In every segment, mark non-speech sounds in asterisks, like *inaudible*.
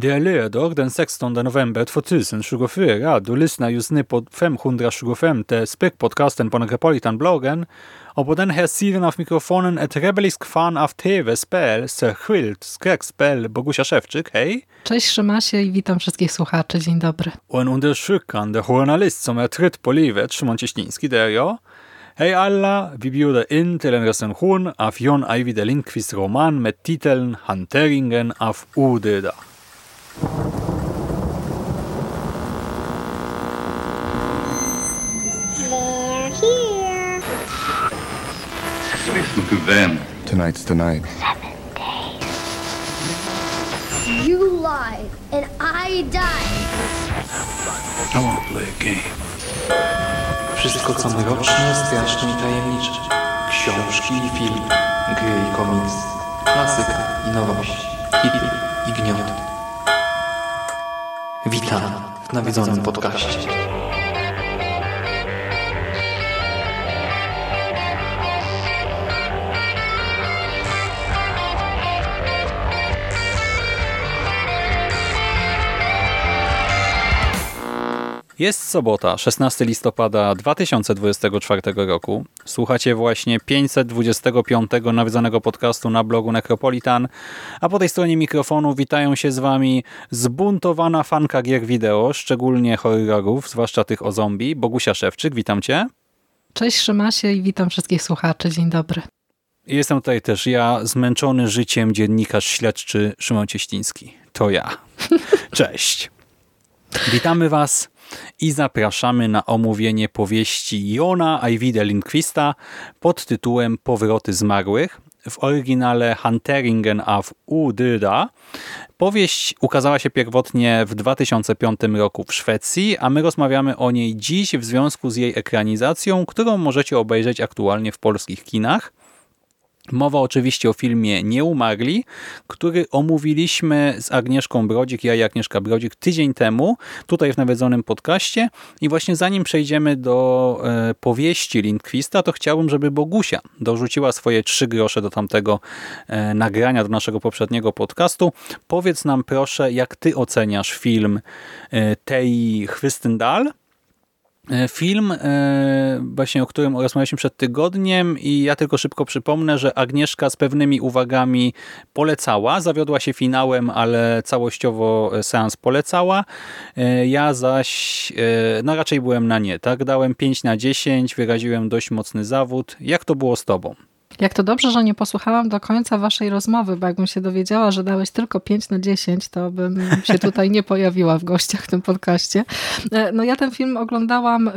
Det är lördag den 16 november 2024. Du lyssnar just nu på 525 Spökpodcasten på Necropolitan-bloggen och på den här sidan av mikrofonen ett rebellisk fan av tv-spel, särskilt skräckspel, Bogusia Szewczyk, hej! Cześć Szymasie i witam wszystkich słuchaczy, dzień dobry. Och en undersökande journalist som är trött på livet, Szymon Cieśliński, det är jag. Hej alla! Vi bjuder in till en recension av John Ajvide Lindqvists roman med titeln Hanteringen av odöda. They're here. Listen to them. Tonight's the night. You lied, and I died. I want to play a game. Wszystko co mroczne, straszne i tajemnicze. Książki i film, gry i komiks, klasyka i nowość, hippie i gniot. Witam w nawiedzonym podcaście. Jest sobota, 16 listopada 2024 roku. Słuchacie właśnie 525 nawiedzonego podcastu na blogu Necropolitan, a po tej stronie mikrofonu witają się z wami zbuntowana fanka gier wideo, szczególnie horrorów, zwłaszcza tych o zombie, Bogusia Szewczyk, witam cię. Cześć Szymasie i witam wszystkich słuchaczy, dzień dobry. Jestem tutaj też ja, zmęczony życiem dziennikarz śledczy Szymon Cieśliński. To ja. *laughs* Cześć. Witamy Was i zapraszamy na omówienie powieści Jona Ajvide Lindqvista pod tytułem Powroty zmarłych. W oryginale Hunteringen av Udöda. Powieść ukazała się pierwotnie w 2005 roku w Szwecji, a my rozmawiamy o niej dziś w związku z jej ekranizacją, którą możecie obejrzeć aktualnie w polskich kinach. Mowa oczywiście o filmie Nieumarli, który omówiliśmy z Agnieszką Brodzik, ja i Agnieszka Brodzik tydzień temu, tutaj w nawiedzonym podcaście. I właśnie zanim przejdziemy do e, powieści Lindquista, to chciałbym, żeby Bogusia dorzuciła swoje trzy grosze do tamtego e, nagrania, do naszego poprzedniego podcastu. Powiedz nam proszę, jak ty oceniasz film e, tej Chwystendal, E, Film, e, właśnie o którym rozmawialiśmy przed tygodniem i ja tylko szybko przypomnę, że Agnieszka z pewnymi uwagami polecała, zawiodła się finałem, ale całościowo seans polecała. E, Ja zaś, e, no raczej byłem na nie, tak? Dałem 5 na 10, wyraziłem dość mocny zawód. Jak to było z tobą? Jak to dobrze, że nie posłuchałam do końca waszej rozmowy, bo jakbym się dowiedziała, że dałeś tylko 5 na 10, to bym się *laughs* tutaj nie pojawiła w gościach w tym podcaście. E, No ja ten film oglądałam e,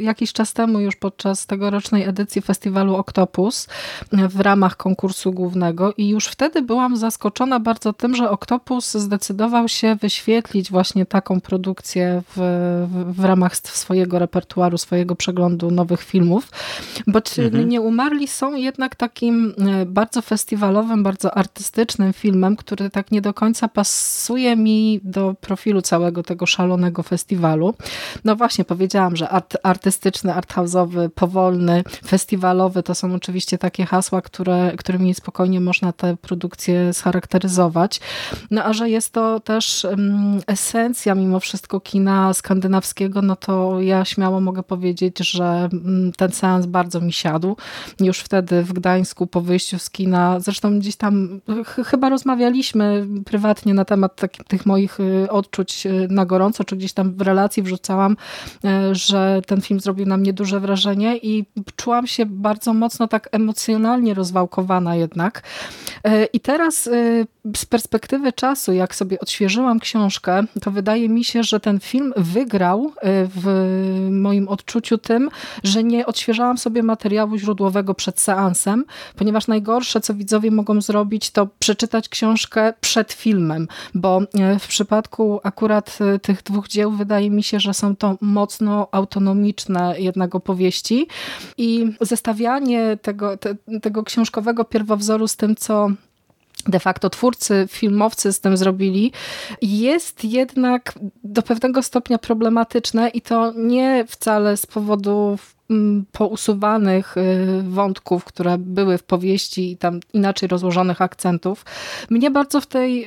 jakiś czas temu już podczas tegorocznej edycji festiwalu Octopus e, w ramach konkursu głównego i już wtedy byłam zaskoczona bardzo tym, że Octopus zdecydował się wyświetlić właśnie taką produkcję w, w, w ramach swojego repertuaru, swojego przeglądu nowych filmów, bo ci nie umarli są jednak takim e, bardzo festiwalowym, bardzo artystycznym filmem, który tak nie do końca pasuje mi do profilu całego tego szalonego festiwalu. No właśnie, powiedziałam, że art, artystyczny, arthouse'owy, powolny, festiwalowy to są oczywiście takie hasła, które, którymi spokojnie można tę produkcję scharakteryzować. No a że jest to też um, esencja mimo wszystko kina skandynawskiego, no to ja śmiało mogę powiedzieć, że um, ten seans bardzo mi siadł. Już wtedy w Gdańsku po wyjściu z kina, zresztą gdzieś tam ch chyba rozmawialiśmy prywatnie na temat tych moich y, odczuć y, na gorąco, czy gdzieś tam w relacji wrzucałam, y, że ten film zrobił na mnie duże wrażenie i czułam się bardzo mocno tak emocjonalnie rozwałkowana jednak. I teraz z perspektywy czasu, jak sobie odświeżyłam książkę, to wydaje mi się, że ten film wygrał w moim odczuciu tym, że nie odświeżałam sobie materiału źródłowego przed seansem, ponieważ najgorsze, co widzowie mogą zrobić, to przeczytać książkę przed filmem, bo y, w przypadku akurat y, tych dwóch dzieł wydaje mi się, że są to mocno autonomiczne jednak opowieści. I zestawianie tego, te, tego książkowego pierwowzoru z tym, co de facto twórcy, filmowcy z tym zrobili, jest jednak do pewnego stopnia problematyczne i to nie wcale z powodów mm, pousuwanych y, wątków, które były w powieści i tam inaczej rozłożonych akcentów. Mnie bardzo w tej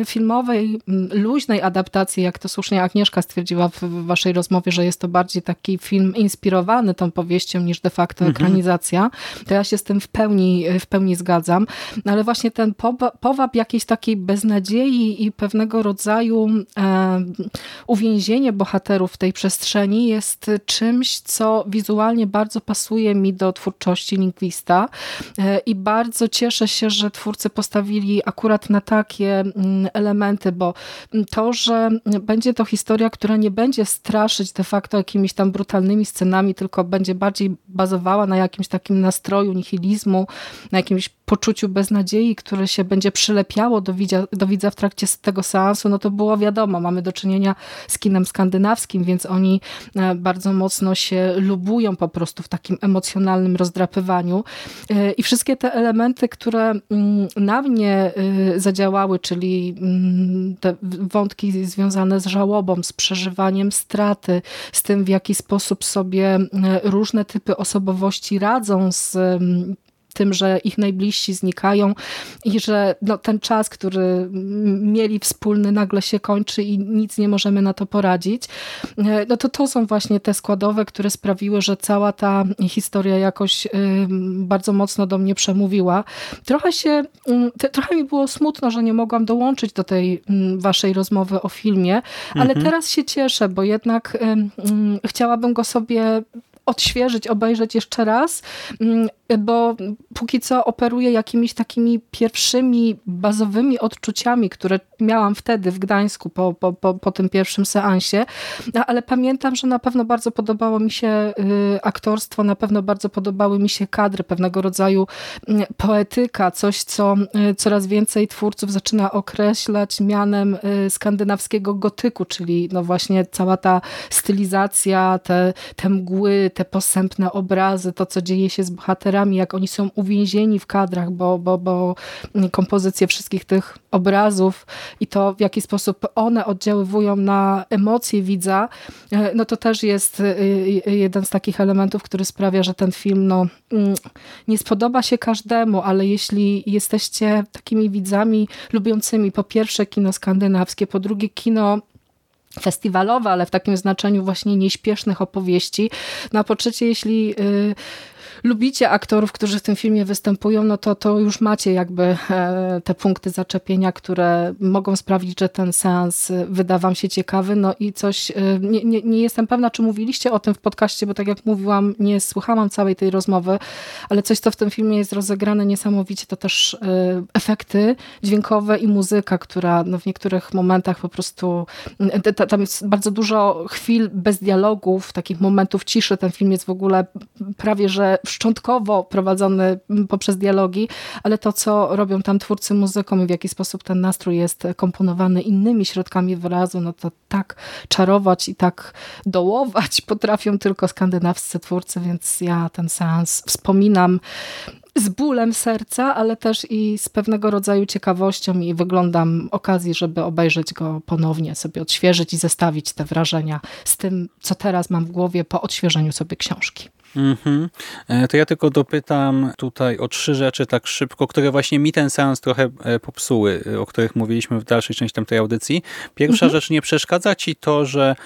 y, filmowej, mm, luźnej adaptacji, jak to słusznie Agnieszka stwierdziła w waszej rozmowie, że jest to bardziej taki film inspirowany tą powieścią niż de facto mhm. ekranizacja, to ja się z tym w pełni, w pełni zgadzam. No ale właśnie ten powab jakiejś takiej beznadziei i pewnego rodzaju e, uwięzienie bohaterów w tej przestrzeni jest czymś, co wizualnie bardzo pasuje mi do twórczości lingwista e, i bardzo cieszę się, że twórcy postawili akurat na takie mm, elementy, bo to, że będzie to historia, która nie będzie straszyć de facto jakimiś tam brutalnymi scenami, tylko będzie bardziej bazowała na jakimś takim nastroju nihilizmu, na jakimś poczuciu beznadziei, które się będzie przylepiało do widza, do widza w trakcie tego seansu, no to było wiadomo, mamy do czynienia z kinem skandynawskim, więc oni e, bardzo mocno się lubują po prostu w takim emocjonalnym rozdrapywaniu. E, i wszystkie te elementy, które mm, na mnie e, zadziałały, czyli mm, te wątki związane z żałobą, z przeżywaniem straty, z tym w jaki sposób sobie różne typy osobowości radzą z tym, że ich najbliżsi znikają i że no, ten czas, który mieli wspólny nagle się kończy i nic nie możemy na to poradzić. E, no to to są właśnie te składowe, które sprawiły, że cała ta historia jakoś y, bardzo mocno do mnie przemówiła. Trochę się, y, trochę mi było smutno, że nie mogłam dołączyć do tej y, waszej rozmowy o filmie, ale mhm. teraz się cieszę, bo jednak chciałabym go sobie odświeżyć, obejrzeć jeszcze raz, mm, bo póki co operuję jakimiś takimi pierwszymi bazowymi odczuciami, które miałam wtedy w Gdańsku po, po, po, po tym pierwszym seansie, ale pamiętam, że na pewno bardzo podobało mi się y, aktorstwo, na pewno bardzo podobały mi się kadry, pewnego rodzaju mm, poetyka, coś, co y, coraz więcej twórców zaczyna określać mianem y, skandynawskiego gotyku, czyli no właśnie cała ta stylizacja, te, te mgły, te posępne obrazy, to co dzieje się z bohaterami, jak oni są uwięzieni w kadrach, bo, bo, bo kompozycje wszystkich tych obrazów i to w jaki sposób one oddziaływują na emocje widza, e, no to też jest e, e, jeden z takich elementów, który sprawia, że ten film no, mm, nie spodoba się każdemu, ale jeśli jesteście takimi widzami lubiącymi po pierwsze kino skandynawskie, po drugie kino festiwalowe, ale w takim znaczeniu właśnie nieśpiesznych opowieści. No a po trzecie, jeśli y, lubicie aktorów, którzy w tym filmie występują, no to, to już macie jakby e, te punkty zaczepienia, które mogą sprawić, że ten seans e, wyda wam się ciekawy. No i coś, e, nie, nie, nie jestem pewna, czy mówiliście o tym w podcaście, bo tak jak mówiłam, nie słuchałam całej tej rozmowy, ale coś, co w tym filmie jest rozegrane niesamowicie, to też efekty dźwiękowe i muzyka, która no w niektórych momentach po prostu, tam jest bardzo dużo chwil bez dialogów, takich momentów ciszy. Ten film jest w ogóle prawie, że szczątkowo prowadzony poprzez dialogi, ale to, co robią tam twórcy muzyką i w jaki sposób ten nastrój jest komponowany innymi środkami wyrazu, no to tak czarować i tak dołować *laughs* potrafią tylko skandynawscy twórcy, więc ja ten seans wspominam z bólem serca, ale też i z pewnego rodzaju ciekawością i wyglądam okazji, żeby obejrzeć go ponownie, sobie odświeżyć i zestawić te wrażenia z tym, co teraz mam w głowie po odświeżeniu sobie książki. Mm -hmm. To ja tylko dopytam tutaj o trzy rzeczy tak szybko, które właśnie mi ten seans trochę e, popsuły, o których mówiliśmy w dalszej części tej audycji. Pierwsza mm -hmm. rzecz, nie przeszkadza ci to, że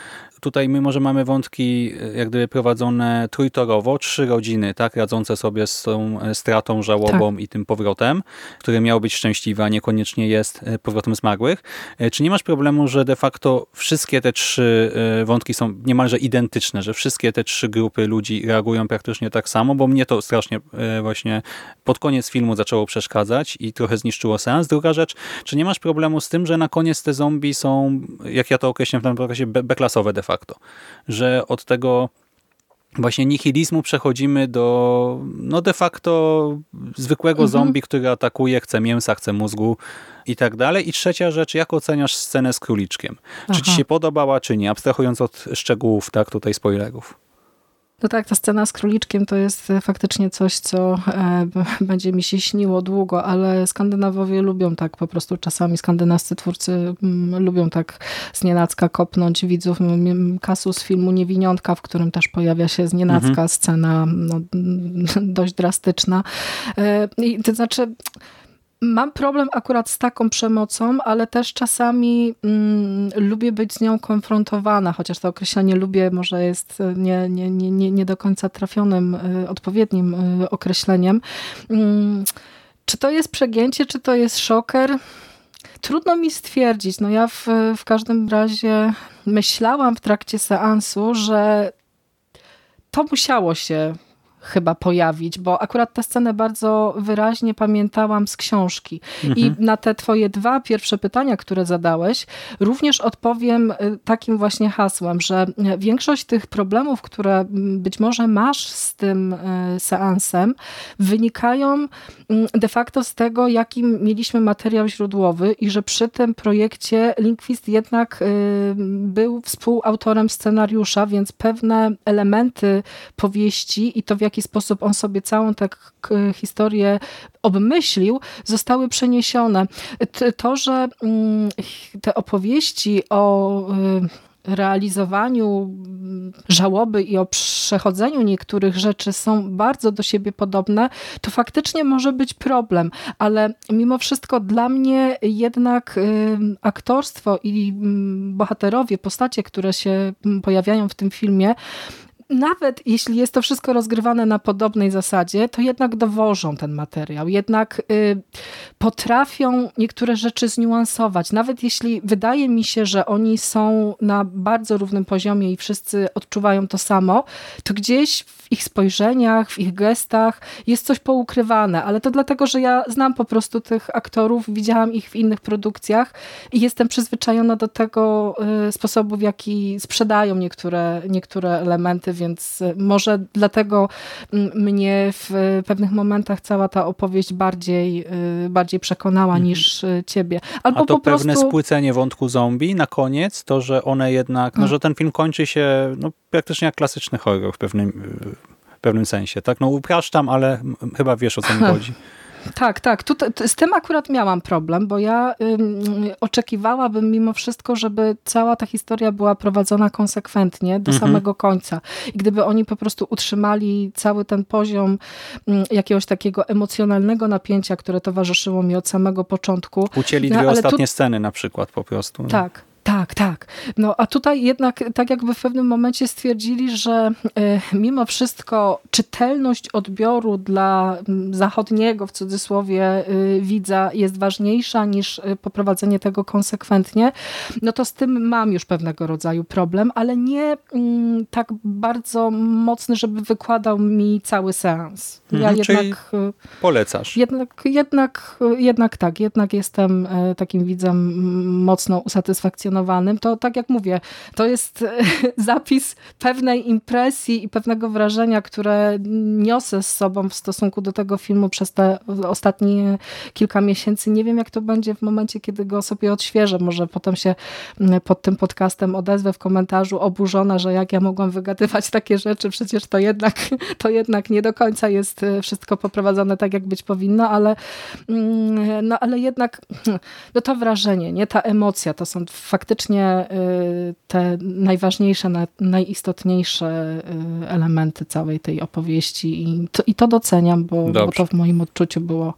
tutaj mimo, że mamy wątki e, jak gdyby prowadzone trójtorowo, trzy rodziny, tak, radzące sobie z tą e, stratą, żałobą tak. i tym powrotem, który miał być szczęśliwy, a niekoniecznie jest e, powrotem zmarłych. Czy nie masz problemu, że de facto wszystkie te trzy wątki są niemalże identyczne, że wszystkie te trzy grupy ludzi reagują praktycznie tak samo, bo mnie to strasznie właśnie pod koniec filmu zaczęło przeszkadzać i trochę zniszczyło sens. Druga rzecz, czy nie masz problemu z tym, że na koniec te zombie są, jak ja to określam w tym okresie, beklasowe de facto? Facto. Że od tego właśnie nihilizmu przechodzimy do no de facto zwykłego mhm. zombie, który atakuje, chce mięsa, chce mózgu i tak dalej. I trzecia rzecz, jak oceniasz scenę z króliczkiem? Aha. Czy ci się podobała, czy nie? Abstrahując od szczegółów, tak, tutaj spoilerów. No tak, ta scena z króliczkiem to jest e, faktycznie coś, co e, *laughs* będzie mi się śniło długo, ale Skandynawowie lubią tak po prostu czasami, skandynawscy twórcy mm, lubią tak znienacka kopnąć widzów. Kasus filmu Niewiniątka, w którym też pojawia się znienacka mhm. scena no, *laughs* dość drastyczna. E, I to znaczy Mam problem akurat z taką przemocą, ale też czasami mm, lubię być z nią konfrontowana, chociaż to określenie lubię może jest nie, nie, nie, nie do końca trafionym, y, odpowiednim y, określeniem. Mm, czy to jest przegięcie, czy to jest szoker? Trudno mi stwierdzić. No ja w, w każdym razie myślałam w trakcie seansu, że to musiało się chyba pojawić, bo akurat tę scenę bardzo wyraźnie pamiętałam z książki. Mhm. I na te twoje dwa pierwsze pytania, które zadałeś, również odpowiem y, takim właśnie hasłem, że większość tych problemów, które być może masz z tym y, seansem, wynikają de facto z tego, jakim mieliśmy materiał źródłowy i że przy tym projekcie Linkvist jednak y, był współautorem scenariusza, więc pewne elementy powieści i to w jaki jaki sposób on sobie całą tę historię obmyślił, zostały przeniesione. To, że mm, te opowieści o y, realizowaniu mm, żałoby i o przechodzeniu niektórych rzeczy są bardzo do siebie podobne, to faktycznie może być problem, ale mimo wszystko dla mnie jednak y, aktorstwo i mm, bohaterowie, postacie, które się pojawiają w tym filmie, nawet jeśli jest to wszystko rozgrywane na podobnej zasadzie, to jednak dowożą ten materiał, jednak y, potrafią niektóre rzeczy zniuansować. Nawet jeśli wydaje mi się, że oni są na bardzo równym poziomie i wszyscy odczuwają to samo, to gdzieś w ich spojrzeniach, w ich gestach jest coś poukrywane, ale to dlatego, że ja znam po prostu tych aktorów, widziałam ich w innych produkcjach i jestem przyzwyczajona do tego y, sposobu, w jaki sprzedają niektóre, niektóre elementy, więc y, może dlatego mm, mnie w pewnych momentach cała ta opowieść bardziej, y, bardziej przekonała mhm. niż ciebie. Albo A to po pewne prostu... spłycenie wątku zombie na koniec, to, że one jednak, no, że ten film kończy się no, praktycznie jak klasyczny horror w pewnym, w pewnym sensie. Tak, no upraszczam, ale chyba wiesz o co mi *laughs* chodzi. Tak, tak. Tutaj, z tym akurat miałam problem, bo ja ym, oczekiwałabym mimo wszystko, żeby cała ta historia była prowadzona konsekwentnie do mhm. samego końca. I gdyby oni po prostu utrzymali cały ten poziom ym, jakiegoś takiego emocjonalnego napięcia, które towarzyszyło mi od samego początku. Ucięli no, dwie ostatnie tu... sceny na przykład po prostu. Tak. Tak, tak. No a tutaj jednak tak jakby w pewnym momencie stwierdzili, że y, mimo wszystko czytelność odbioru dla zachodniego, w cudzysłowie, y, widza jest ważniejsza niż y, poprowadzenie tego konsekwentnie, no to z tym mam już pewnego rodzaju problem, ale nie mm, tak bardzo mocny, żeby wykładał mi cały seans. Ja mhm, jednak... polecasz. Jednak, jednak, jednak tak, jednak jestem takim widzem mocno usatysfakcjonowanym to tak jak mówię, to jest *laughs* zapis pewnej impresji i pewnego wrażenia, które niosę z sobą w stosunku do tego filmu przez te ostatnie kilka miesięcy. Nie wiem, jak to będzie w momencie, kiedy go sobie odświeżę. Może potem się mm, pod tym podcastem odezwę w komentarzu oburzona, że jak ja mogłam wygadywać takie rzeczy, przecież to jednak, *laughs* to jednak nie do końca jest e, wszystko poprowadzone tak, jak być powinno, ale, mm, no, ale jednak no to wrażenie, nie ta emocja, to są faktycznie faktycznie y, te najważniejsze, najistotniejsze y, elementy całej tej opowieści i to, i to doceniam, bo, bo to w moim odczuciu było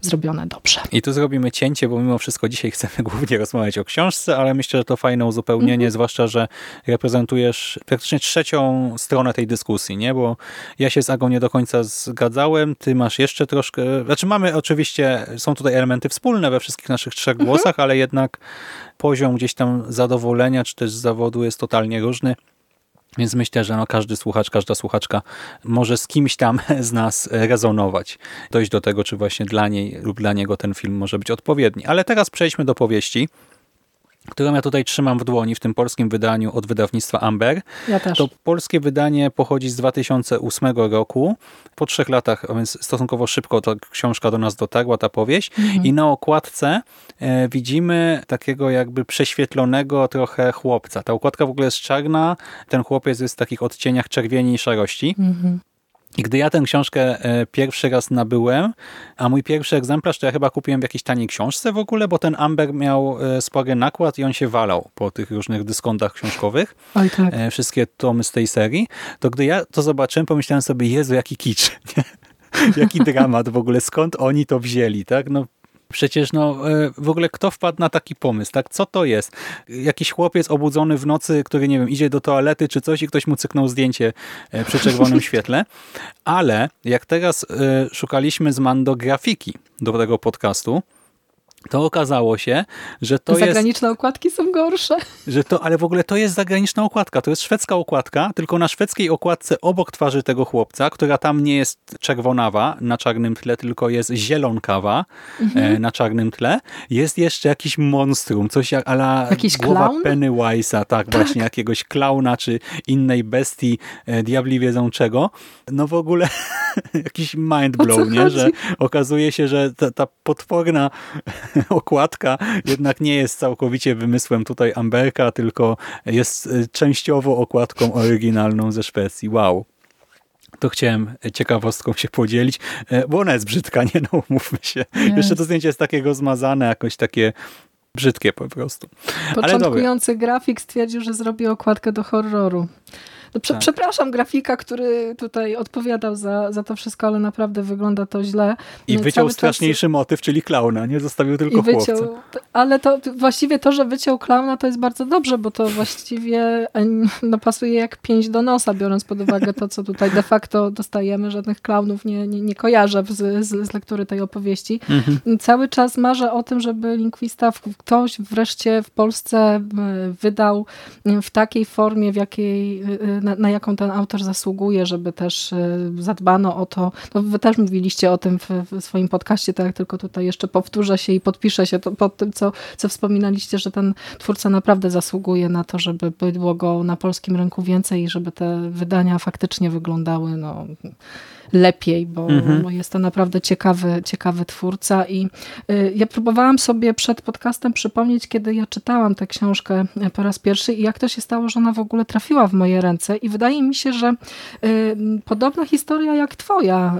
zrobione dobrze. I tu zrobimy cięcie, bo mimo wszystko dzisiaj chcemy *laughs* głównie rozmawiać o książce, ale myślę, że to fajne uzupełnienie, mm -hmm. zwłaszcza, że reprezentujesz praktycznie trzecią stronę tej dyskusji, nie? Bo ja się z Agą nie do końca zgadzałem, ty masz jeszcze troszkę, znaczy mamy oczywiście, są tutaj elementy wspólne we wszystkich naszych trzech mm -hmm. głosach, ale jednak poziom gdzieś tam zadowolenia, czy też zawodu jest totalnie różny. Więc myślę, że no każdy słuchacz, każda słuchaczka może z kimś tam *laughs* z nas rezonować. Dojść do tego, czy właśnie dla niej lub dla niego ten film może być odpowiedni. Ale teraz przejdźmy do powieści. Którą ja tutaj trzymam w dłoni w tym polskim wydaniu od wydawnictwa Amber. Ja też. To polskie wydanie pochodzi z 2008 roku. Po trzech latach, a więc stosunkowo szybko ta książka do nas dotarła, ta powieść. I na okładce e, widzimy takiego jakby prześwietlonego trochę chłopca. Ta okładka w ogóle jest czarna, ten chłopiec jest w takich odcieniach czerwieni i szarości. I gdy ja tę książkę e, pierwszy raz nabyłem, a mój pierwszy egzemplarz to ja chyba kupiłem w jakiejś taniej książce w ogóle, bo ten Amber miał e, spory nakład i on się walał po tych różnych dyskontach książkowych. Oj tak. e, wszystkie tomy z tej serii, to gdy ja to zobaczyłem, pomyślałem sobie, Jezu, jaki kicz. *laughs* jaki dramat w ogóle, skąd oni to wzięli, tak? No Przecież no, e, w ogóle kto wpadł na taki pomysł, tak? Co to jest? Jakiś chłopiec obudzony w nocy, który, nie wiem, idzie do toalety czy coś i ktoś mu cyknął zdjęcie e, przy czerwonym *laughs* świetle. Ale jak teraz e, szukaliśmy z Mando grafiki do tego podcastu, to okazało się, że to jest Zagraniczne okładki są gorsze. że to, ale w ogóle to jest zagraniczna okładka, to jest szwedzka okładka, tylko na szwedzkiej okładce obok twarzy tego chłopca, która tam nie jest czerwonawa na czarnym tle, tylko jest zielonkawa e, na czarnym tle, jest jeszcze jakiś monstrum, coś jak ala Jakiś głowa klaun? Pennywise'a, tak, właśnie jakiegoś klauna czy innej bestii, e, diabli wiedzą czego. No w ogóle *laughs* jakiś mind blow, nie? chodzi? że okazuje się, że ta, ta potworna *laughs* okładka jednak nie jest całkowicie wymysłem tutaj Amberka, tylko jest y, częściowo okładką oryginalną ze Szwecji. Wow. To chciałem ciekawostką się podzielić, e, bo ona jest brzydka, nie no, umówmy się. Jeszcze to zdjęcie jest takiego zmazane, jakoś takie brzydkie po prostu. Początkujący grafik stwierdził, że zrobi okładkę do horroru. No, prze, Tak. Przepraszam grafika, który tutaj odpowiadał za, za to wszystko, ale naprawdę wygląda to źle. i Cały wyciął czas- straszniejszy motyw, czyli klauna, nie zostawił tylko I wyciął, chłopca. ale to właściwie to, że wyciął klauna, to jest bardzo dobrze, bo to właściwie em, no, pasuje jak pięć do nosa, biorąc pod uwagę to, co tutaj de facto dostajemy. Żadnych klaunów nie, nie, nie kojarzę z, z, z lektury tej opowieści. Mhm. Cały czas marzę o tym, żeby Linkwista ktoś wreszcie w Polsce e, wydał w takiej formie, w jakiej, e, na, na jaką ten autor zasługuje, żeby też e, zadbano o to. No, wy też mówiliście o tym w, w swoim podcaście, tak tylko tutaj jeszcze powtórzę się i podpiszę się to, pod tym, co, co wspominaliście, że ten twórca naprawdę zasługuje na to, żeby było go na polskim rynku więcej i żeby te wydania faktycznie wyglądały no, lepiej, bo, bo jest to naprawdę ciekawy, ciekawy twórca i y, ja próbowałam sobie przed podcastem przypomnieć, kiedy ja czytałam tę książkę y, po raz pierwszy i jak to się stało, że ona w ogóle trafiła w moje ręce i wydaje mi się, że y, podobna historia jak twoja,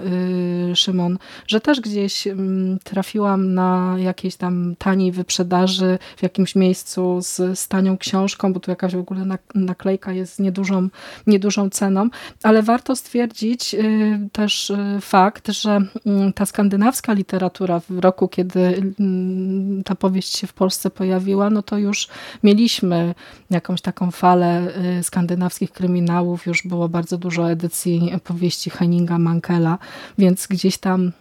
y, Szymon, że też gdzieś mm, trafiłam na jakiejś tam taniej wyprzedaży w jakimś miejscu z, z tanią książką, bo tu jakaś w ogóle nak- naklejka jest z niedużą, niedużą ceną, ale warto stwierdzić też y, fakt, że mm, ta skandynawska literatura w roku, kiedy mm, ta powieść się w Polsce pojawiła, no to już mieliśmy jakąś taką falę y, skandynawskich kryminałów, już było bardzo dużo edycji powieści Henninga Mankela, więc gdzieś tam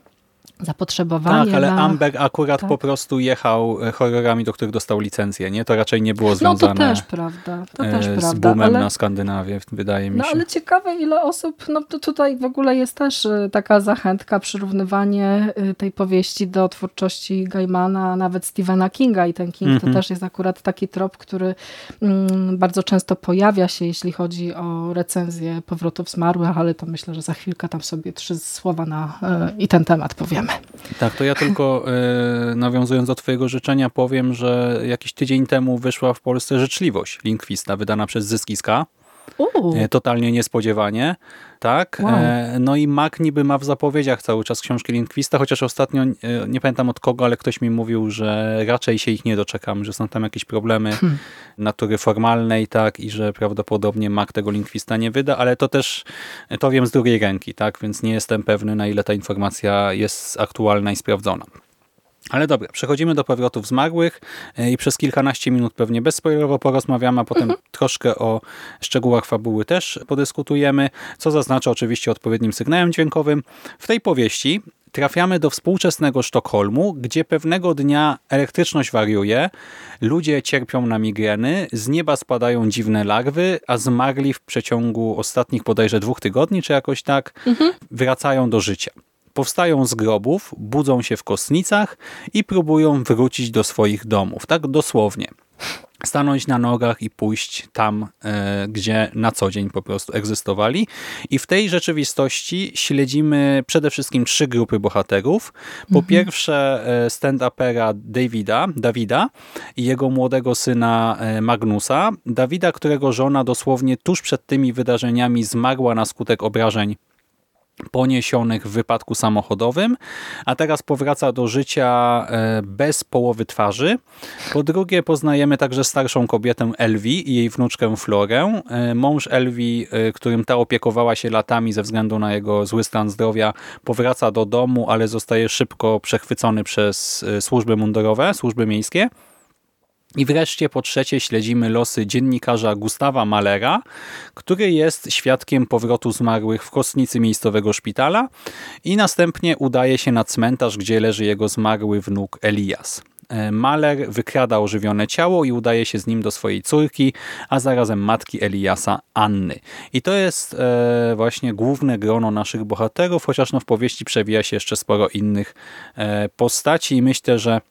zapotrzebowanie Tak, ale na... Amber akurat tak. po prostu jechał e, horrorami, do których dostał licencję, nie? To raczej nie było No związane to też prawda, to e, też z prawda, boomem ale... na Skandynawię, wydaje mi No się. ale ciekawe ile osób, no to tutaj w ogóle jest też y, taka zachętka, przyrównywanie tej powieści do twórczości Gaimana, nawet Stephena Kinga i ten King Mhm. to też jest akurat taki trop, który mm, bardzo często pojawia się, jeśli chodzi o recenzję Powrotów Zmarłych, ale to myślę, że za chwilkę tam sobie trzy słowa na y, i ten temat Tak, to ja tylko e, nawiązując do twojego życzenia powiem, że jakiś tydzień temu wyszła w Polsce Życzliwość Linkwista, wydana przez Zyskiska. E, Totalnie niespodziewanie, tak. Wow. E, No i Mac niby ma w zapowiedziach cały czas książki Linkwista, chociaż ostatnio, e, nie pamiętam od kogo, ale ktoś mi mówił, że raczej się ich nie doczekam, że są tam jakieś problemy Hmm. natury formalnej, tak, i że prawdopodobnie Mac tego Linkwista nie wyda, ale to też to wiem z drugiej ręki, tak, więc nie jestem pewny, na ile ta informacja jest aktualna i sprawdzona. Ale dobra, przechodzimy do powrotów zmarłych e, i przez kilkanaście minut pewnie bezspoilerowo porozmawiamy, a potem troszkę o szczegółach fabuły też podyskutujemy, co zaznacza oczywiście odpowiednim sygnałem dźwiękowym. W tej powieści trafiamy do współczesnego Sztokholmu, gdzie pewnego dnia elektryczność wariuje, ludzie cierpią na migreny, z nieba spadają dziwne larwy, a zmarli w przeciągu ostatnich bodajże dwóch tygodni, czy jakoś tak, wracają do życia. Powstają z grobów, budzą się w kostnicach i próbują wrócić do swoich domów. Tak dosłownie. stanąć na nogach i pójść tam, e, gdzie na co dzień po prostu egzystowali. I w tej rzeczywistości śledzimy przede wszystkim trzy grupy bohaterów. Po pierwsze e, stand-upera Davida, Dawida i jego młodego syna e, Magnusa. Dawida, którego żona dosłownie tuż przed tymi wydarzeniami zmarła na skutek obrażeń poniesionych w wypadku samochodowym, a teraz powraca do życia e, bez połowy twarzy. Po drugie poznajemy także starszą kobietę Elwi i jej wnuczkę Florę. E, Mąż Elwi, e, którym ta opiekowała się latami ze względu na jego zły stan zdrowia, powraca do domu, ale zostaje szybko przechwycony przez służby mundurowe, służby miejskie. I wreszcie po trzecie śledzimy losy dziennikarza Gustawa Malera, który jest świadkiem powrotu zmarłych w kostnicy miejscowego szpitala i następnie udaje się na cmentarz, gdzie leży jego zmarły wnuk Elias. E, Maler wykrada ożywione ciało i udaje się z nim do swojej córki, a zarazem matki Eliasa, Anny. I to jest e, właśnie główne grono naszych bohaterów, chociaż no w powieści przewija się jeszcze sporo innych e, postaci i myślę, że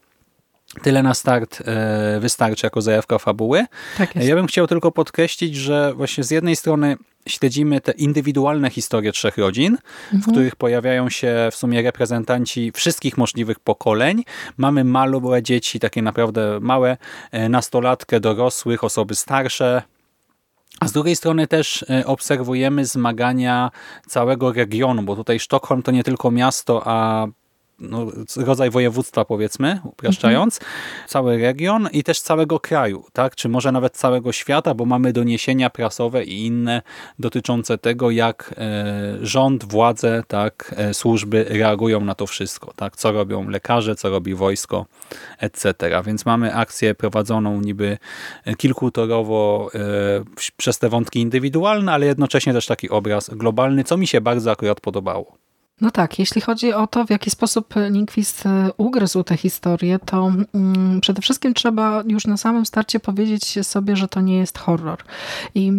Tyle na start e, wystarczy jako zajawka fabuły. Tak jest. Ja bym chciał tylko podkreślić, że właśnie z jednej strony śledzimy te indywidualne historie trzech rodzin, w których pojawiają się w sumie reprezentanci wszystkich możliwych pokoleń. Mamy małe dzieci, takie naprawdę małe, e, nastolatkę, dorosłych, osoby starsze, a z drugiej strony też e, obserwujemy zmagania całego regionu, bo tutaj Sztokholm to nie tylko miasto, a no, rodzaj województwa powiedzmy, upraszczając, cały region i też całego kraju, tak? czy może nawet całego świata, bo mamy doniesienia prasowe i inne dotyczące tego, jak e, rząd, władze, tak, e, służby reagują na to wszystko, tak? co robią lekarze, co robi wojsko, etc. Więc mamy akcję prowadzoną niby kilkutorowo e, przez te wątki indywidualne, ale jednocześnie też taki obraz globalny, co mi się bardzo akurat podobało. No tak, jeśli chodzi o to, w jaki sposób Lindqvist e, ugryzł tę historię, to mm, przede wszystkim trzeba już na samym starcie powiedzieć sobie, że to nie jest horror. I e,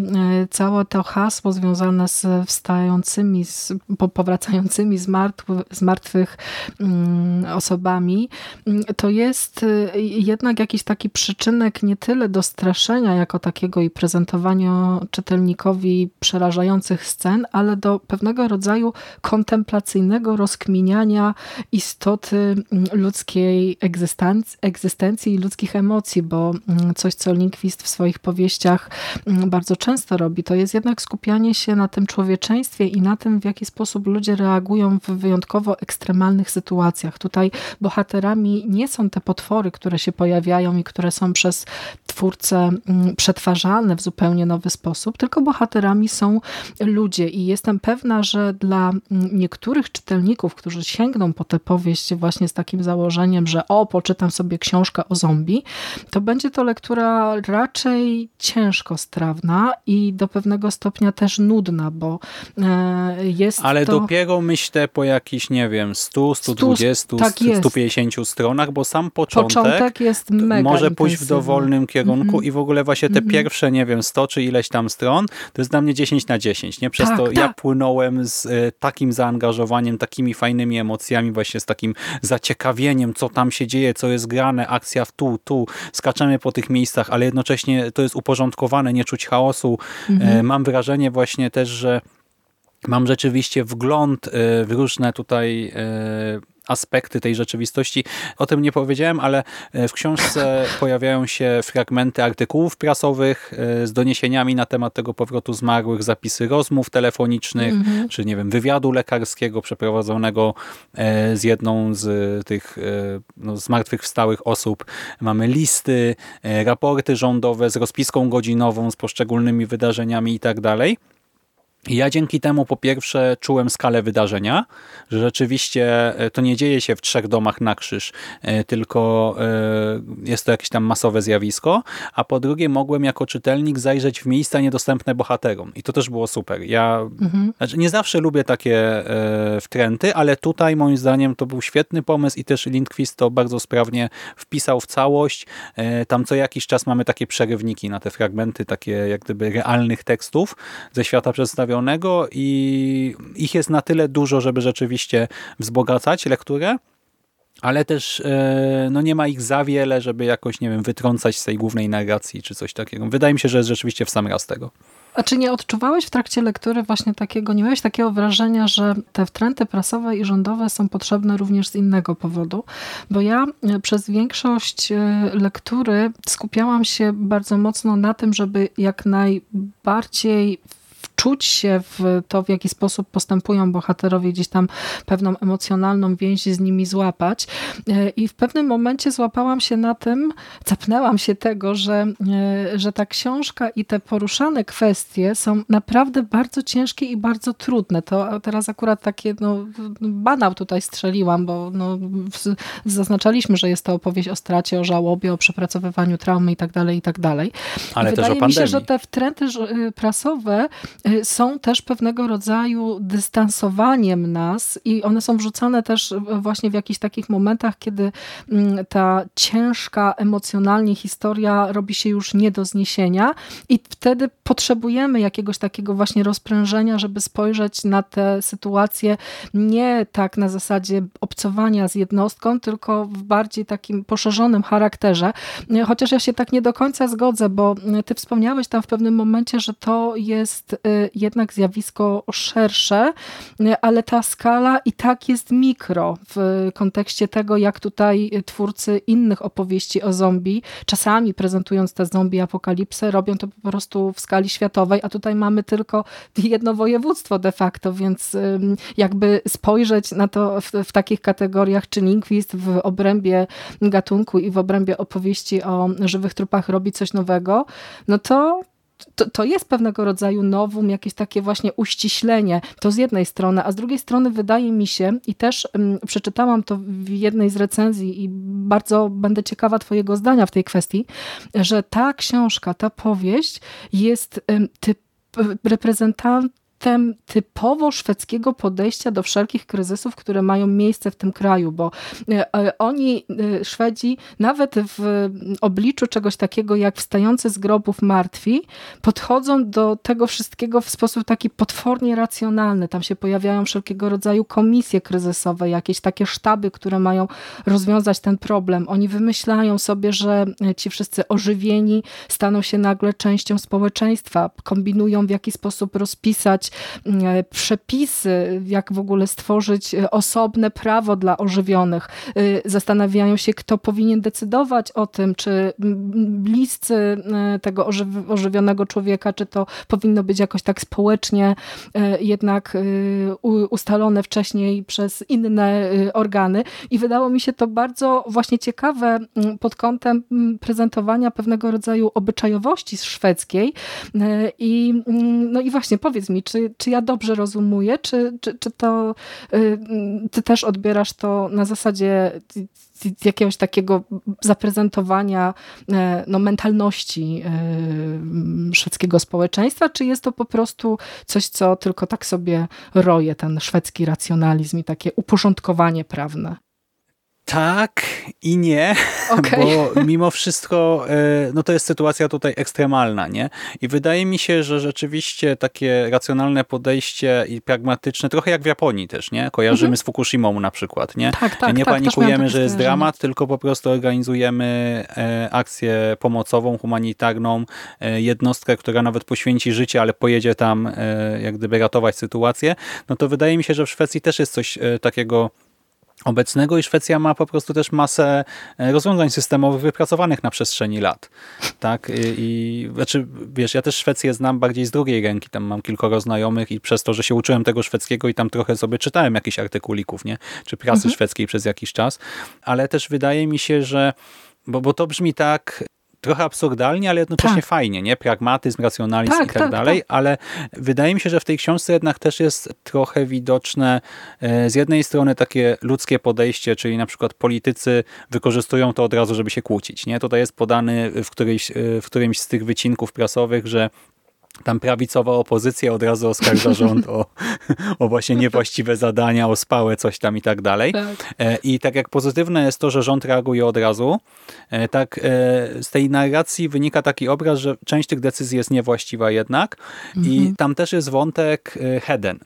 całe to hasło związane z wstającymi, z, powracającymi z, martw, z martwych mm, osobami, mm, to jest e, jednak jakiś taki przyczynek nie tyle do straszenia jako takiego i prezentowania czytelnikowi przerażających scen, ale do pewnego rodzaju kontemplacji rewelacyjnego rozkminiania istoty mm, ludzkiej egzystencji, egzystencji i ludzkich emocji, bo mm, coś, co Lindqvist w swoich powieściach mm, bardzo często robi, to jest jednak skupianie się na tym człowieczeństwie i na tym, w jaki sposób ludzie reagują w wyjątkowo ekstremalnych sytuacjach. Tutaj bohaterami nie są te potwory, które się pojawiają i które są przez twórcę przetwarzane w zupełnie nowy sposób, tylko bohaterami są ludzie i jestem pewna, że dla niektórych niektórych czytelników, którzy sięgną po tę powieść właśnie z takim założeniem, że o, poczytam sobie książkę o zombie, to będzie to lektura raczej ciężko strawna i do pewnego stopnia też nudna, bo e, jest Ale to... dopiero myślę po jakichś, nie wiem, 100, 120, tak 150 stronach, bo sam początek, początek jest mega może pójść w dowolnym kierunku mm -hmm. i w ogóle właśnie te mm -hmm. pierwsze, nie wiem, 100 czy ileś tam stron, to jest dla mnie 10 na 10, nie? Przez tak, to tak. ja płynąłem z y, takim zaangażowaniem takimi fajnymi emocjami, właśnie z takim zaciekawieniem, co tam się dzieje, co jest grane, akcja w tu, tu, skaczemy po tych miejscach, ale jednocześnie to jest uporządkowane, nie czuć chaosu. Mhm. Mam wrażenie właśnie też, że mam rzeczywiście wgląd e, w różne tutaj e, aspekty tej rzeczywistości. O tym nie powiedziałem, ale e, w książce *laughs* pojawiają się fragmenty artykułów prasowych e, z doniesieniami na temat tego powrotu zmarłych, zapisy rozmów telefonicznych, mm -hmm. czy nie wiem, wywiadu lekarskiego przeprowadzonego e, z jedną z tych no, zmartwychwstałych osób. Mamy listy, raporty rządowe z rozpiską godzinową, z poszczególnymi wydarzeniami i tak dalej. Ja dzięki temu po pierwsze czułem skalę wydarzenia, że rzeczywiście e, to nie dzieje się w trzech domach na krzyż, e, tylko e, jest to jakieś tam masowe zjawisko, a po drugie mogłem jako czytelnik zajrzeć w miejsca niedostępne bohaterom i to też było super. Ja mhm. znaczy nie zawsze lubię takie wtręty, ale tutaj moim zdaniem to był świetny pomysł i też Lindquist to bardzo sprawnie wpisał w całość. Tam co jakiś czas mamy takie przerywniki na te fragmenty, takie jak gdyby realnych tekstów ze świata i ich jest na tyle dużo, żeby rzeczywiście wzbogacać lekturę, ale też e, no nie ma ich za wiele, żeby jakoś, nie wiem, wytrącać z tej głównej narracji czy coś takiego. Wydaje mi się, że jest rzeczywiście w sam raz tego. A czy nie odczuwałeś w trakcie lektury właśnie takiego, nie miałeś takiego wrażenia, że te wtręty prasowe i rządowe są potrzebne również z innego powodu? Bo ja e, przez większość e, lektury skupiałam się bardzo mocno na tym, żeby jak najbardziej wczuć się w to, w jaki sposób postępują bohaterowie, gdzieś tam pewną emocjonalną więź z nimi złapać. E, I w pewnym momencie złapałam się na tym, zapnęłam się tego, że, e, że ta książka i te poruszane kwestie są naprawdę bardzo ciężkie i bardzo trudne. To teraz akurat takie, no, banał tutaj strzeliłam, bo no, zaznaczaliśmy, że jest to opowieść o stracie, o żałobie, o przepracowywaniu traumy i tak dalej, i tak dalej. Ale I też o wydaje mi się, że te wtręty y, prasowe są też pewnego rodzaju dystansowaniem nas i one są wrzucane też właśnie w jakichś takich momentach, kiedy mm, ta ciężka emocjonalnie historia robi się już nie do zniesienia i wtedy potrzebujemy jakiegoś takiego właśnie rozprężenia, żeby spojrzeć na te sytuacje nie tak na zasadzie obcowania z jednostką, tylko w bardziej takim poszerzonym charakterze. Chociaż ja się tak nie do końca zgodzę, bo ty wspomniałeś tam w pewnym momencie, że to jest y, jednak zjawisko szersze, ale ta skala i tak jest mikro w kontekście tego, jak tutaj twórcy innych opowieści o zombie, czasami prezentując te zombie apokalipsy, robią to po prostu w skali światowej, a tutaj mamy tylko jedno województwo de facto, więc jakby spojrzeć na to w, w takich kategoriach, czy Lindqvist w obrębie gatunku i w obrębie opowieści o żywych trupach robi coś nowego, no to to, to jest pewnego rodzaju nowum, jakieś takie właśnie uściślenie. To z jednej strony, a z drugiej strony wydaje mi się, i też um, przeczytałam to w jednej z recenzji i bardzo będę ciekawa twojego zdania w tej kwestii, że ta książka, ta powieść jest um, typ, typowo szwedzkiego podejścia do wszelkich kryzysów, które mają miejsce w tym kraju, bo oni, Szwedzi, nawet w obliczu czegoś takiego jak wstający z grobów martwi, podchodzą do tego wszystkiego w sposób taki potwornie racjonalny. Tam się pojawiają wszelkiego rodzaju komisje kryzysowe, jakieś takie sztaby, które mają rozwiązać ten problem. Oni wymyślają sobie, że ci wszyscy ożywieni staną się nagle częścią społeczeństwa, kombinują w jaki sposób rozpisać przepisy, jak w ogóle stworzyć osobne prawo dla ożywionych. Zastanawiają się, kto powinien decydować o tym, czy bliscy tego ożywionego człowieka, czy to powinno być jakoś tak społecznie jednak ustalone wcześniej przez inne organy. I wydało mi się to bardzo właśnie ciekawe pod kątem prezentowania pewnego rodzaju obyczajowości szwedzkiej. I, no i właśnie powiedz mi, czy, czy ja dobrze rozumuję, czy, czy, czy to ty też odbierasz to na zasadzie jakiegoś takiego zaprezentowania no, mentalności szwedzkiego społeczeństwa, czy jest to po prostu coś, co tylko tak sobie roje ten szwedzki racjonalizm i takie uporządkowanie prawne? Tak i nie, okay. *laughs* bo *laughs* mimo wszystko no to jest sytuacja tutaj ekstremalna, nie? I wydaje mi się, że rzeczywiście takie racjonalne podejście i pragmatyczne, trochę jak w Japonii też, nie? Kojarzymy Mhm. z Fukushimą na przykład, nie? Tak, tak, nie tak, panikujemy, że jest dramat, tylko po prostu organizujemy e, akcję pomocową, humanitarną, e, jednostkę, która nawet poświęci życie, ale pojedzie tam e, jak gdyby ratować sytuację, no to wydaje mi się, że w Szwecji też jest coś e, takiego obecnego i Szwecja ma po prostu też masę rozwiązań systemowych wypracowanych na przestrzeni lat. Tak? I, i znaczy, wiesz, ja też Szwecję znam bardziej z drugiej ręki, tam mam kilkoro znajomych i przez to, że się uczyłem tego szwedzkiego i tam trochę sobie czytałem jakichś artykulików, nie? Czy prasy Mhm. szwedzkiej przez jakiś czas, ale też wydaje mi się, że bo, bo to brzmi tak trochę absurdalnie, ale jednocześnie Tak. fajnie, nie? Pragmatyzm, racjonalizm Tak, i tak, tak, dalej, tak. ale wydaje mi się, że w tej książce jednak też jest trochę widoczne e, z jednej strony takie ludzkie podejście, czyli na przykład politycy wykorzystują to od razu, żeby się kłócić, nie? Tutaj jest podany w, którejś, e, w którymś z tych wycinków prasowych, że tam prawicowa opozycja od razu oskarża rząd o, *laughs* o właśnie niewłaściwe zadania, o spałę, coś tam i tak dalej. Tak. E, I tak jak pozytywne jest to, że rząd reaguje od razu, e, tak e, z tej narracji wynika taki obraz, że część tych decyzji jest niewłaściwa jednak i tam też jest wątek Heden.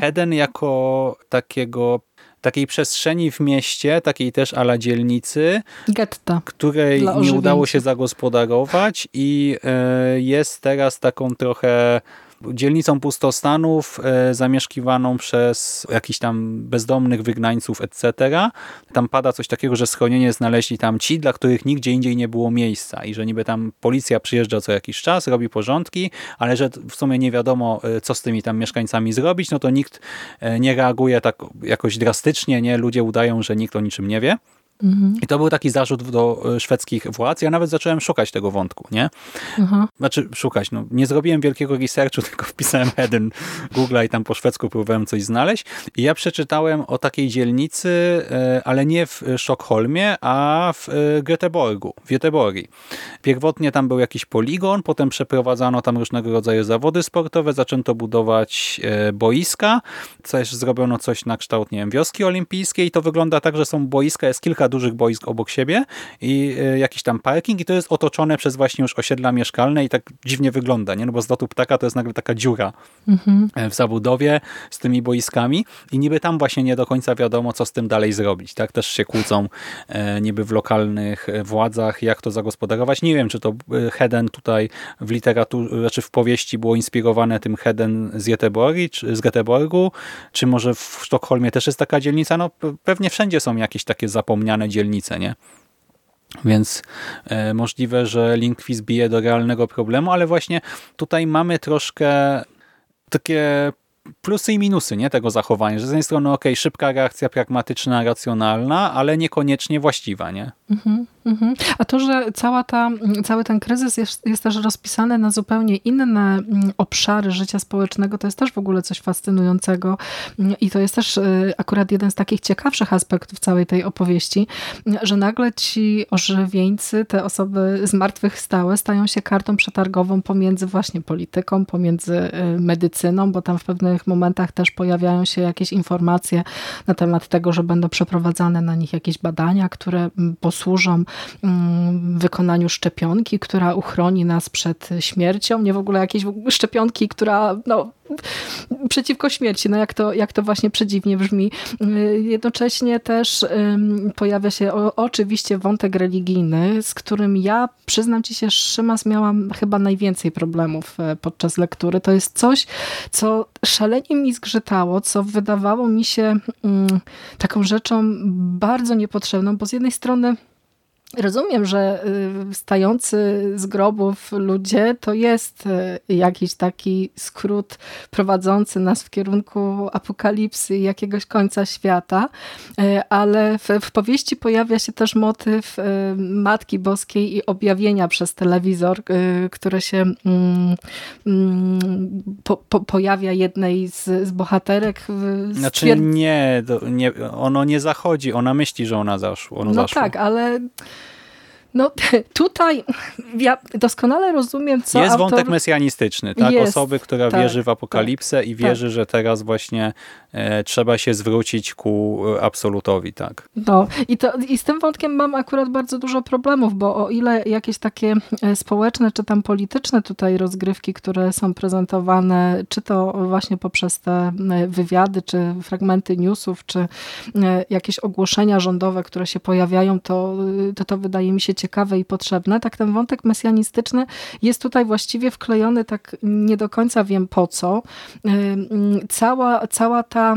Heden jako takiego takiej przestrzeni w mieście, takiej też ala dzielnicy, Getta. której nie udało się zagospodarować i e, jest teraz taką trochę dzielnicą pustostanów e, zamieszkiwaną przez jakichś tam bezdomnych wygnańców, etc. Tam pada coś takiego, że schronienie znaleźli tam ci, dla których nigdzie indziej nie było miejsca i że niby tam policja przyjeżdża co jakiś czas, robi porządki, ale że w sumie nie wiadomo, e, co z tymi tam mieszkańcami zrobić, no to nikt e, nie reaguje tak jakoś drastycznie, nie? Ludzie udają, że nikt o niczym nie wie. I to był taki zarzut do e, szwedzkich władz. Ja nawet zacząłem szukać tego wątku, nie? Aha. Znaczy szukać, no nie zrobiłem wielkiego researchu, *laughs* tylko wpisałem headen Google'a i tam po szwedzku próbowałem coś znaleźć. I ja przeczytałem o takiej dzielnicy, e, ale nie w Sztokholmie, a w e, Göteborgu, w Göteborgi. Pierwotnie tam był jakiś poligon, potem przeprowadzano tam różnego rodzaju zawody sportowe, zaczęto budować boiska, też zrobiono coś na kształt, nie wiem, wioski olimpijskiej. To wygląda tak, że są boiska, jest kilka dużych boisk obok siebie i e, jakiś tam parking i to jest otoczone przez właśnie już osiedla mieszkalne i tak dziwnie wygląda, nie? No bo z lotu ptaka to jest nagle taka dziura e, w zabudowie z tymi boiskami i niby tam właśnie nie do końca wiadomo, co z tym dalej zrobić. Tak też się kłócą e, niby w lokalnych władzach, jak to zagospodarować. Nie wiem, czy to Heden tutaj w literaturze, znaczy w powieści było inspirowane tym Heden z Göteborgi, czy z Göteborgu, czy może w Sztokholmie też jest taka dzielnica. No pe- pewnie wszędzie są jakieś takie zapomniane dzielnice, nie? Więc e, możliwe, że Linkvis bije do realnego problemu, ale właśnie tutaj mamy troszkę takie plusy i minusy nie, tego zachowania, że z jednej strony ok, szybka reakcja, pragmatyczna, racjonalna, ale niekoniecznie właściwa, nie? Mhm. A to, że cała ta, cały ten kryzys jest, jest też rozpisany na zupełnie inne mm, obszary życia społecznego, to jest też w ogóle coś fascynującego. Mm, i to jest też y, akurat jeden z takich ciekawszych aspektów całej tej opowieści, że nagle ci ożywieńcy, te osoby zmartwychwstałe stają się kartą przetargową pomiędzy właśnie polityką, pomiędzy y, medycyną, bo tam w pewnych momentach też pojawiają się jakieś informacje na temat tego, że będą przeprowadzane na nich jakieś badania, które mm, posłużą mm, wykonaniu szczepionki, która uchroni nas przed śmiercią. Nie w ogóle jakiejś szczepionki, która no, przeciwko śmierci, no jak to, jak to właśnie przedziwnie brzmi. Y, Jednocześnie też pojawia się oczywiście wątek religijny, z którym ja, przyznam ci się, Szymas, miałam chyba najwięcej problemów e, podczas lektury. To jest coś, co szalenie mi zgrzytało, co wydawało mi się mm, taką rzeczą bardzo niepotrzebną, bo z jednej strony Rozumiem, że y, stający z grobów ludzie to jest y, jakiś taki skrót prowadzący nas w kierunku apokalipsy i jakiegoś końca świata, y, ale w, w powieści pojawia się też motyw Matki Boskiej i objawienia przez telewizor, które się mm, mm, po, po, pojawia jednej z, z bohaterek. w- Znaczy nie, nie, ono nie zachodzi, ona myśli, że ona zaszło. Ono No zaszło. tak, ale no *laughs* tutaj ja doskonale rozumiem, co jest autor... wątek mesjanistyczny, tak? Jest, Osoby, która tak, wierzy w apokalipsę i wierzy, że teraz właśnie e, trzeba się zwrócić ku e, absolutowi, tak. No i, to, i z tym wątkiem mam akurat bardzo dużo problemów, bo o ile jakieś takie e, społeczne czy tam polityczne tutaj rozgrywki, które są prezentowane, czy to właśnie poprzez te e, wywiady, czy fragmenty newsów, czy jakieś ogłoszenia rządowe, które się pojawiają, to to, to wydaje mi się ciekawe i potrzebne. Tak ten wątek mesjanistyczny jest tutaj właściwie wklejony, tak nie do końca wiem po co. Cała, cała ta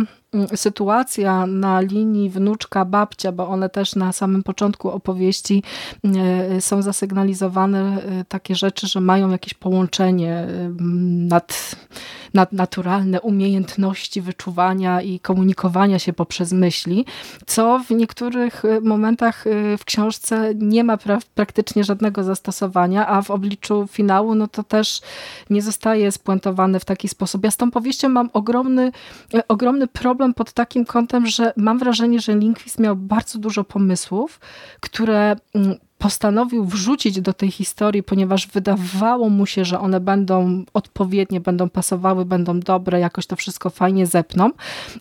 sytuacja na linii wnuczka-babcia, bo one też na samym początku opowieści e, są zasygnalizowane e, takie rzeczy, że mają jakieś połączenie nad, nadnaturalne umiejętności wyczuwania i komunikowania się poprzez myśli, co w niektórych e, momentach e, w książce nie ma pra praktycznie żadnego zastosowania, a w obliczu finału no to też nie zostaje spuentowane w taki sposób. Ja z tą powieścią mam ogromny, e, ogromny problem pod takim kątem, że mam wrażenie, że Linkvist miał bardzo dużo pomysłów, które mm, postanowił wrzucić do tej historii, ponieważ wydawało mu się, że one będą odpowiednie, będą pasowały, będą dobre, jakoś to wszystko fajnie zepną,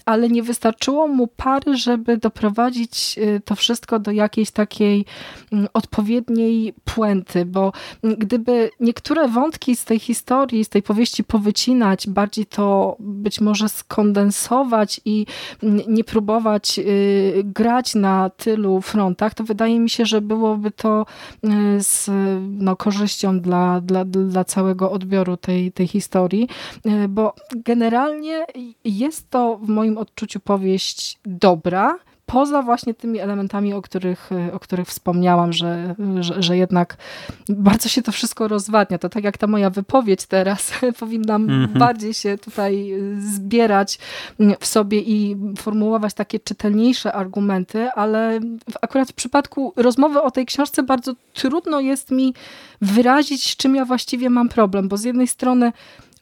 ale nie wystarczyło mu pary, żeby doprowadzić y, to wszystko do jakiejś takiej mm, odpowiedniej puenty, bo mm, gdyby niektóre wątki z tej historii, z tej powieści powycinać, bardziej to być może skondensować i mm, nie próbować y, grać na tylu frontach, to wydaje mi się, że byłoby to to y, z no, korzyścią dla, dla, dla całego odbioru tej, tej historii, y, bo generalnie jest to w moim odczuciu powieść dobra, poza właśnie tymi elementami, o których, o których wspomniałam, że, że, że, jednak bardzo się to wszystko rozwadnia. To tak jak ta moja wypowiedź teraz, *laughs* powinnam mm -hmm. bardziej się tutaj zbierać w sobie i formułować takie czytelniejsze argumenty, ale akurat w przypadku rozmowy o tej książce bardzo trudno jest mi wyrazić, z czym ja właściwie mam problem, bo z jednej strony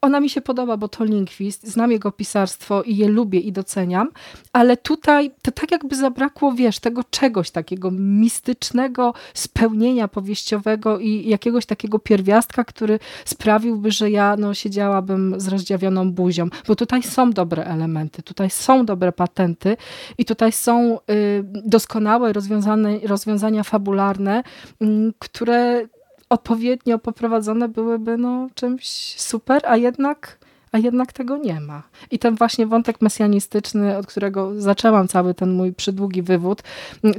ona mi się podoba, bo to lingwist, znam jego pisarstwo i je lubię i doceniam, ale tutaj to tak jakby zabrakło, wiesz, tego czegoś takiego mistycznego spełnienia powieściowego i jakiegoś takiego pierwiastka, który sprawiłby, że ja no, siedziałabym z rozdziawioną buzią, bo tutaj są dobre elementy, tutaj są dobre patenty i tutaj są y, doskonałe rozwiązane, rozwiązania fabularne, y, które odpowiednio poprowadzone byłyby no, czymś super, a jednak, a jednak tego nie ma. I ten właśnie wątek mesjanistyczny, od którego zaczęłam cały ten mój przydługi wywód,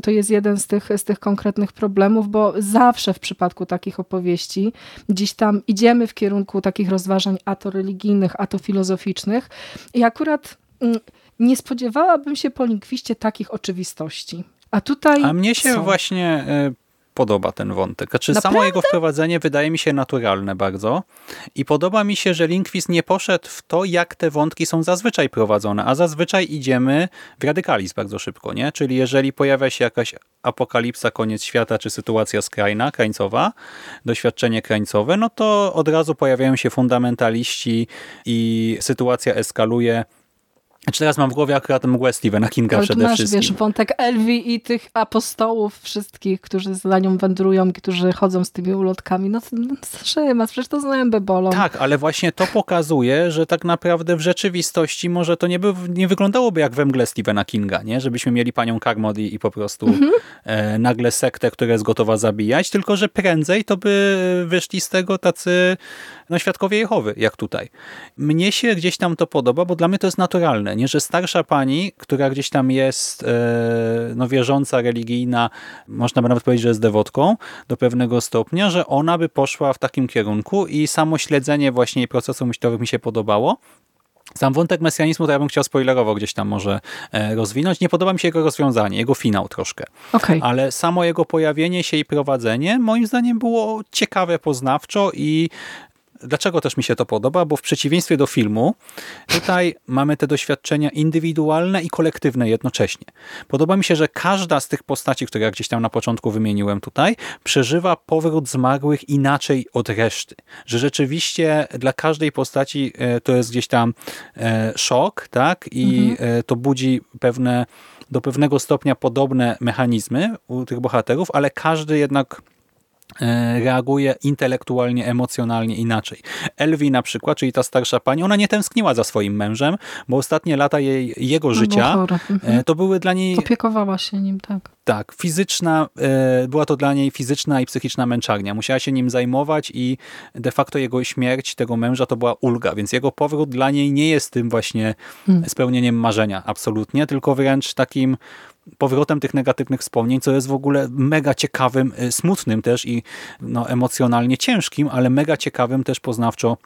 to jest jeden z tych, z tych konkretnych problemów, bo zawsze w przypadku takich opowieści gdzieś tam idziemy w kierunku takich rozważań a to religijnych, a to filozoficznych i akurat mm, nie spodziewałabym się po linkwiście takich oczywistości. A tutaj. A mnie się są. właśnie e, podoba ten wątek. Znaczy Naprawdę? samo jego wprowadzenie wydaje mi się naturalne bardzo i podoba mi się, że Linkvis nie poszedł w to, jak te wątki są zazwyczaj prowadzone, a zazwyczaj idziemy w radykalizm bardzo szybko, nie? Czyli jeżeli pojawia się jakaś apokalipsa, koniec świata, czy sytuacja skrajna, krańcowa, doświadczenie krańcowe, no to od razu pojawiają się fundamentaliści i sytuacja eskaluje znaczy teraz mam w głowie akurat mgłę Stephena Kinga przede masz, wszystkim. wiesz, wątek Elwi i tych apostołów wszystkich, którzy za nią wędrują, którzy chodzą z tymi ulotkami. No, no trzyma, przecież to zęby bolą. Tak, ale właśnie to pokazuje, że tak naprawdę w rzeczywistości może to nie, by, nie wyglądałoby jak we mgle Stephena Kinga, nie? Żebyśmy mieli panią Carmody i po prostu mhm. e, nagle sektę, która jest gotowa zabijać, tylko że prędzej to by wyszli z tego tacy no, świadkowie Jehowy, jak tutaj. Mnie się gdzieś tam to podoba, bo dla mnie to jest naturalne, nie? że starsza pani, która gdzieś tam jest e, no, wierząca, religijna, można by nawet powiedzieć, że jest dewotką do pewnego stopnia, że ona by poszła w takim kierunku i samo śledzenie właśnie jej procesu myślowych mi się podobało. Sam wątek mesjanizmu to ja bym chciał spoilerowo gdzieś tam może e, rozwinąć. Nie podoba mi się jego rozwiązanie, jego finał troszkę. Okay. Ale samo jego pojawienie się i prowadzenie moim zdaniem było ciekawe poznawczo i Dlaczego też mi się to podoba? Bo w przeciwieństwie do filmu, tutaj mamy te doświadczenia indywidualne i kolektywne jednocześnie. Podoba mi się, że każda z tych postaci, które ja gdzieś tam na początku wymieniłem tutaj, przeżywa powrót zmarłych inaczej od reszty. Że rzeczywiście dla każdej postaci e, to jest gdzieś tam e, szok, tak? I mhm. E, to budzi pewne, do pewnego stopnia podobne mechanizmy u tych bohaterów, ale każdy jednak reaguje intelektualnie, emocjonalnie inaczej. Elwi na przykład, czyli ta starsza pani, ona nie tęskniła za swoim mężem, bo ostatnie lata jej, jego życia e, mhm. to były dla niej... Opiekowała się nim, tak. Tak, fizyczna, e, była to dla niej fizyczna i psychiczna męczarnia. Musiała się nim zajmować i de facto jego śmierć, tego męża, to była ulga, więc jego powrót dla niej nie jest tym właśnie hmm. spełnieniem marzenia, absolutnie, tylko wręcz takim powrotem tych negatywnych wspomnień, co jest w ogóle mega ciekawym, y, smutnym też i no, emocjonalnie ciężkim, ale mega ciekawym też poznawczo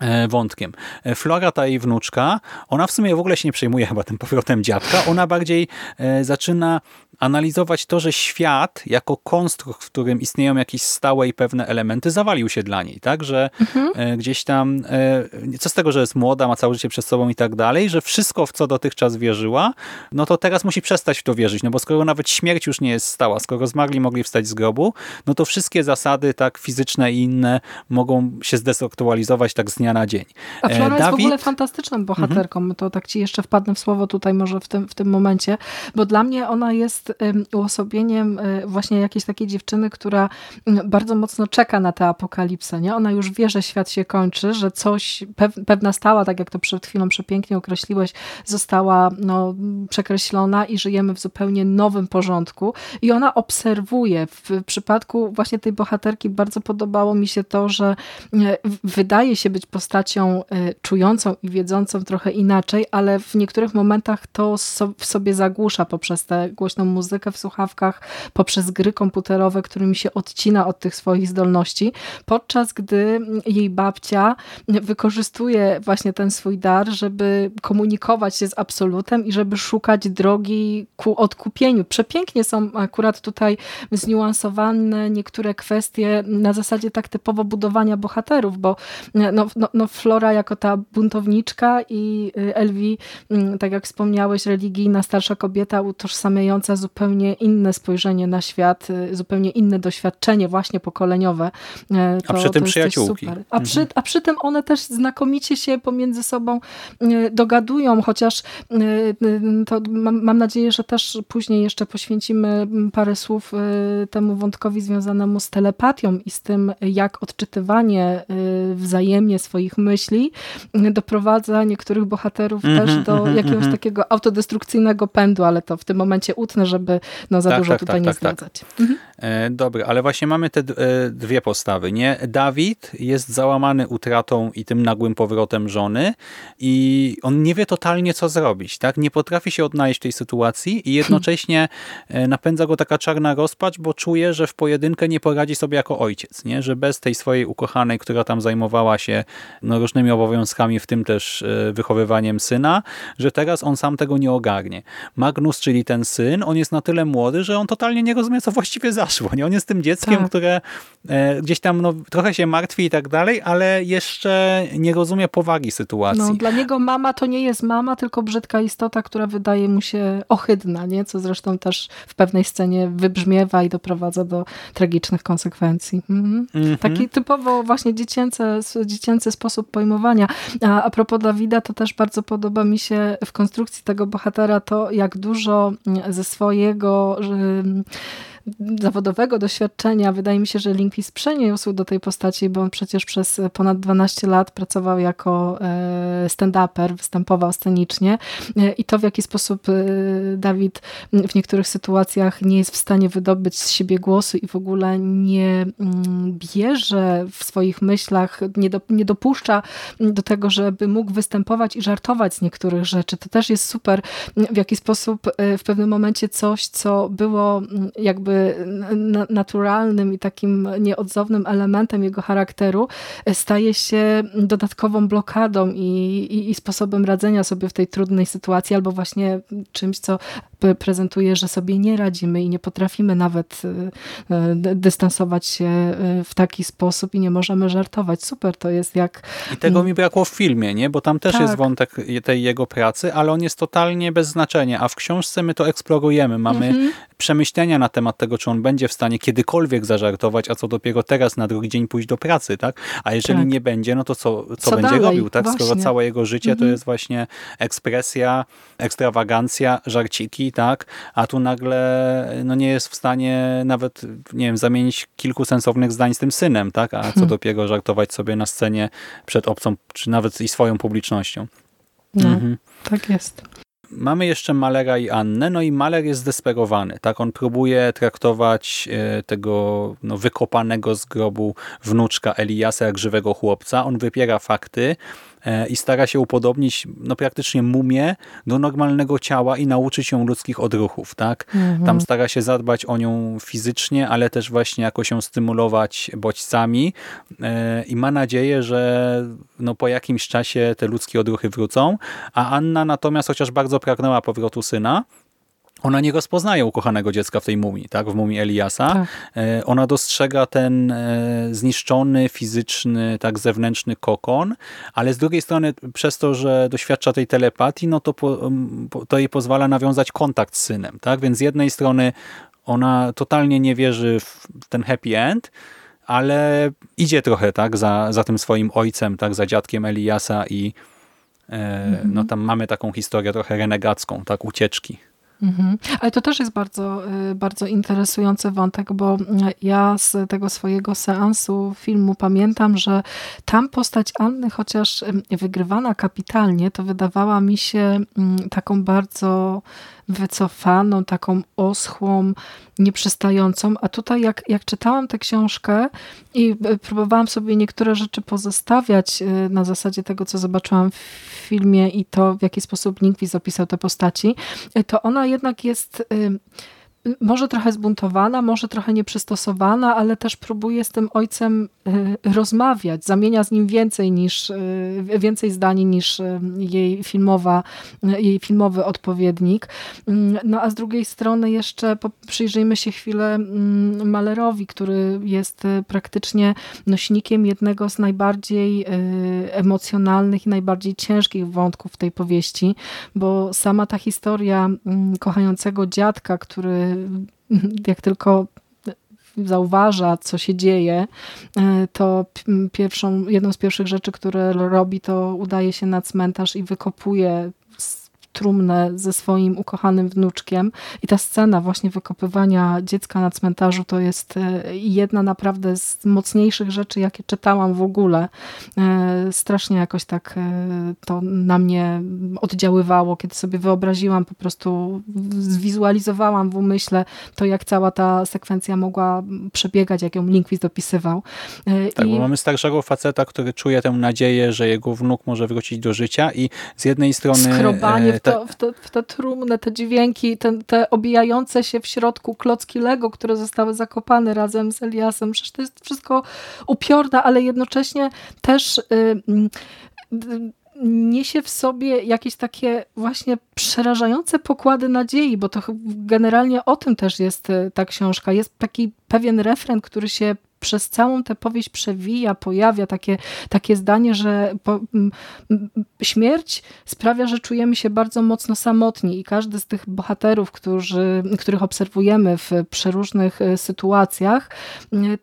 e, wątkiem. E, Flora, ta jej wnuczka, ona w sumie w ogóle się nie przejmuje chyba tym powrotem dziadka, ona bardziej e, zaczyna analizować to, że świat jako konstrukt, w którym istnieją jakieś stałe i pewne elementy, zawalił się dla niej, tak? Że mhm. E, gdzieś tam, e, co z tego, że jest młoda, ma całe życie przed sobą i tak dalej, że wszystko, w co dotychczas wierzyła, no to teraz musi przestać w to wierzyć, no bo skoro nawet śmierć już nie jest stała, skoro zmarli mogli wstać z grobu, no to wszystkie zasady tak fizyczne i inne mogą się zdezaktualizować tak z dnia na dzień. A Flora Dawid... jest w ogóle fantastyczną bohaterką, mhm. to tak ci jeszcze wpadnę w słowo tutaj może w tym, w tym momencie, bo dla mnie ona jest jest em, uosobieniem e, właśnie jakiejś takiej dziewczyny, która bardzo mocno czeka na tę apokalipsę. Nie? Ona już wie, że świat się kończy, że coś, pew, pewna stała, tak jak to przed chwilą przepięknie określiłeś, została no, przekreślona i żyjemy w zupełnie nowym porządku. I ona obserwuje. W przypadku właśnie tej bohaterki bardzo podobało mi się to, że e, wydaje się być postacią e, czującą i wiedzącą trochę inaczej, ale w niektórych momentach to w sobie zagłusza poprzez tę głośną muzykę w słuchawkach, poprzez gry komputerowe, którymi się odcina od tych swoich zdolności, podczas gdy jej babcia wykorzystuje właśnie ten swój dar, żeby komunikować się z absolutem i żeby szukać drogi ku odkupieniu. Przepięknie są akurat tutaj zniuansowane niektóre kwestie na zasadzie tak typowo budowania bohaterów, bo no, no, no Flora jako ta buntowniczka i Elwi, mm, tak jak wspomniałeś, religijna starsza kobieta utożsamiająca zupełnie inne spojrzenie na świat, y, zupełnie inne doświadczenie właśnie pokoleniowe. E, To, A przy tym przyjaciółki. Super. A, przy, a przy tym one też znakomicie się pomiędzy sobą y, dogadują, chociaż y, y, to mam, mam nadzieję, że też później jeszcze poświęcimy mm, parę słów y, temu wątkowi związanemu z telepatią i z tym, jak odczytywanie y, wzajemnie swoich myśli y, doprowadza niektórych bohaterów Mhm, też do mhm, jakiegoś mhm. takiego autodestrukcyjnego pędu, ale to w tym momencie utnę, żeby no, za Tak, dużo tak, tutaj tak, nie tak, tak. zdradzać. E, Dobra, ale właśnie mamy te e, dwie postawy, nie? Dawid jest załamany utratą i tym nagłym powrotem żony i on nie wie totalnie, co zrobić, tak? Nie potrafi się odnaleźć w tej sytuacji i jednocześnie e, napędza go taka czarna rozpacz, bo czuje, że w pojedynkę nie poradzi sobie jako ojciec, nie? Że bez tej swojej ukochanej, która tam zajmowała się no, różnymi obowiązkami, w tym też e, wychowywaniem syna, że teraz on sam tego nie ogarnie. Magnus, czyli ten syn, on jest na tyle młody, że on totalnie nie rozumie, co właściwie zaszło. Nie? On jest tym dzieckiem, Tak. które e, gdzieś tam no, trochę się martwi i tak dalej, ale jeszcze nie rozumie powagi sytuacji. No, dla niego mama to nie jest mama, tylko brzydka istota, która wydaje mu się ohydna, nie? co zresztą też w pewnej scenie wybrzmiewa i doprowadza do tragicznych konsekwencji. Mhm. Mhm. Taki typowo właśnie dziecięce, dziecięcy sposób pojmowania. A, a propos Dawida, to też bardzo podoba mi się w konstrukcji tego bohatera to, jak dużo ze swojego ym, zawodowego doświadczenia, wydaje mi się, że Linkis przeniósł do tej postaci, bo on przecież przez ponad 12 lat pracował jako e, stand-uper, występował scenicznie E, i to w jaki sposób e, Dawid w niektórych sytuacjach nie jest w stanie wydobyć z siebie głosu i w ogóle nie mm, bierze w swoich myślach, nie, do, nie dopuszcza do tego, żeby mógł występować i żartować z niektórych rzeczy. To też jest super, w jaki sposób w pewnym momencie coś, co było mm, jakby na- naturalnym i takim nieodzownym elementem jego charakteru, e, staje się dodatkową blokadą i, i, i sposobem radzenia sobie w tej trudnej sytuacji, albo właśnie czymś, co prezentuje, że sobie nie radzimy i nie potrafimy nawet e, e, dystansować się w taki sposób i nie możemy żartować. Super to jest, jak I tego mi brakło w filmie, nie? bo tam też Tak. jest wątek tej jego pracy, ale on jest totalnie bez znaczenia, a w książce my to eksplorujemy. Mamy Mhm. przemyślenia na temat tego, czy on będzie w stanie kiedykolwiek zażartować, a co dopiero teraz na drugi dzień pójść do pracy, tak? A jeżeli Tak. nie będzie, no to co, co, Co będzie dalej? robił, tak? Skoro Właśnie. całe jego życie to Mhm. jest właśnie ekspresja, ekstrawagancja, żarciki, tak? A tu nagle no nie jest w stanie nawet, nie wiem, zamienić kilku sensownych zdań z tym synem, tak? A co Hmm. dopiero żartować sobie na scenie przed obcą, czy nawet i swoją publicznością. no, Mhm. tak jest. Mamy jeszcze Malera i Annę, no i Maler jest zdesperowany. Tak, on próbuje traktować e, tego no, wykopanego z grobu wnuczka Eliasa jak żywego chłopca. On wypiera fakty i stara się upodobnić no, praktycznie mumię do normalnego ciała i nauczyć ją ludzkich odruchów. Tak? Mhm. Tam stara się zadbać o nią fizycznie, ale też właśnie jakoś ją stymulować bodźcami e, i ma nadzieję, że no, po jakimś czasie te ludzkie odruchy wrócą, a Anna natomiast, chociaż bardzo pragnęła powrotu syna, ona nie rozpoznaje ukochanego dziecka w tej mumii, tak? w mumii Eliasa. Tak. E, Ona dostrzega ten e, zniszczony, fizyczny, tak zewnętrzny kokon, ale z drugiej strony przez to, że doświadcza tej telepatii, no to, po, to jej pozwala nawiązać kontakt z synem. Tak? Więc z jednej strony ona totalnie nie wierzy w ten happy end, ale idzie trochę tak za, za tym swoim ojcem, tak za dziadkiem Eliasa i e, no tam mamy taką historię trochę renegacką, tak ucieczki. Mhm. Ale to też jest bardzo, y, bardzo interesujący wątek, bo ja z tego swojego seansu filmu pamiętam, że tam postać Anny, chociaż wygrywana kapitalnie, to wydawała mi się mm, taką bardzo wycofaną, taką oschłą, nieprzystającą. A tutaj jak, jak czytałam tę książkę i e, próbowałam sobie niektóre rzeczy pozostawiać e, na zasadzie tego, co zobaczyłam w filmie i to, w jaki sposób Linkvis opisał te postaci, e, to ona jednak jest może trochę zbuntowana, może trochę nieprzystosowana, ale też próbuje z tym ojcem y, rozmawiać, zamienia z nim więcej niż y, więcej zdań niż y, jej filmowa, jej filmowy odpowiednik. Mm, no a z drugiej strony jeszcze przyjrzyjmy się chwilę mm, Malerowi, który jest praktycznie nośnikiem jednego z najbardziej emocjonalnych i najbardziej ciężkich wątków tej powieści, bo sama ta historia mm, kochającego dziadka, który jak tylko zauważa, co się dzieje, e, to pierwszą, jedną z pierwszych rzeczy, które robi, to udaje się na cmentarz i wykopuje trumnę ze swoim ukochanym wnuczkiem i ta scena właśnie wykopywania dziecka na cmentarzu to jest e, jedna naprawdę z mocniejszych rzeczy, jakie czytałam w ogóle. E, strasznie jakoś tak e, to na mnie oddziaływało, kiedy sobie wyobraziłam, po prostu zwizualizowałam w umyśle to, jak cała ta sekwencja mogła przebiegać, jak ją Linkwist dopisywał. Tak, I... bo mamy starszego faceta, który czuje tę nadzieję, że jego wnuk może wrócić do życia i z jednej strony... Skrobanie to, w, to, w te trumnę, te dźwięki, te, te obijające się w środku klocki Lego, które zostały zakopane razem z Eliasem. Przecież to jest wszystko upiorne, ale jednocześnie też... Y, y, niesie w sobie jakieś takie właśnie przerażające pokłady nadziei, bo to generalnie o tym też jest y, ta książka. Jest taki pewien refren, który się przez całą tę powieść przewija, pojawia takie, takie zdanie, że po, śmierć sprawia, że czujemy się bardzo mocno samotni i każdy z tych bohaterów, którzy, których obserwujemy w przeróżnych e, sytuacjach,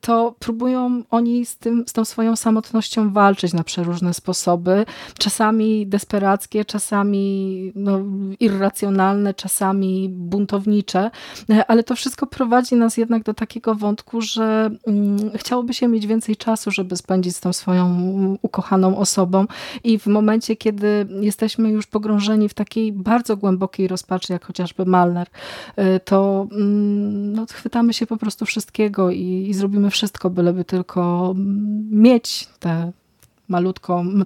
to próbują oni z, tym, z tą swoją samotnością walczyć na przeróżne sposoby, czasami desperackie, czasami no, irracjonalne, czasami buntownicze, e, ale to wszystko prowadzi nas jednak do takiego wątku, że chciałoby się mieć więcej czasu, żeby spędzić z tą swoją ukochaną osobą i w momencie, kiedy jesteśmy już pogrążeni w takiej bardzo głębokiej rozpaczy, jak chociażby Malner, y, to mm, no, chwytamy się po prostu wszystkiego i, i zrobimy wszystko, byleby tylko mieć te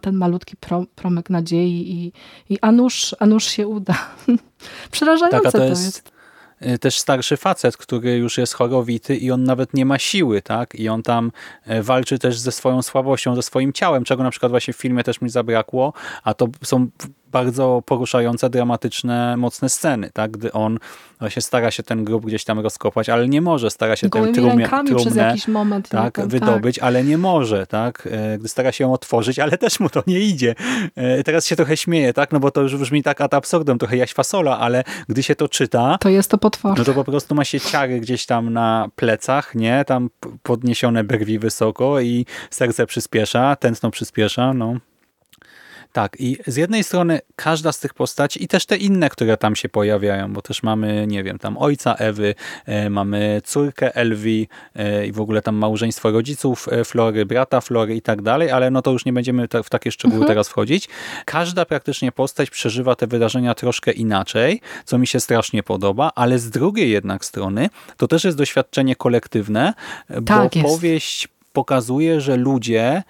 ten malutki pro, promyk nadziei i, i a, nuż, a nuż się uda. *laughs* Przerażające to, to jest. jest. Y, też starszy facet, który już jest chorowity i on nawet nie ma siły, tak? I on tam e, walczy też ze swoją słabością, ze swoim ciałem, czego na przykład właśnie w filmie też mi zabrakło, a to są bardzo poruszające, dramatyczne, mocne sceny, tak? gdy on się stara się ten grób gdzieś tam rozkopać, ale nie może, stara się tę trumnę, trumnę moment, tak, tak, wydobyć, tak. ale nie może, tak? E, gdy stara się ją otworzyć, ale też mu to nie idzie. E, teraz się trochę śmieje, tak? no bo to już brzmi tak ad absurdem, trochę jaś fasola, ale gdy się to czyta, to jest to potwór. No to po prostu ma się ciary gdzieś tam na plecach, nie? Tam podniesione brwi wysoko i serce przyspiesza, tętno przyspiesza, no. Tak, i z jednej strony każda z tych postaci i też te inne, które tam się pojawiają, bo też mamy, nie wiem, tam ojca Ewy, e, mamy córkę Elwi e, i w ogóle tam małżeństwo rodziców e, Flory, brata Flory i tak dalej, ale no to już nie będziemy w takie szczegóły mhm. teraz wchodzić. Każda praktycznie postać przeżywa te wydarzenia troszkę inaczej, co mi się strasznie podoba, ale z drugiej jednak strony to też jest doświadczenie kolektywne, tak bo jest. powieść pokazuje, że ludzie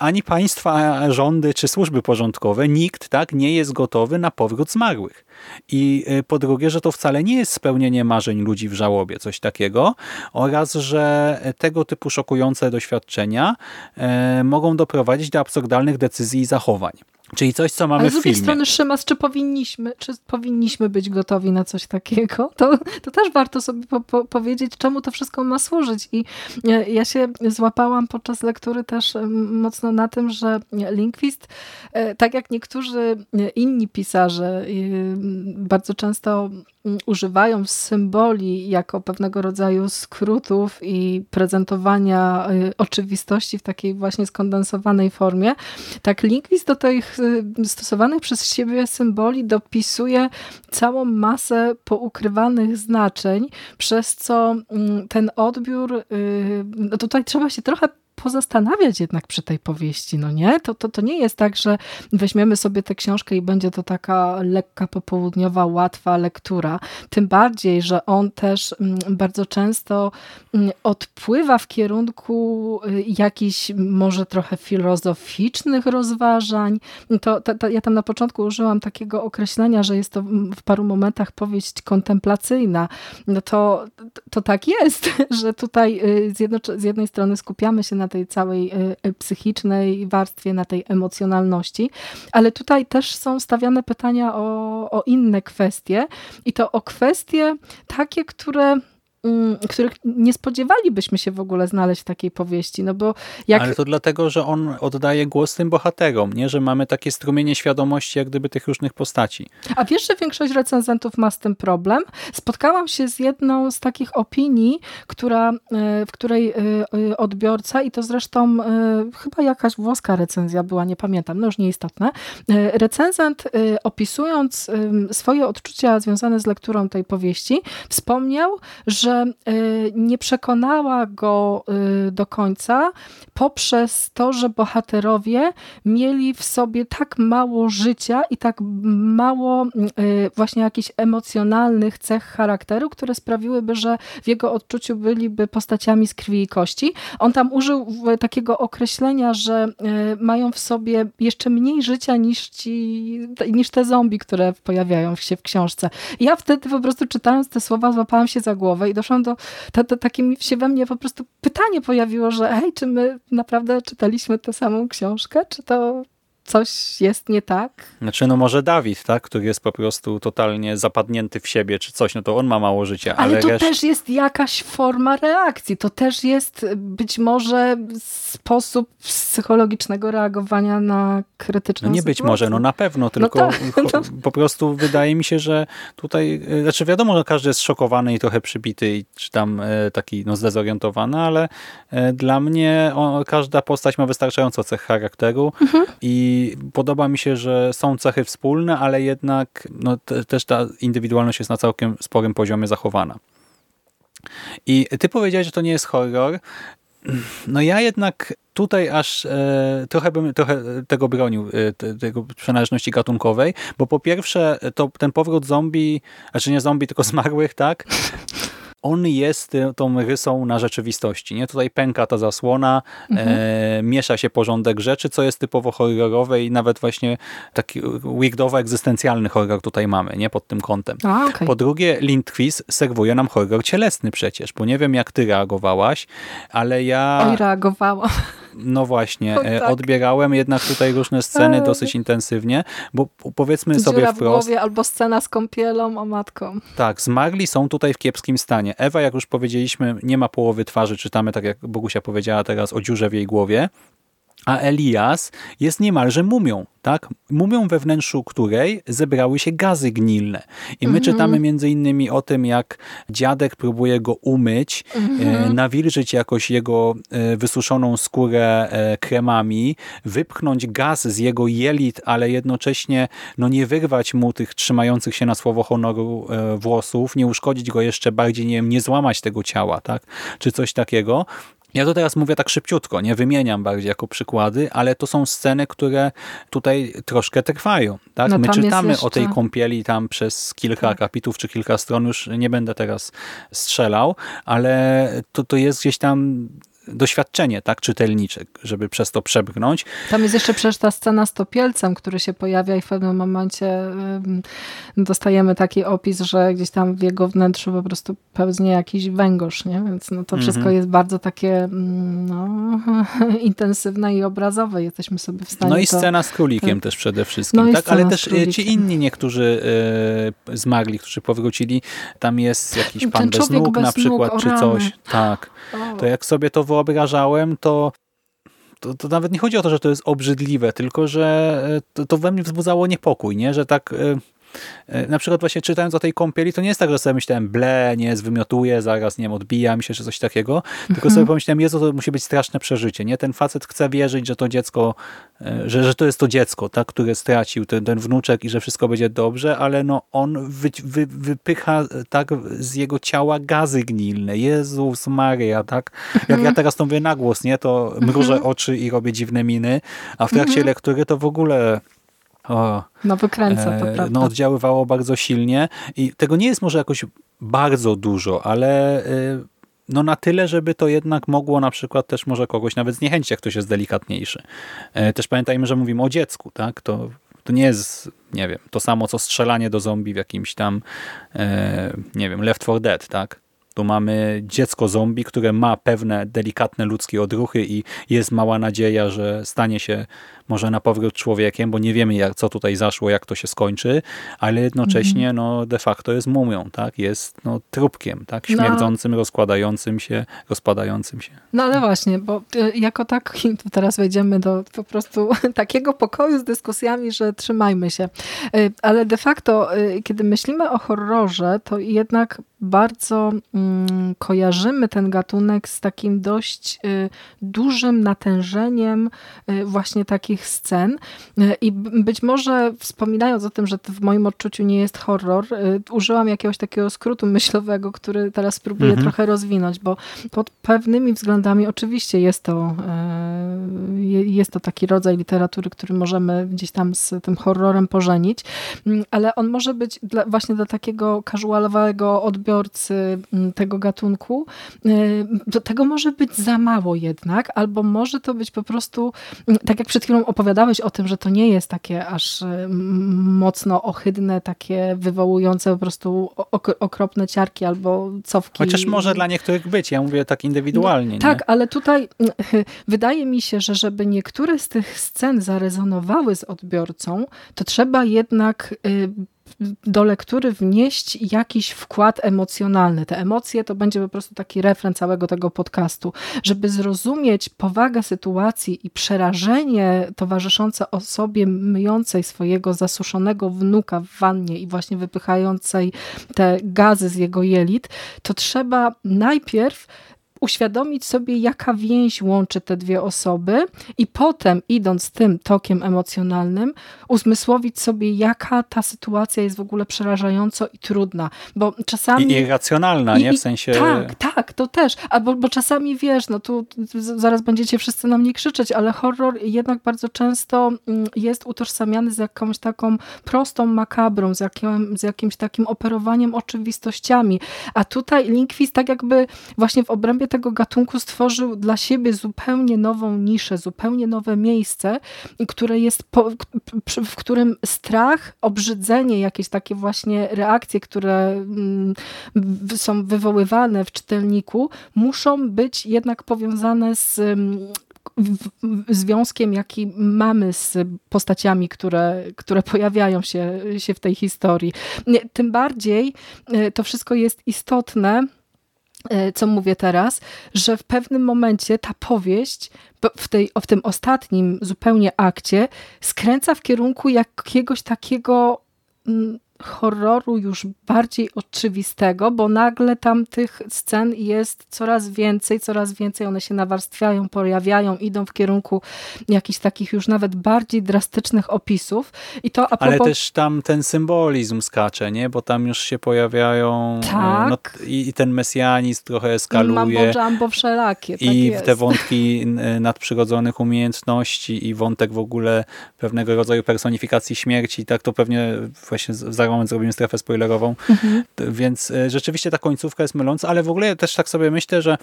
ani państwa, rządy czy służby porządkowe, nikt tak nie jest gotowy na powrót zmarłych. I y, po drugie, że to wcale nie jest spełnienie marzeń ludzi w żałobie, coś takiego, oraz, że tego typu szokujące doświadczenia e, mogą doprowadzić do absurdalnych decyzji i zachowań. Czyli coś, co mamy Ale w filmie. z drugiej strony, Szymas, czy powinniśmy, czy powinniśmy być gotowi na coś takiego? To, to też warto sobie po, po, powiedzieć, czemu to wszystko ma służyć. I ja się złapałam podczas lektury też mocno na tym, że Linkwist, e, tak jak niektórzy inni pisarze, bardzo często używają symboli jako pewnego rodzaju skrótów i prezentowania y, oczywistości w takiej właśnie skondensowanej formie, tak Linkwist do tych y, stosowanych przez siebie symboli dopisuje całą masę poukrywanych znaczeń, przez co mm, ten odbiór, y, no tutaj trzeba się trochę pozastanawiać jednak przy tej powieści, no nie? To, to, to nie jest tak, że weźmiemy sobie tę książkę i będzie to taka lekka, popołudniowa, łatwa lektura. Tym bardziej, że on też mm, bardzo często mm, odpływa w kierunku y, jakichś może trochę filozoficznych rozważań. To, to, to, ja tam na początku użyłam takiego określenia, że jest to w paru momentach powieść kontemplacyjna. No to, to tak jest, *laughs* że tutaj y, z, z jednej strony skupiamy się na tej całej y, y, psychicznej warstwie, na tej emocjonalności, ale tutaj też są stawiane pytania o, o inne kwestie. I to o kwestie takie, które których nie spodziewalibyśmy się w ogóle znaleźć w takiej powieści, no bo jak... Ale to dlatego, że on oddaje głos tym bohaterom, nie? Że mamy takie strumienie świadomości jak gdyby tych różnych postaci. A wiesz, że większość recenzentów ma z tym problem? Spotkałam się z jedną z takich opinii, która, e, w której e, e, odbiorca, i to zresztą chyba jakaś włoska recenzja była, nie pamiętam, no już nieistotne, recenzent opisując swoje odczucia związane z lekturą tej powieści, wspomniał, że że y, nie przekonała go y, do końca poprzez to, że bohaterowie mieli w sobie tak mało życia i tak mało y, właśnie jakichś emocjonalnych cech charakteru, które sprawiłyby, że w jego odczuciu byliby postaciami z krwi i kości. On tam użył takiego określenia, że mają w sobie jeszcze mniej życia niż, ci, niż te zombie, które pojawiają się w książce. ja wtedy po prostu czytając te słowa złapałam się za głowę i doszłam do, to, to, takie się we mnie po prostu pytanie pojawiło, że hej, czy my naprawdę czytaliśmy tę samą książkę, czy to coś jest nie tak. Znaczy, no może Dawid, tak, który jest po prostu totalnie zapadnięty w siebie, czy coś, no to on ma mało życia. Ale, ale to resz... też jest jakaś forma reakcji, to też jest być może sposób psychologicznego reagowania na krytyczną No nie być sytuację. może, no na pewno, no tylko no tak, po prostu wydaje mi się, że tutaj, e, znaczy wiadomo, że każdy jest szokowany i trochę przybity, czy tam e, taki no, zdezorientowany, ale e, dla mnie on, każda postać ma wystarczająco cech charakteru mhm. i podoba mi się, że są cechy wspólne, ale jednak no, te, też ta indywidualność jest na całkiem sporym poziomie zachowana. I ty powiedziałeś, że to nie jest horror. No ja jednak tutaj aż e, trochę bym trochę tego bronił, e, te, tego przynależności gatunkowej, bo po pierwsze to ten powrót zombie, znaczy nie zombie, tylko *laughs* zmarłych, tak? On jest tą rysą na rzeczywistości. Nie? Tutaj pęka ta zasłona, mhm. e, miesza się porządek rzeczy, co jest typowo horrorowe i nawet właśnie taki weirdowo-egzystencjalny horror tutaj mamy, nie pod tym kątem. A, okay. Po drugie, Lindquist serwuje nam horror cielesny przecież, bo nie wiem jak ty reagowałaś, ale ja... Oj, reagowałam. No właśnie, e, tak. odbierałem jednak tutaj różne sceny dosyć intensywnie, bo powiedzmy Dziura sobie wprost... w głowie albo scena z kąpielą, o matką. Tak, zmarli są tutaj w kiepskim stanie. Ewa, jak już powiedzieliśmy, nie ma połowy twarzy, czytamy tak jak Bogusia powiedziała teraz o dziurze w jej głowie a Elias jest niemalże mumią, tak? Mumią we wnętrzu której zebrały się gazy gnilne. I my mm -hmm. czytamy między innymi o tym, jak dziadek próbuje go umyć, mm -hmm. e, mhm. nawilżyć jakoś jego e, wysuszoną skórę e, kremami, wypchnąć gaz z jego jelit, ale jednocześnie no, nie wyrwać mu tych trzymających się na słowo honoru włosów, nie uszkodzić go jeszcze bardziej, nie, wiem, nie złamać tego ciała, tak? Czy coś takiego. Ja to teraz mówię tak szybciutko, nie wymieniam bardziej jako przykłady, ale to są sceny, które tutaj troszkę trwają. Tak? No, My czytamy jeszcze... o tej kąpieli tam przez kilka tak. kapitów czy kilka stron, już nie będę teraz strzelał, ale to, to jest gdzieś tam doświadczenie tak czytelnicze, żeby przez to przebrnąć. Tam jest jeszcze przecież ta scena z topielcem, który się pojawia i w pewnym momencie dostajemy taki opis, że gdzieś tam w jego wnętrzu po prostu pełznie jakiś węgorz, nie? więc no to wszystko mm -hmm. jest bardzo takie mm, no, *laughs* intensywne i obrazowe. Jesteśmy sobie w stanie No i scena z królikiem też przede wszystkim, no tak? ale też e, ci inni niektórzy e, zmarli, którzy powrócili, tam jest jakiś pan bez nóg na przykład, nóg, czy coś. Tak. O. To jak sobie to wyobrażałem, to to, to, nawet nie chodzi o to, że to jest obrzydliwe, tylko że e, to, to we mnie wzbudzało niepokój, nie? że tak e, na przykład właśnie czytając o tej kąpieli, to nie jest tak, że sobie myślałem, ble, nie, zwymiotuję, zaraz, nie wiem, odbija mi się, czy coś takiego, tylko sobie pomyślałem, Jezu, to musi być straszne przeżycie, nie? Ten facet chce wierzyć, że to dziecko, e, że, że to jest to dziecko, tak, które stracił ten, ten wnuczek i że wszystko będzie dobrze, ale no on wy, wy, wypycha tak z jego ciała gazy gnilne. Jezus Maria, tak? Jak ja teraz to mówię na głos, nie? To mrużę oczy i robię dziwne miny, a w trakcie lektury to w ogóle o, No wykręca, to e, prawda. no, oddziaływało bardzo silnie i tego nie jest może jakoś bardzo dużo, ale e, no na tyle, żeby to jednak mogło na przykład też może kogoś nawet zniechęcić, jak ktoś jest delikatniejszy. E, Też pamiętajmy, że mówimy o dziecku, tak? To, to nie jest, nie wiem, to samo co strzelanie do zombie w jakimś tam, e, nie wiem, Left 4 Dead, tak? Tu mamy dziecko zombie, które ma pewne delikatne ludzkie odruchy i jest mała nadzieja, że stanie się może na powrót człowiekiem, bo nie wiemy jak, co tutaj zaszło, jak to się skończy, ale jednocześnie no, de facto jest mumią, tak? jest no, trupkiem, tak? No. śmierdzącym, rozkładającym się, rozpadającym się. No ale właśnie, bo y, jako tak, to teraz wejdziemy do po prostu *laughs* takiego pokoju z dyskusjami, że trzymajmy się. Y, Ale de facto, y, kiedy myślimy o horrorze, to jednak bardzo mm, kojarzymy ten gatunek z takim dość y, dużym natężeniem y, właśnie takich scen. Y, I być może wspominając o tym, że to w moim odczuciu nie jest horror, y, użyłam jakiegoś takiego skrótu myślowego, który teraz spróbuję Mhm. trochę rozwinąć, bo pod pewnymi względami oczywiście jest to, e, je- jest to taki rodzaj literatury, który możemy gdzieś tam z tym horrorem pożenić, Mm, ale on może być dla, właśnie dla takiego casualowego odbiorcy mm, tego gatunku. e, Do tego może być za mało jednak, albo może to być po prostu, mm, tak jak przed chwilą opowiadałeś o tym, że to nie jest takie aż m- mocno ohydne, takie wywołujące po prostu ok- okropne ciarki albo cofki. Chociaż może dla niektórych być, ja mówię tak indywidualnie. Tak, nie? ale tutaj *laughs* wydaje mi się, że żeby niektóre z tych scen zarezonowały z odbiorcą, to trzeba jednak y, do lektury wnieść jakiś wkład emocjonalny. Te emocje to będzie po prostu taki refren całego tego podcastu. Żeby zrozumieć powagę sytuacji i przerażenie towarzyszące osobie myjącej swojego zasuszonego wnuka w wannie i właśnie wypychającej te gazy z jego jelit, to trzeba najpierw uświadomić sobie, jaka więź łączy te dwie osoby i potem, idąc tym tokiem emocjonalnym, uzmysłowić sobie, jaka ta sytuacja jest w ogóle przerażająco i trudna. Bo czasami... I irracjonalna, I- nie? W sensie... Tak, tak, to też. Albo bo czasami wiesz, no tu zaraz będziecie wszyscy na mnie krzyczeć, ale horror jednak bardzo często mm, jest utożsamiany z jakąś taką prostą makabrą, z, jakim, z jakimś takim operowaniem oczywistościami. A tutaj Linkwist tak jakby właśnie w obrębie tego gatunku stworzył dla siebie zupełnie nową niszę, zupełnie nowe miejsce, które jest po, w którym strach, obrzydzenie, jakieś takie właśnie reakcje, które mm, są wywoływane w czytelniku, muszą być jednak powiązane z mm, związkiem, jaki mamy z postaciami, które, które pojawiają się, się w tej historii. Tym bardziej e, to wszystko jest istotne, co mówię teraz, że w pewnym momencie ta powieść w, tej, w tym ostatnim zupełnie akcie skręca w kierunku jakiegoś takiego mm, horroru już bardziej oczywistego, bo nagle tam tych scen jest coraz więcej, coraz więcej one się nawarstwiają, pojawiają, idą w kierunku jakichś takich już nawet bardziej drastycznych opisów. I to a Ale propos... też tam ten symbolizm skacze, nie? Bo tam już się pojawiają... e, Tak. No, i, I ten mesjanizm trochę eskaluje. Mambo jumbo wszelakie. Tak I jest. te wątki n- nadprzyrodzonych umiejętności i wątek w ogóle pewnego rodzaju personifikacji śmierci, tak to pewnie właśnie z- za moment zrobimy strefę spoilerową. Mhm. Więc e, rzeczywiście ta końcówka jest myląca, ale w ogóle też tak sobie myślę, że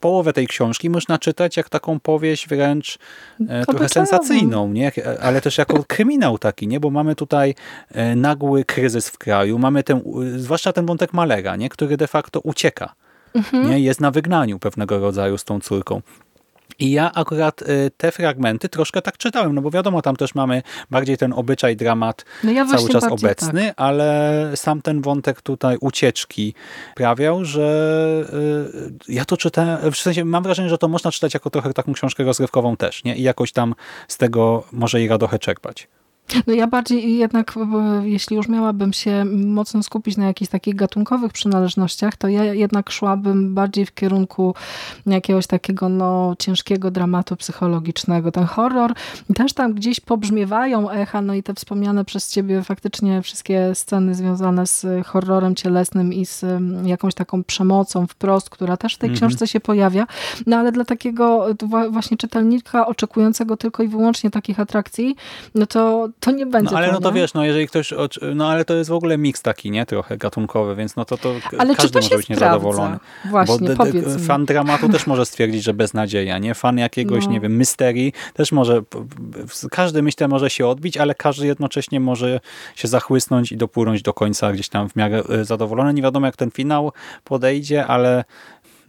połowę tej książki można czytać jak taką powieść wręcz e, trochę Obyczajową. sensacyjną, nie? Ale też jako kryminał taki, nie? bo mamy tutaj e, nagły kryzys w kraju, mamy ten, zwłaszcza ten wątek Malera, nie? który de facto ucieka, Mhm. nie? jest na wygnaniu pewnego rodzaju z tą córką. I ja akurat y, te fragmenty troszkę tak czytałem, no bo wiadomo, tam też mamy bardziej ten obyczaj, dramat No ja cały czas obecny, Tak. ale sam ten wątek tutaj ucieczki prawiał, że y, ja to czytałem, w sensie mam wrażenie, że to można czytać jako trochę taką książkę rozrywkową też, nie? I jakoś tam z tego może i radochę czerpać. No ja bardziej jednak, jeśli już miałabym się mocno skupić na jakichś takich gatunkowych przynależnościach, to ja jednak szłabym bardziej w kierunku jakiegoś takiego no, ciężkiego dramatu psychologicznego. Ten horror też tam gdzieś pobrzmiewają echa, no i te wspomniane przez ciebie faktycznie wszystkie sceny związane z horrorem cielesnym i z jakąś taką przemocą wprost, która też w tej mhm. książce się pojawia. No ale dla takiego właśnie czytelnika oczekującego tylko i wyłącznie takich atrakcji, no to to nie będzie No ale to, no to wiesz, no jeżeli ktoś, no ale to jest w ogóle miks taki, nie? Trochę gatunkowy, więc no to, to ale każdy może być niezadowolony. Właśnie, Bo fan dramatu też może stwierdzić, że beznadzieja, nie? Fan jakiegoś, no. nie wiem, mysterii też może, każdy myślę może się odbić, ale każdy jednocześnie może się zachłysnąć i dopłynąć do końca gdzieś tam w miarę e, zadowolony. Nie wiadomo jak ten finał podejdzie, ale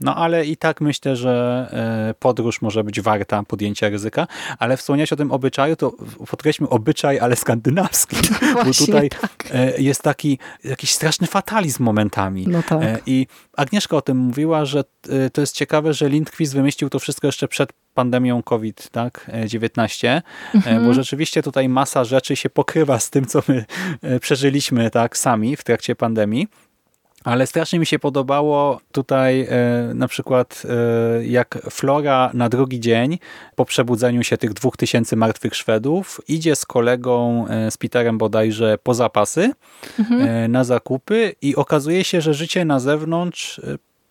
no ale i tak myślę, że e, podróż może być warta podjęcia ryzyka, ale wspomniałeś o tym obyczaju, to podkreślmy obyczaj, ale skandynawski, *laughs* Właśnie, bo tutaj tak. E, jest taki jakiś straszny fatalizm momentami. No tak. E, I Agnieszka o tym mówiła, że to jest ciekawe, że Lindqvist wymyślił to wszystko jeszcze przed pandemią COVID, tak, 19, mhm. bo rzeczywiście tutaj masa rzeczy się pokrywa z tym, co my przeżyliśmy tak sami w trakcie pandemii. Ale strasznie mi się podobało tutaj e, na przykład e, jak Flora na drugi dzień po przebudzeniu się tych dwóch tysięcy martwych Szwedów idzie z kolegą, e, z Peterem bodajże po zapasy mhm. Na zakupy i okazuje się, że życie na zewnątrz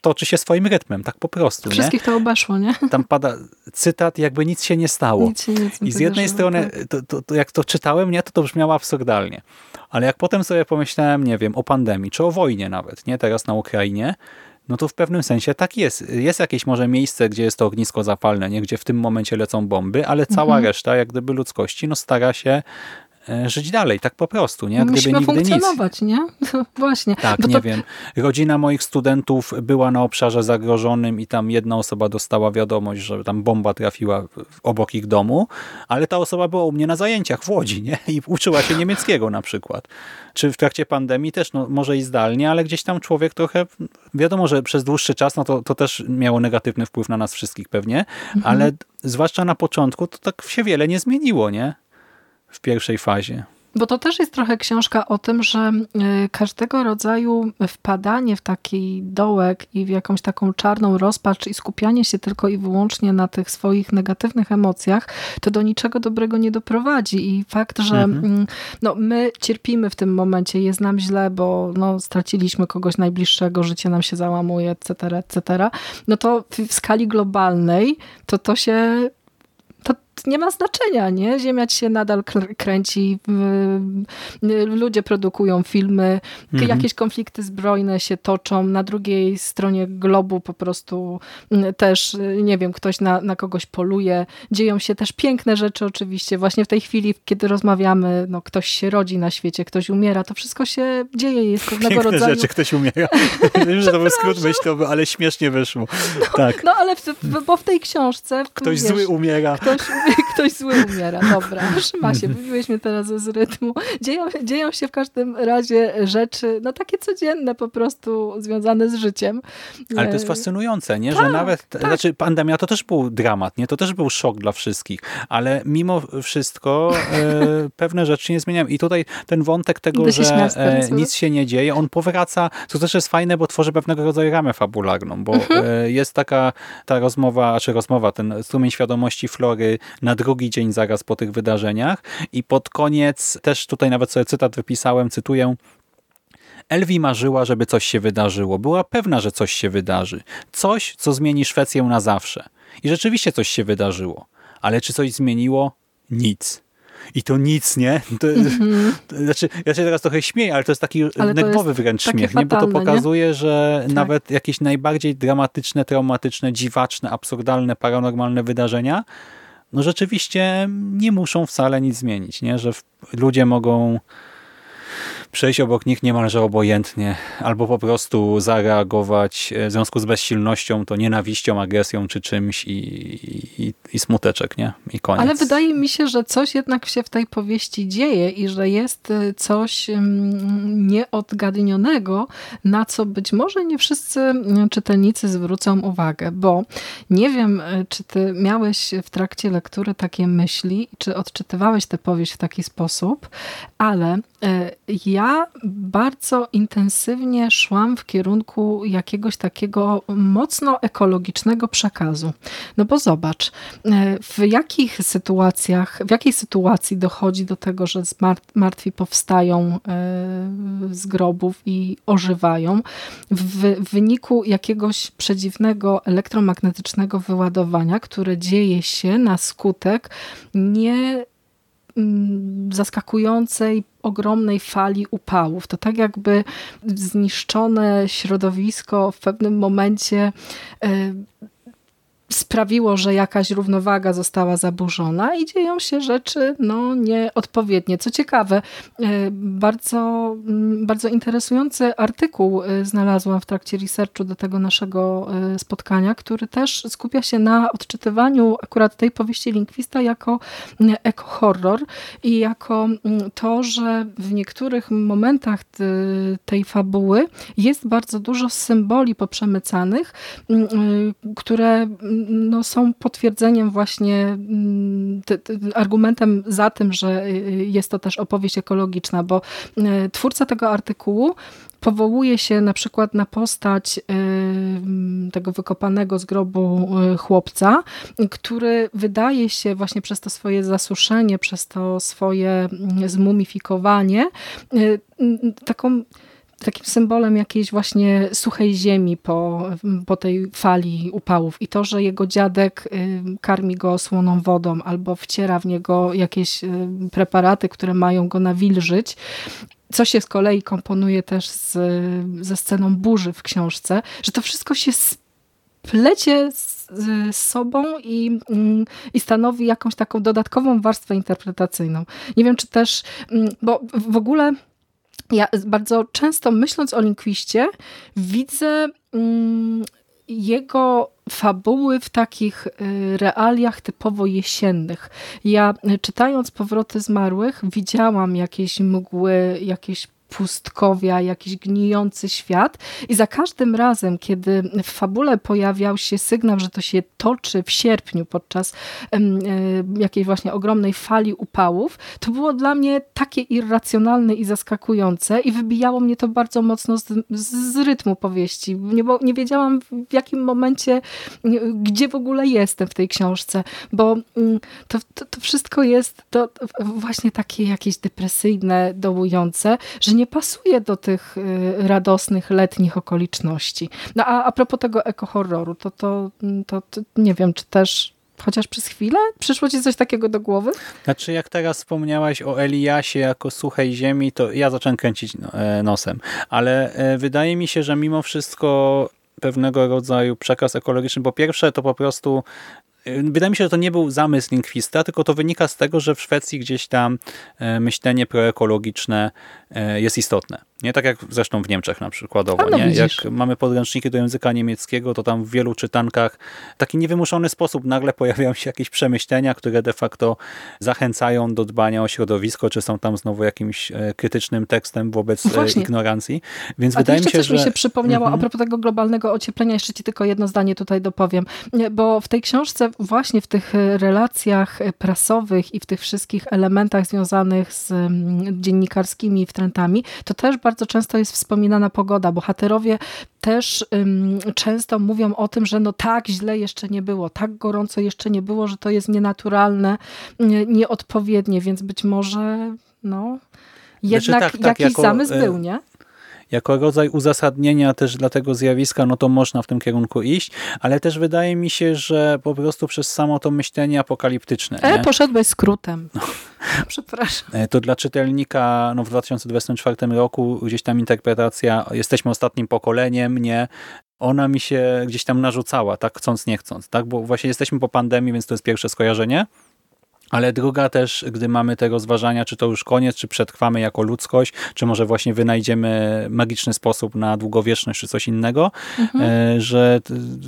toczy się swoim rytmem, tak po prostu. Wszystkich nie? to obeszło, nie? Tam pada cytat, jakby nic się nie stało. Nic się, nic I z jednej strony, tak. to, to, to, jak to czytałem, nie, to to brzmiało absurdalnie. Ale jak potem sobie pomyślałem, nie wiem, o pandemii, czy o wojnie nawet, nie teraz na Ukrainie, no to w pewnym sensie tak jest. Jest jakieś może miejsce, gdzie jest to ognisko zapalne, nie? gdzie w tym momencie lecą bomby, ale cała mhm. reszta, jak gdyby ludzkości, no stara się żyć dalej, tak po prostu, nie? Gdyby Musimy nigdy funkcjonować, nic. nie? *laughs* właśnie. Tak, Bo nie to... wiem. Rodzina moich studentów była na obszarze zagrożonym i tam jedna osoba dostała wiadomość, że tam bomba trafiła obok ich domu, ale ta osoba była u mnie na zajęciach w Łodzi, nie? I uczyła się niemieckiego na przykład. Czy w trakcie pandemii też, no może i zdalnie, ale gdzieś tam człowiek trochę, wiadomo, że przez dłuższy czas, no to, to też miało negatywny wpływ na nas wszystkich pewnie, mhm. ale zwłaszcza na początku to tak się wiele nie zmieniło, nie? W pierwszej fazie. Bo to też jest trochę książka o tym, że y, każdego rodzaju wpadanie w taki dołek i w jakąś taką czarną rozpacz i skupianie się tylko i wyłącznie na tych swoich negatywnych emocjach, to do niczego dobrego nie doprowadzi. I fakt, że mhm. Mm, no, my cierpimy w tym momencie, jest nam źle, bo no, straciliśmy kogoś najbliższego, życie nam się załamuje, etc., etc., no to w skali globalnej to to się nie ma znaczenia, nie? Ziemia się nadal kręci, ludzie produkują filmy, mhm. jakieś konflikty zbrojne się toczą, na drugiej stronie globu po prostu też, nie wiem, ktoś na, na kogoś poluje, dzieją się też piękne rzeczy oczywiście, właśnie w tej chwili, kiedy rozmawiamy, no ktoś się rodzi na świecie, ktoś umiera, to wszystko się dzieje, jest pewnego piękne rodzaju... rzeczy, ktoś umiera. *laughs* Wiem, że to był skrót myślowy, ale śmiesznie wyszło. No, tak. no ale w, bo w tej książce... Ktoś wiesz, zły umiera. Ktoś, *laughs* ktoś zły umiera. Dobra, *laughs* trzyma się, wybiłeś mnie teraz z rytmu. Dzieją, dzieją się w każdym razie rzeczy, no takie codzienne po prostu, związane z życiem. Ale to jest fascynujące, nie? Że tak, nawet, tak. znaczy pandemia to też był dramat, nie? To też był szok dla wszystkich, ale mimo wszystko e, *laughs* pewne rzeczy nie zmieniają. I tutaj ten wątek tego, że e, nic się nie dzieje, on powraca, co też jest fajne, bo tworzy pewnego rodzaju ramę fabularną, bo mhm. e, jest taka ta rozmowa, czy rozmowa, ten strumień świadomości Flory na drugi dzień zaraz po tych wydarzeniach i pod koniec też tutaj nawet sobie cytat wypisałem, cytuję Elwi marzyła, żeby coś się wydarzyło. Była pewna, że coś się wydarzy. Coś, co zmieni Szwecję na zawsze. I rzeczywiście coś się wydarzyło. Ale czy coś zmieniło? Nic. I to nic, nie? To, mm -hmm. to, znaczy, ja się teraz trochę śmieję, ale to jest taki ale nerwowy wręcz śmiech, fatalne, nie? bo to pokazuje, nie? że tak. nawet jakieś najbardziej dramatyczne, traumatyczne, dziwaczne, absurdalne, paranormalne wydarzenia no rzeczywiście nie muszą wcale nic zmienić, nie? że ludzie mogą przejść obok nich niemalże obojętnie, albo po prostu zareagować w związku z bezsilnością, to nienawiścią, agresją czy czymś i, i, i smuteczek, nie? I koniec. Ale wydaje mi się, że coś jednak się w tej powieści dzieje i że jest y, coś mm, nieodgadnionego, na co być może nie wszyscy y, czytelnicy zwrócą uwagę, bo nie wiem, czy ty miałeś w trakcie lektury takie myśli, czy odczytywałeś tę powieść w taki sposób, ale ja bardzo intensywnie szłam w kierunku jakiegoś takiego mocno ekologicznego przekazu. No bo zobacz, w jakich sytuacjach, w jakiej sytuacji dochodzi do tego, że martwi powstają e, z grobów i ożywają w wyniku jakiegoś przedziwnego elektromagnetycznego wyładowania, które dzieje się na skutek nie zaskakującej, ogromnej fali upałów. To tak jakby zniszczone środowisko w pewnym momencie e, sprawiło, że jakaś równowaga została zaburzona i dzieją się rzeczy no, nieodpowiednie. Co ciekawe, e, bardzo, mm, bardzo interesujący artykuł e, znalazłam w trakcie researchu do tego naszego e, spotkania, który też skupia się na odczytywaniu akurat tej powieści Linkwista jako mm, eko-horror i jako mm, to, że w niektórych momentach tej fabuły jest bardzo dużo symboli poprzemycanych, które no, są potwierdzeniem właśnie, mm, argumentem za tym, że y, jest to też opowieść ekologiczna, bo y, twórca tego artykułu powołuje się na przykład na postać y, tego wykopanego z grobu chłopca, który wydaje się właśnie przez to swoje zasuszenie, przez to swoje mm, zmumifikowanie taką takim symbolem jakiejś właśnie suchej ziemi po, po tej fali upałów i to, że jego dziadek y, karmi go słoną wodą albo wciera w niego jakieś y, preparaty, które mają go nawilżyć, co się z kolei komponuje też z, ze sceną burzy w książce, że to wszystko się splecie z, z sobą i, mm, i stanowi jakąś taką dodatkową warstwę interpretacyjną. Nie wiem, czy też, mm, bo w ogóle ja bardzo często myśląc o Linkwiście widzę mm, jego fabuły w takich y, realiach typowo jesiennych. Ja y, czytając Powroty Zmarłych widziałam jakieś mgły, jakieś pustkowia, jakiś gnijący świat i za każdym razem, kiedy w fabule pojawiał się sygnał, że to się toczy w sierpniu podczas e, jakiejś właśnie ogromnej fali upałów, to było dla mnie takie irracjonalne i zaskakujące i wybijało mnie to bardzo mocno z, z rytmu powieści. Nie, bo nie wiedziałam w jakim momencie, gdzie w ogóle jestem w tej książce, bo mm, to, to, to wszystko jest to właśnie takie jakieś depresyjne, dołujące, że nie pasuje do tych y, radosnych, letnich okoliczności. No a a propos tego ekohorroru, to, to, to, to nie wiem, czy też chociaż przez chwilę? Przyszło ci coś takiego do głowy? Znaczy, jak teraz wspomniałaś o Eliasie jako suchej ziemi, to ja zacząłem kręcić no, e, nosem. Ale e, wydaje mi się, że mimo wszystko pewnego rodzaju przekaz ekologiczny. Po pierwsze, to po prostu Wydaje mi się, że to nie był zamysł Lindquista, tylko to wynika z tego, że w Szwecji gdzieś tam e, myślenie proekologiczne e, jest istotne. Nie tak jak zresztą w Niemczech na przykładowo. No, nie? Jak mamy podręczniki do języka niemieckiego, to tam w wielu czytankach w taki niewymuszony sposób nagle *laughs* pojawiają się jakieś przemyślenia, które de facto zachęcają do dbania o środowisko, czy są tam znowu jakimś e, krytycznym tekstem wobec no Właśnie. ignorancji. Więc A wydaje mi się, coś że... mi się przypomniało mhm. a propos tego globalnego ocieplenia, jeszcze ci tylko jedno zdanie tutaj dopowiem, bo w tej książce właśnie w tych e, relacjach e, prasowych i w tych wszystkich elementach związanych z mm, dziennikarskimi wtrętami, to też bardzo często jest wspominana pogoda. Bohaterowie też um, często mówią o tym, że no tak źle jeszcze nie było, tak gorąco jeszcze nie było, że to jest nienaturalne, nie, nieodpowiednie, więc być może no znaczy jednak znaczy, tak, tak, jakiś jako, zamysł e, był, nie? Jako rodzaj uzasadnienia też dla tego zjawiska, no to można w tym kierunku iść, ale też wydaje mi się, że po prostu przez samo to myślenie apokaliptyczne. E, nie? poszedłeś skrótem. No. *laughs* Przepraszam. E, to dla czytelnika no, w 2024 roku gdzieś tam interpretacja, jesteśmy ostatnim pokoleniem, nie? Ona mi się gdzieś tam narzucała, tak chcąc, nie chcąc, tak? Bo właśnie jesteśmy po pandemii, więc to jest pierwsze skojarzenie ale druga też, gdy mamy te rozważania, czy to już koniec, czy przetrwamy jako ludzkość, czy może właśnie wynajdziemy magiczny sposób na długowieczność, czy coś innego, e, że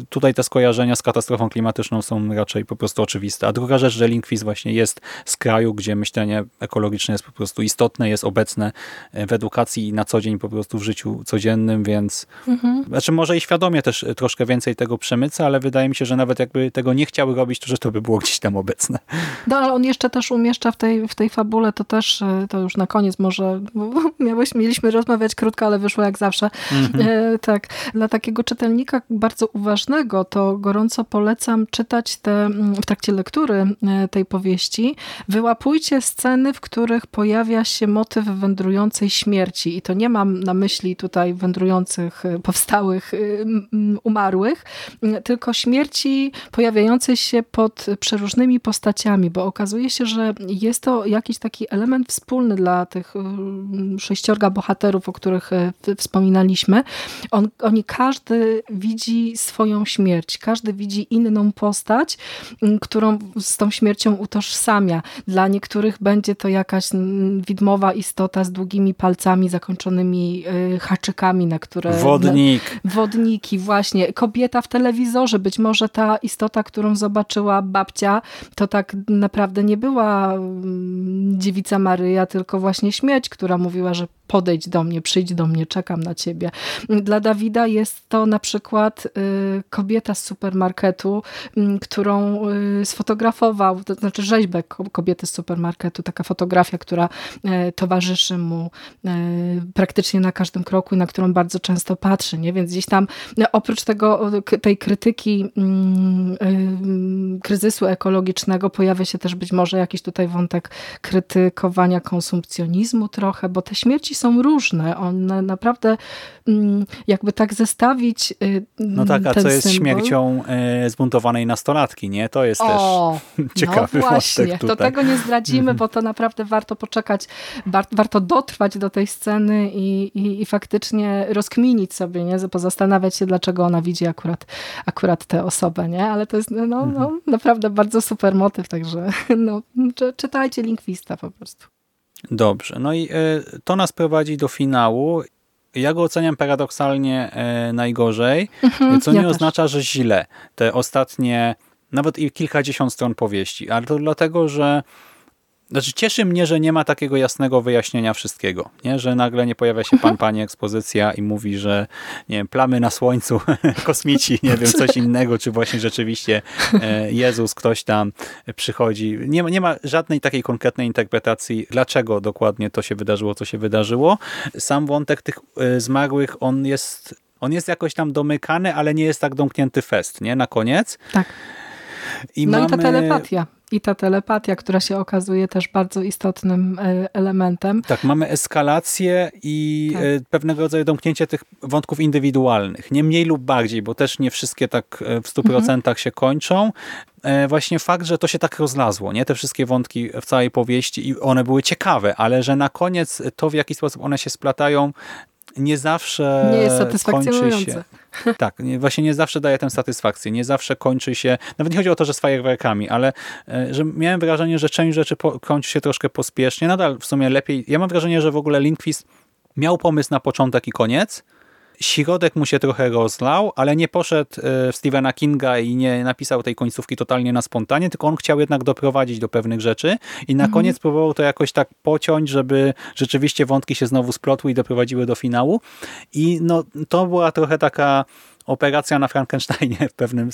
tutaj te skojarzenia z katastrofą klimatyczną są raczej po prostu oczywiste. A druga rzecz, że Linkwiz właśnie jest z kraju, gdzie myślenie ekologiczne jest po prostu istotne, jest obecne e, w edukacji i na co dzień po prostu w życiu codziennym, więc znaczy może i świadomie też troszkę więcej tego przemyca, ale wydaje mi się, że nawet jakby tego nie chciały robić, to że to by było gdzieś tam obecne. No, ale on jeszcze też umieszcza w tej, w tej fabule, to też, e, to już na koniec może, miałeś, mieliśmy rozmawiać krótko, ale wyszło jak zawsze. E, tak, dla takiego czytelnika bardzo uważnego, to gorąco polecam czytać te, w trakcie lektury e, tej powieści, wyłapujcie sceny, w których pojawia się motyw wędrującej śmierci. I to nie mam na myśli tutaj wędrujących, e, powstałych, umarłych, tylko śmierci pojawiającej się pod przeróżnymi postaciami, bo okazuje się, że jest to jakiś taki element wspólny dla tych mm, sześciorga bohaterów, o których w- wspominaliśmy. On, oni każdy widzi swoją śmierć, każdy widzi inną postać, m, którą z tą śmiercią utożsamia. Dla niektórych będzie to jakaś mm, widmowa istota z długimi palcami zakończonymi e, haczykami, na które... Wodnik. Wodniki, właśnie. Kobieta w telewizorze, być może ta istota, którą zobaczyła babcia, to tak naprawdę nie była mm, dziewica Maryja, tylko właśnie śmierć, która mówiła, że podejdź do mnie, przyjdź do mnie, czekam na ciebie. Dla Dawida jest to na przykład y, kobieta z supermarketu, y, którą y, sfotografował, to znaczy rzeźbę ko- kobiety z supermarketu, taka fotografia, która y, towarzyszy mu y, praktycznie na każdym kroku i na którą bardzo często patrzy, nie? Więc gdzieś tam y, oprócz tego, tej krytyki mm, y, kryzysu ekologicznego pojawia się też być może jakiś tutaj wątek krytykowania konsumpcjonizmu trochę, bo te śmierci są różne. One naprawdę mm, jakby tak zestawić y, No tak, a co jest symbol. śmiercią e, zbuntowanej nastolatki, nie? To jest O, też *laughs* ciekawy no właśnie, to tego nie zdradzimy, bo to naprawdę warto poczekać, war, warto dotrwać do tej sceny i, i, i faktycznie rozkminić sobie, nie? pozastanawiać się, dlaczego ona widzi akurat, akurat tę osobę, nie? Ale to jest no, no, Mhm. naprawdę bardzo super motyw, także *laughs* no, czy, czytajcie Linkwista po prostu. Dobrze, no i e, to nas prowadzi do finału. Ja go oceniam paradoksalnie e, najgorzej, co Mhm, ja nie też. oznacza, że źle. Te ostatnie, nawet i kilkadziesiąt stron powieści, ale to dlatego, że znaczy cieszy mnie, że nie ma takiego jasnego wyjaśnienia wszystkiego, nie? że nagle nie pojawia się Mhm. pan, pani ekspozycja i mówi, że nie wiem, plamy na słońcu, *laughs* kosmici, nie wiem, coś innego, czy właśnie rzeczywiście e, Jezus, ktoś tam przychodzi. Nie ma, nie ma żadnej takiej konkretnej interpretacji, dlaczego dokładnie to się wydarzyło, co się wydarzyło. Sam wątek tych e, zmarłych, on jest, on jest jakoś tam domykany, ale nie jest tak domknięty fest, nie? Na koniec. Tak. I no mamy... i ta telepatia. I ta telepatia, która się okazuje też bardzo istotnym e, elementem. Tak, mamy eskalację i Tak. e, pewnego rodzaju domknięcie tych wątków indywidualnych. Nie mniej lub bardziej, bo też nie wszystkie tak e, w 100% Mhm. się kończą. Właśnie fakt, że to się tak rozlazło, nie? Te wszystkie wątki w całej powieści i one były ciekawe, ale że na koniec to, w jaki sposób one się splatają, nie zawsze Nie jest kończy się. satysfakcjonujące. Tak, nie, właśnie nie zawsze daje tę satysfakcję, nie zawsze kończy się, nawet nie chodzi o to, że z fajerwerkami, ale e, że miałem wrażenie, że część rzeczy po, kończy się troszkę pospiesznie, nadal w sumie lepiej. Ja mam wrażenie, że w ogóle Linkfist miał pomysł na początek i koniec, środek mu się trochę rozlał, ale nie poszedł e, w Stephena Kinga i nie napisał tej końcówki totalnie na spontanie, tylko on chciał jednak doprowadzić do pewnych rzeczy i na koniec próbował to jakoś tak pociąć, żeby rzeczywiście wątki się znowu splotły i doprowadziły do finału. I no, to była trochę taka operacja na Frankensteinie w pewnym,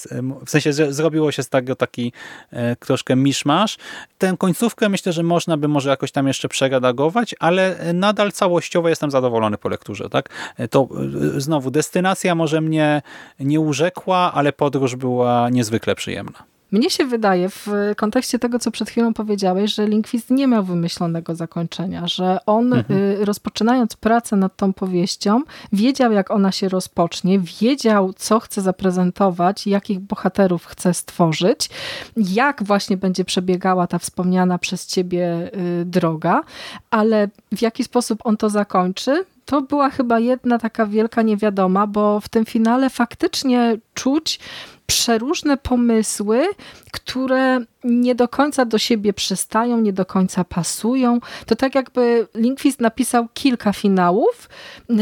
w sensie że zrobiło się z tego taki e, troszkę miszmasz. Tę końcówkę myślę, że można by może jakoś tam jeszcze przeredagować, ale e, nadal całościowo jestem zadowolony po lekturze. Tak? E, To znowu destynacja może mnie nie urzekła, ale podróż była niezwykle przyjemna. Mnie się wydaje w kontekście tego, co przed chwilą powiedziałeś, że Linkwist nie miał wymyślonego zakończenia, że on y, rozpoczynając pracę nad tą powieścią, wiedział jak ona się rozpocznie, wiedział co chce zaprezentować, jakich bohaterów chce stworzyć, jak właśnie będzie przebiegała ta wspomniana przez ciebie y, droga, ale w jaki sposób on to zakończy, to była chyba jedna taka wielka niewiadoma, bo w tym finale faktycznie czuć przeróżne pomysły, które nie do końca do siebie przystają, nie do końca pasują. To tak jakby Linkfist napisał kilka finałów,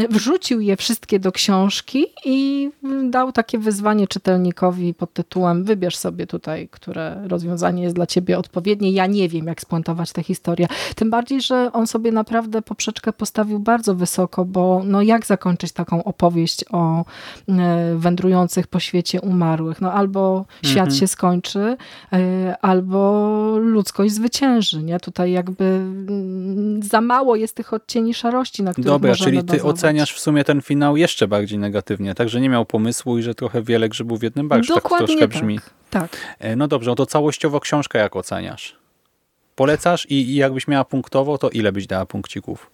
wrzucił je wszystkie do książki i dał takie wyzwanie czytelnikowi pod tytułem wybierz sobie tutaj, które rozwiązanie jest dla ciebie odpowiednie. Ja nie wiem, jak spuentować tę historię. Tym bardziej, że on sobie naprawdę poprzeczkę postawił bardzo wysoko, bo no jak zakończyć taką opowieść o e, wędrujących po świecie umarłych? No albo świat Mhm. się skończy, e, albo ludzkość zwycięży. Nie? Tutaj jakby mm, za mało jest tych odcieni szarości, na których Dobra, czyli ty bazować. oceniasz w sumie ten finał jeszcze bardziej negatywnie, tak, że nie miał pomysłu i że trochę wiele grzybów w jednym barszczu, tak troszkę tak. brzmi. Tak. E, No dobrze, no to całościowo książkę jak oceniasz? Polecasz i, i jakbyś miała punktowo, to ile byś dała punkcików?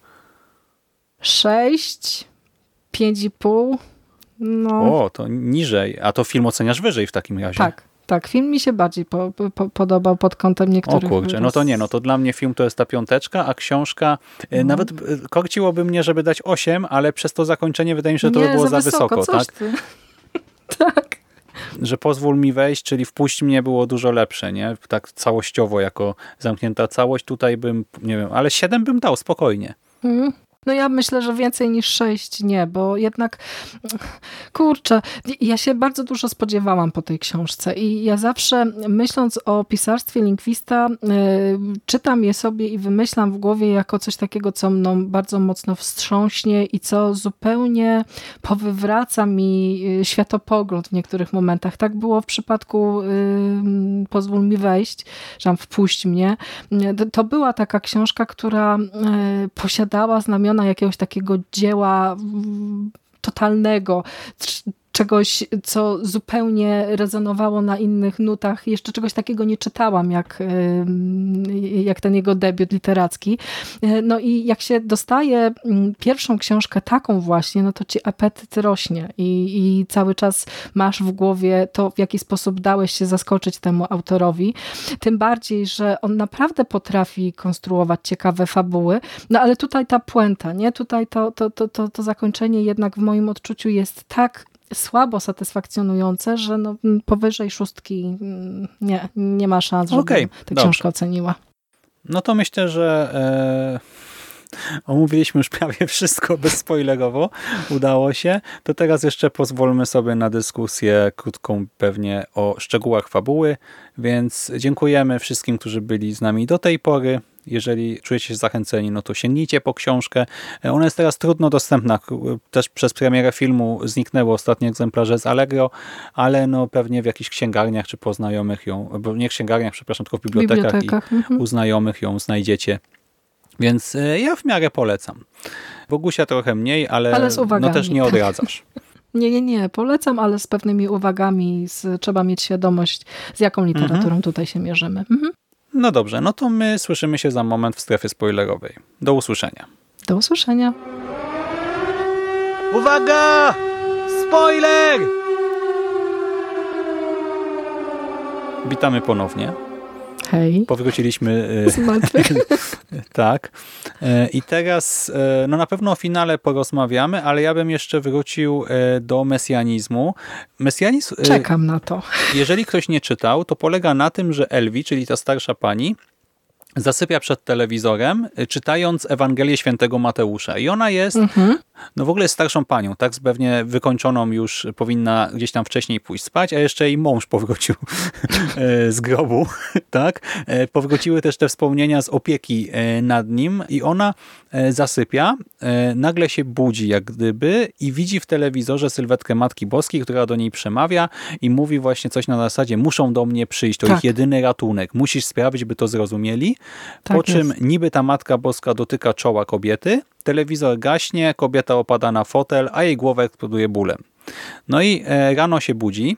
6, 5,5. No, O, to niżej, a to film oceniasz wyżej w takim razie. tak, tak. Film mi się bardziej po, po, podobał pod kątem O niektórych. kurczę, no to nie, no to dla mnie film to jest ta piąteczka, a książka, e, No. nawet e, korciłoby mnie, żeby dać 8, ale przez to zakończenie wydaje mi się, że to nie, by było za, wysoko, coś tak? *laughs* Tak. Że pozwól mi wejść, czyli wpuść mnie było dużo lepsze, nie? Tak całościowo, jako zamknięta całość, tutaj bym, nie wiem, ale 7 bym dał, spokojnie. Mhm. No ja myślę, że więcej niż sześć nie, bo jednak kurczę, ja się bardzo dużo spodziewałam po tej książce i ja zawsze myśląc o pisarstwie lingwista y, czytam je sobie i wymyślam w głowie jako coś takiego, co mną bardzo mocno wstrząśnie i co zupełnie powywraca mi y, światopogląd w niektórych momentach. Tak było w przypadku y, Pozwól mi wejść, że tam wpuść mnie. To- była taka książka, która posiadała znamiona jakiegoś takiego dzieła totalnego, czegoś, co zupełnie rezonowało na innych nutach. Jeszcze czegoś takiego nie czytałam, jak, jak ten jego debiut literacki. No i jak się dostaje mm, pierwszą książkę taką właśnie, no to ci apetyt rośnie i, i cały czas masz w głowie to, w jaki sposób dałeś się zaskoczyć temu autorowi. Tym bardziej, że on naprawdę potrafi konstruować ciekawe fabuły, no ale tutaj ta puenta, nie? Tutaj to, to, to, to, to zakończenie jednak w moim odczuciu jest tak słabo satysfakcjonujące, że no, mm, powyżej szóstki mm, nie, nie ma szans, żeby Okej, tę dobrze. książkę oceniła. No to myślę, że e, omówiliśmy już prawie wszystko bezspoilerowo. Udało się. To teraz jeszcze pozwólmy sobie na dyskusję krótką pewnie o szczegółach fabuły, więc dziękujemy wszystkim, którzy byli z nami do tej pory. Jeżeli czujecie się zachęceni, no to sięgnijcie po książkę. Ona jest teraz trudno dostępna. Też przez premierę filmu zniknęły ostatnie egzemplarze z Allegro, ale no pewnie w jakichś księgarniach czy po znajomych ją, bo nie księgarniach, przepraszam, tylko w W bibliotekach, i bibliotekach. Mhm. u znajomych ją znajdziecie. Więc e, ja w miarę polecam. Bogusia trochę mniej, ale, Ale z no też nie odradzasz. *laughs* Nie, nie, nie, polecam, ale z pewnymi uwagami. Z, trzeba mieć świadomość, z jaką literaturą tutaj się mierzymy. Mhm. No dobrze, no to my słyszymy się za moment w strefie spoilerowej. Do usłyszenia. Do usłyszenia. Uwaga! Spoiler! Witamy ponownie. Hej. Powróciliśmy Z martwych. *laughs* Tak. E, I teraz e, no na pewno o finale porozmawiamy, ale ja bym jeszcze wrócił e, do mesjanizmu. Mesjanizm, Czekam na to. jeżeli ktoś nie czytał, to polega na tym, że Elwi, czyli ta starsza pani, zasypia przed telewizorem, y, czytając Ewangelię Świętego Mateusza. I ona jest, Mhm. No w ogóle jest starszą panią, tak? Z pewnie wykończoną już powinna gdzieś tam wcześniej pójść spać, a jeszcze jej mąż powrócił *laughs* e, z grobu, *laughs* tak? E, Powróciły też te wspomnienia z opieki e, nad nim i ona zasypia, nagle się budzi jak gdyby i widzi w telewizorze sylwetkę Matki Boskiej, która do niej przemawia i mówi właśnie coś na zasadzie muszą do mnie przyjść, to Tak. ich jedyny ratunek, musisz sprawić, by to zrozumieli. Tak po czym jest. niby ta Matka Boska dotyka czoła kobiety, telewizor gaśnie, kobieta opada na fotel, a jej głowa eksploduje bólem. No i e, rano się budzi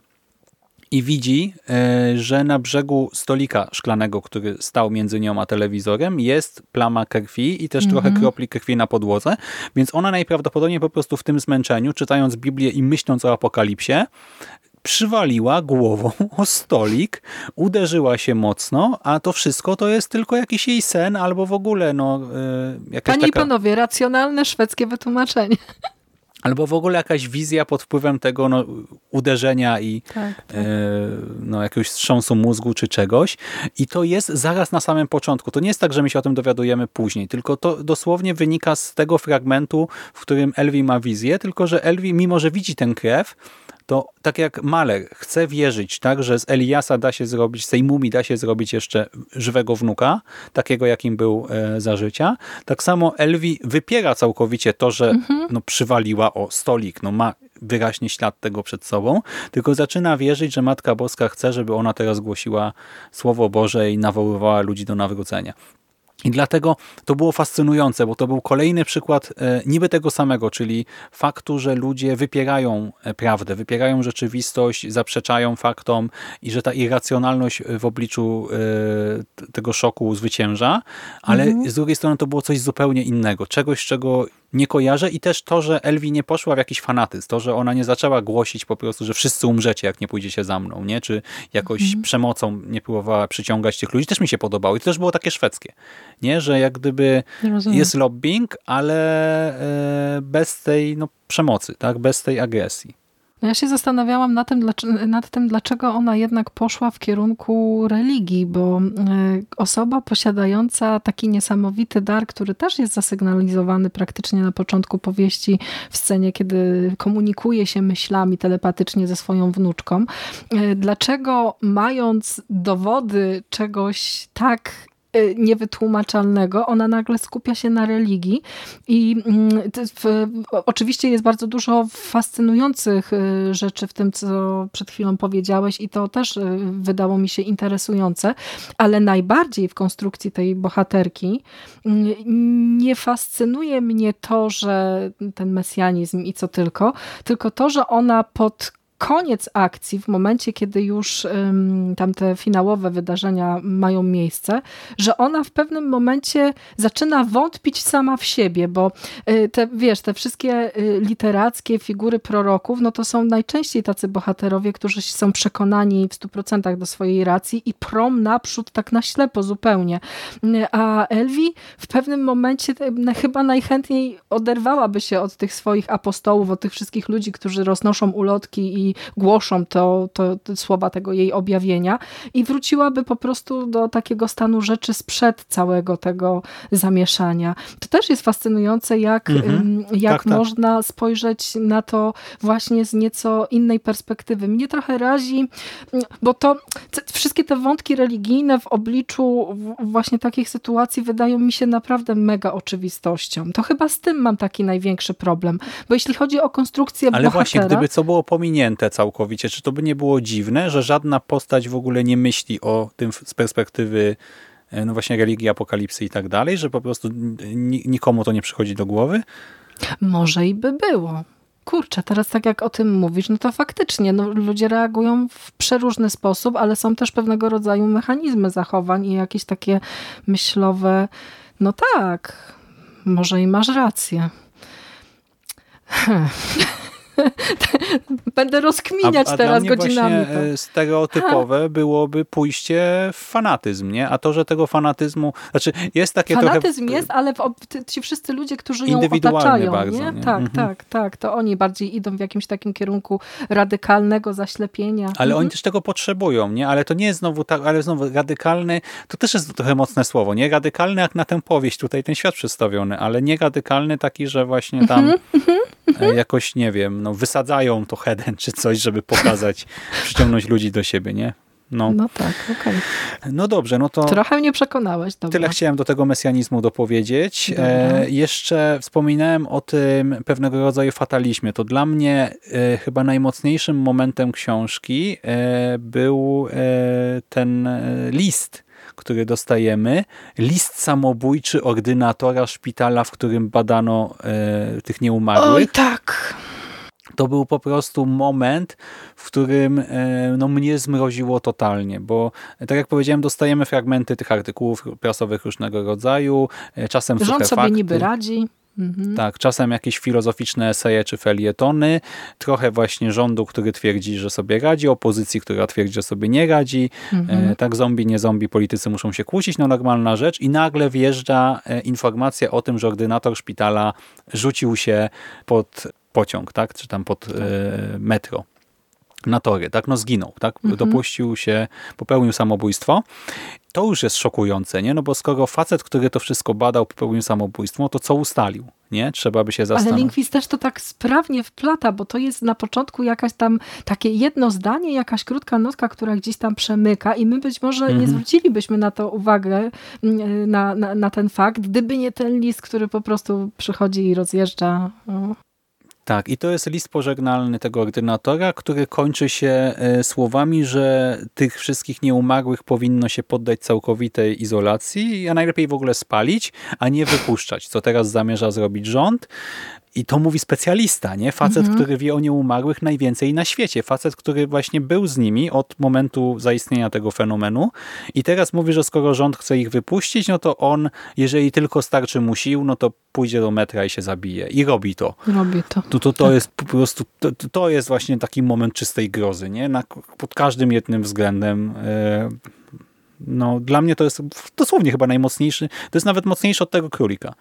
i widzi, e, że na brzegu stolika szklanego, który stał między nią a telewizorem, jest plama krwi i też trochę kropli krwi na podłodze, więc ona najprawdopodobniej po prostu w tym zmęczeniu, czytając Biblię i myśląc o apokalipsie, przywaliła głową *laughs* o stolik, uderzyła się mocno, a to wszystko to jest tylko jakiś jej sen albo w ogóle no, e, jakaś Panie i taka... panowie, racjonalne szwedzkie wytłumaczenie. *laughs* albo w ogóle jakaś wizja pod wpływem tego no, uderzenia i Tak, tak. e, no, jakiegoś wstrząsu mózgu czy czegoś. I to jest zaraz na samym początku. To nie jest tak, że my się o tym dowiadujemy później, tylko to dosłownie wynika z tego fragmentu, w którym Elvi ma wizję, tylko że Elvi, mimo że widzi tę krew, to tak jak Mahler chce wierzyć, tak, że z Eliasa da się zrobić, z tej mumii da się zrobić jeszcze żywego wnuka, takiego jakim był e, za życia, tak samo Elvi wypiera całkowicie to, że no, przywaliła o stolik, no ma wyraźnie ślad tego przed sobą, tylko zaczyna wierzyć, że Matka Boska chce, żeby ona teraz głosiła Słowo Boże i nawoływała ludzi do nawrócenia. I dlatego to było fascynujące, bo to był kolejny przykład e, niby tego samego, czyli faktu, że ludzie wypierają e, prawdę, wypierają rzeczywistość, zaprzeczają faktom i że ta irracjonalność w obliczu e, tego szoku zwycięża, ale z drugiej strony to było coś zupełnie innego, czegoś, czego nie kojarzę i też to, że Elwi nie poszła w jakiś fanatyzm, to, że ona nie zaczęła głosić po prostu, że wszyscy umrzecie, jak nie pójdziecie za mną, nie? czy jakoś przemocą nie próbowała przyciągać tych ludzi, też mi się podobało i to też było takie szwedzkie, nie? że jak gdyby jest lobbying, ale e, bez tej no, przemocy, tak? bez tej agresji. No ja się zastanawiałam nad tym, dlaczego, nad tym, dlaczego ona jednak poszła w kierunku religii, bo e, osoba posiadająca taki niesamowity dar, który też jest zasygnalizowany praktycznie na początku powieści w scenie, kiedy komunikuje się myślami telepatycznie ze swoją wnuczką, e, dlaczego mając dowody czegoś tak niewytłumaczalnego, ona nagle skupia się na religii i mm, w, oczywiście jest bardzo dużo fascynujących y, rzeczy w tym, co przed chwilą powiedziałeś i to też y, wydało mi się interesujące, ale najbardziej w konstrukcji tej bohaterki mm, nie fascynuje mnie to, że ten mesjanizm i co tylko, tylko to, że ona pod koniec akcji, w momencie, kiedy już ym, tam te finałowe wydarzenia mają miejsce, że ona w pewnym momencie zaczyna wątpić sama w siebie, bo y, te, wiesz, te wszystkie y, literackie figury proroków, no to są najczęściej tacy bohaterowie, którzy są przekonani w 100% do swojej racji i prom naprzód tak na ślepo zupełnie. Y, A Elwi w pewnym momencie chyba najchętniej oderwałaby się od tych swoich apostołów, od tych wszystkich ludzi, którzy roznoszą ulotki i głoszą to, to, słowa tego jej objawienia i wróciłaby po prostu do takiego stanu rzeczy sprzed całego tego zamieszania. To też jest fascynujące, jak, Mhm. jak Tak, tak. można spojrzeć na to właśnie z nieco innej perspektywy. Mnie trochę razi, bo to wszystkie te wątki religijne w obliczu właśnie takich sytuacji wydają mi się naprawdę mega oczywistością. To chyba z tym mam taki największy problem, bo jeśli chodzi o konstrukcję Ale bohatera... właśnie, gdyby co było pominięte całkowicie, czy to by nie było dziwne, że żadna postać w ogóle nie myśli o tym z perspektywy e, no właśnie religii, apokalipsy i tak dalej, że po prostu ni- nikomu to nie przychodzi do głowy? Może i by było. Kurczę, teraz tak jak o tym mówisz, no to faktycznie no, ludzie reagują w przeróżny sposób, ale są też pewnego rodzaju mechanizmy zachowań i jakieś takie myślowe, no tak, może i masz rację. *laughs* *laughs* Będę rozkminiać a, a teraz godzinami. Właśnie e, stereotypowe byłoby pójście w fanatyzm, nie? A to, że tego fanatyzmu, znaczy jest takie Fanatyzm trochę... jest, ale ci wszyscy ludzie, którzy ją otaczają, bardzo, nie? nie? Tak, Mhm. tak, tak. To oni bardziej idą w jakimś takim kierunku radykalnego zaślepienia. Ale Mhm. oni też tego potrzebują, nie? Ale to nie jest znowu tak, ale znowu radykalny, to też jest trochę mocne słowo, nie? Radykalny jak na tę powieść, tutaj ten świat przedstawiony, ale nie radykalny taki, że właśnie tam Mhm, e, jakoś, nie wiem, no wysadzają to heden czy coś, żeby pokazać, *laughs* przyciągnąć ludzi do siebie, nie? No, No tak, okej. no dobrze, no to... Trochę mnie przekonałeś, dobra. Tyle chciałem do tego mesjanizmu dopowiedzieć. E, jeszcze wspominałem o tym pewnego rodzaju fatalizmie. To dla mnie e, chyba najmocniejszym momentem książki e, był e, ten e, list, który dostajemy. List samobójczy ordynatora szpitala, w którym badano e, tych nieumarłych Oj, tak. To był po prostu moment, w którym e, no, mnie zmroziło totalnie, bo e, tak jak powiedziałem, dostajemy fragmenty tych artykułów prasowych różnego rodzaju, e, czasem Rząd sobie fakty. niby radzi. Mhm. Tak, czasem jakieś filozoficzne eseje czy felietony, trochę właśnie rządu, który twierdzi, że sobie radzi, opozycji, która twierdzi, że sobie nie radzi. Mhm. Tak zombie, nie zombie, politycy muszą się kłócić, no normalna rzecz i nagle wjeżdża informacja o tym, że ordynator szpitala rzucił się pod pociąg, tak? czy tam pod e, metro na tory, tak? No zginął, tak? Dopuścił się, popełnił samobójstwo. To już jest szokujące, nie? No bo skoro facet, który to wszystko badał, popełnił samobójstwo, to co ustalił, nie? Trzeba by się Ale zastanowić. Lindquist też to tak sprawnie wplata, bo to jest na początku jakaś tam takie jedno zdanie, jakaś krótka notka, która gdzieś tam przemyka i my być może Mhm. nie zwrócilibyśmy na to uwagę, mm, na, na, na ten fakt, gdyby nie ten list, który po prostu przychodzi i rozjeżdża. O. Tak, i to jest list pożegnalny tego ordynatora, który kończy się e, słowami, że tych wszystkich nieumarłych powinno się poddać całkowitej izolacji, a najlepiej w ogóle spalić, a nie wypuszczać, co teraz zamierza zrobić rząd. I to mówi specjalista, nie? Facet, który wie o nieumarłych najwięcej na świecie. Facet, który właśnie był z nimi od momentu zaistnienia tego fenomenu i teraz mówi, że skoro rząd chce ich wypuścić, no to on, jeżeli tylko starczy mu sił, no to pójdzie do metra i się zabije. I robi to. Robi to. To, to, to jest po prostu, to, to- jest właśnie taki moment czystej grozy, nie? Na, pod każdym jednym względem. e, No, dla mnie to jest dosłownie chyba najmocniejszy, to jest nawet mocniejszy od tego królika.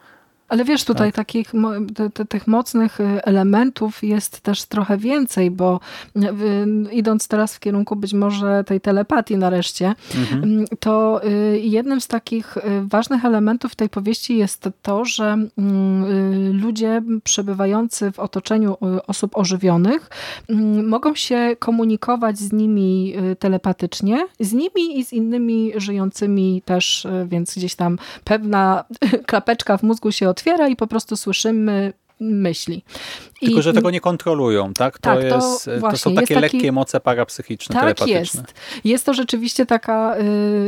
Ale wiesz, tutaj Tak. takich te, te, tych mocnych y, elementów jest też trochę więcej, bo y, idąc teraz w kierunku być może tej telepatii nareszcie, mm, to y, jednym z takich ważnych elementów tej powieści jest to, że mm, ludzie przebywający w otoczeniu osób ożywionych mm, mogą się komunikować z nimi telepatycznie, z nimi i z innymi żyjącymi też, więc gdzieś tam pewna *laughs* klapeczka w mózgu się otwiera i po prostu słyszymy myśli. Tylko, I- że tego nie kontrolują, tak? To, Tak, to jest, to, właśnie, są takie taki- lekkie moce parapsychiczne, tak telepatyczne. jest. Jest to rzeczywiście taka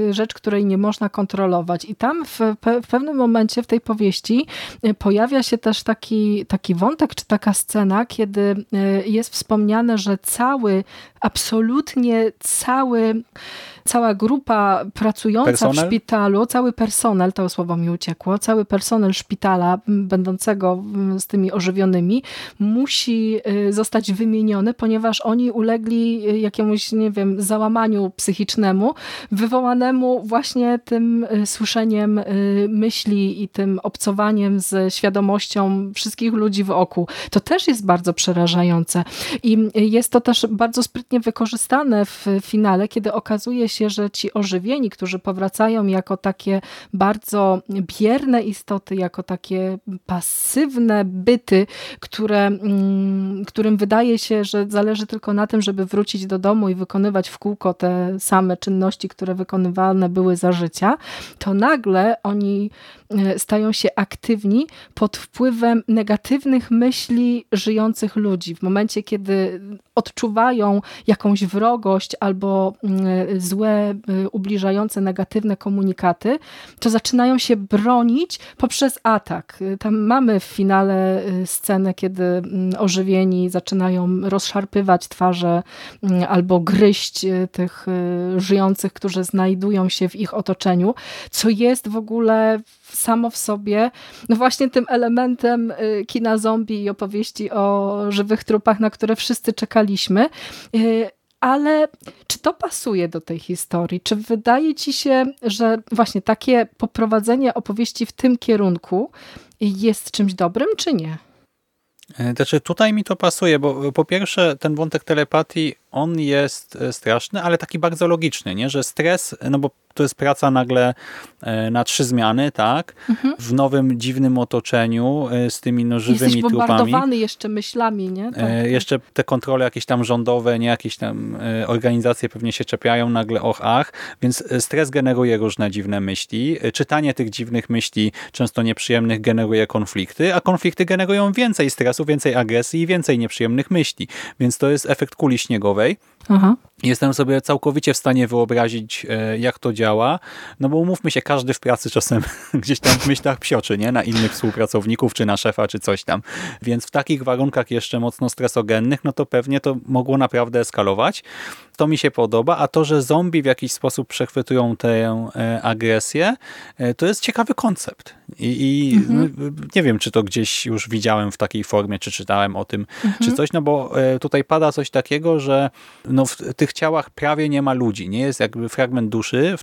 y, rzecz, której nie można kontrolować. I tam w, pe, w pewnym momencie w tej powieści y, pojawia się też taki, taki wątek, czy taka scena, kiedy y, jest wspomniane, że cały, absolutnie cały cała grupa pracująca Personel? w szpitalu, cały personel, to słowo mi uciekło, cały personel szpitala będącego z tymi ożywionymi musi y, zostać wymieniony, ponieważ oni ulegli y, jakiemuś, nie wiem, załamaniu psychicznemu, wywołanemu właśnie tym y, słyszeniem myśli i tym obcowaniem ze świadomością wszystkich ludzi wokół. To też jest bardzo przerażające. I jest to też bardzo sprytnie wykorzystane w finale, kiedy okazuje się, że ci ożywieni, którzy powracają jako takie bardzo bierne istoty, jako takie pasywne byty, które, mm, którym wydaje się, że zależy tylko na tym, żeby wrócić do domu i wykonywać w kółko te same czynności, które wykonywane były za życia, to nagle oni stają się aktywni pod wpływem negatywnych myśli żyjących ludzi. W momencie, kiedy odczuwają jakąś wrogość albo mm, złe, y, ubliżające, negatywne komunikaty, to zaczynają się bronić poprzez atak. Tam mamy w finale scenę, kiedy mm, ożywieni zaczynają rozszarpywać twarze mm, albo gryźć tych żyjących, którzy znajdują się w ich otoczeniu, co jest w ogóle samo w sobie, no właśnie tym elementem y, kina zombie i opowieści o żywych trupach, na które wszyscy czekaliśmy. Y, Ale czy to pasuje do tej historii? Czy wydaje ci się, że właśnie takie poprowadzenie opowieści w tym kierunku jest czymś dobrym, czy nie? E, Znaczy tutaj mi to pasuje, bo po pierwsze ten wątek telepatii, on jest e, straszny, ale taki bardzo logiczny, nie? że stres, no bo to jest praca nagle e, na trzy zmiany, tak? W nowym, dziwnym otoczeniu e, z tymi no, żywymi Jesteś trupami. bombardowany jeszcze myślami, nie? Tak. E, Jeszcze te kontrole jakieś tam rządowe, nie jakieś tam organizacje pewnie się czepiają nagle och ach, więc stres generuje różne dziwne myśli. Czytanie tych dziwnych myśli, często nieprzyjemnych, generuje konflikty, a konflikty generują więcej stresu, więcej agresji i więcej nieprzyjemnych myśli. Więc to jest efekt kuli śniegowej. Aha. Jestem sobie całkowicie w stanie wyobrazić, e, jak to działa, no bo umówmy się, każdy w pracy czasem *laughs* gdzieś tam w myślach psioczy, nie? Na innych współpracowników, czy na szefa, czy coś tam. Więc w takich warunkach jeszcze mocno stresogennych, no to pewnie to mogło naprawdę eskalować. To mi się podoba, a to, że zombie w jakiś sposób przechwytują tę e, agresję, e, to jest ciekawy koncept. I, i no, nie wiem, czy to gdzieś już widziałem w takiej formie, czy czytałem o tym, czy coś, no bo e, tutaj pada coś takiego, że no w tych ciałach prawie nie ma ludzi. Nie jest jakby fragment duszy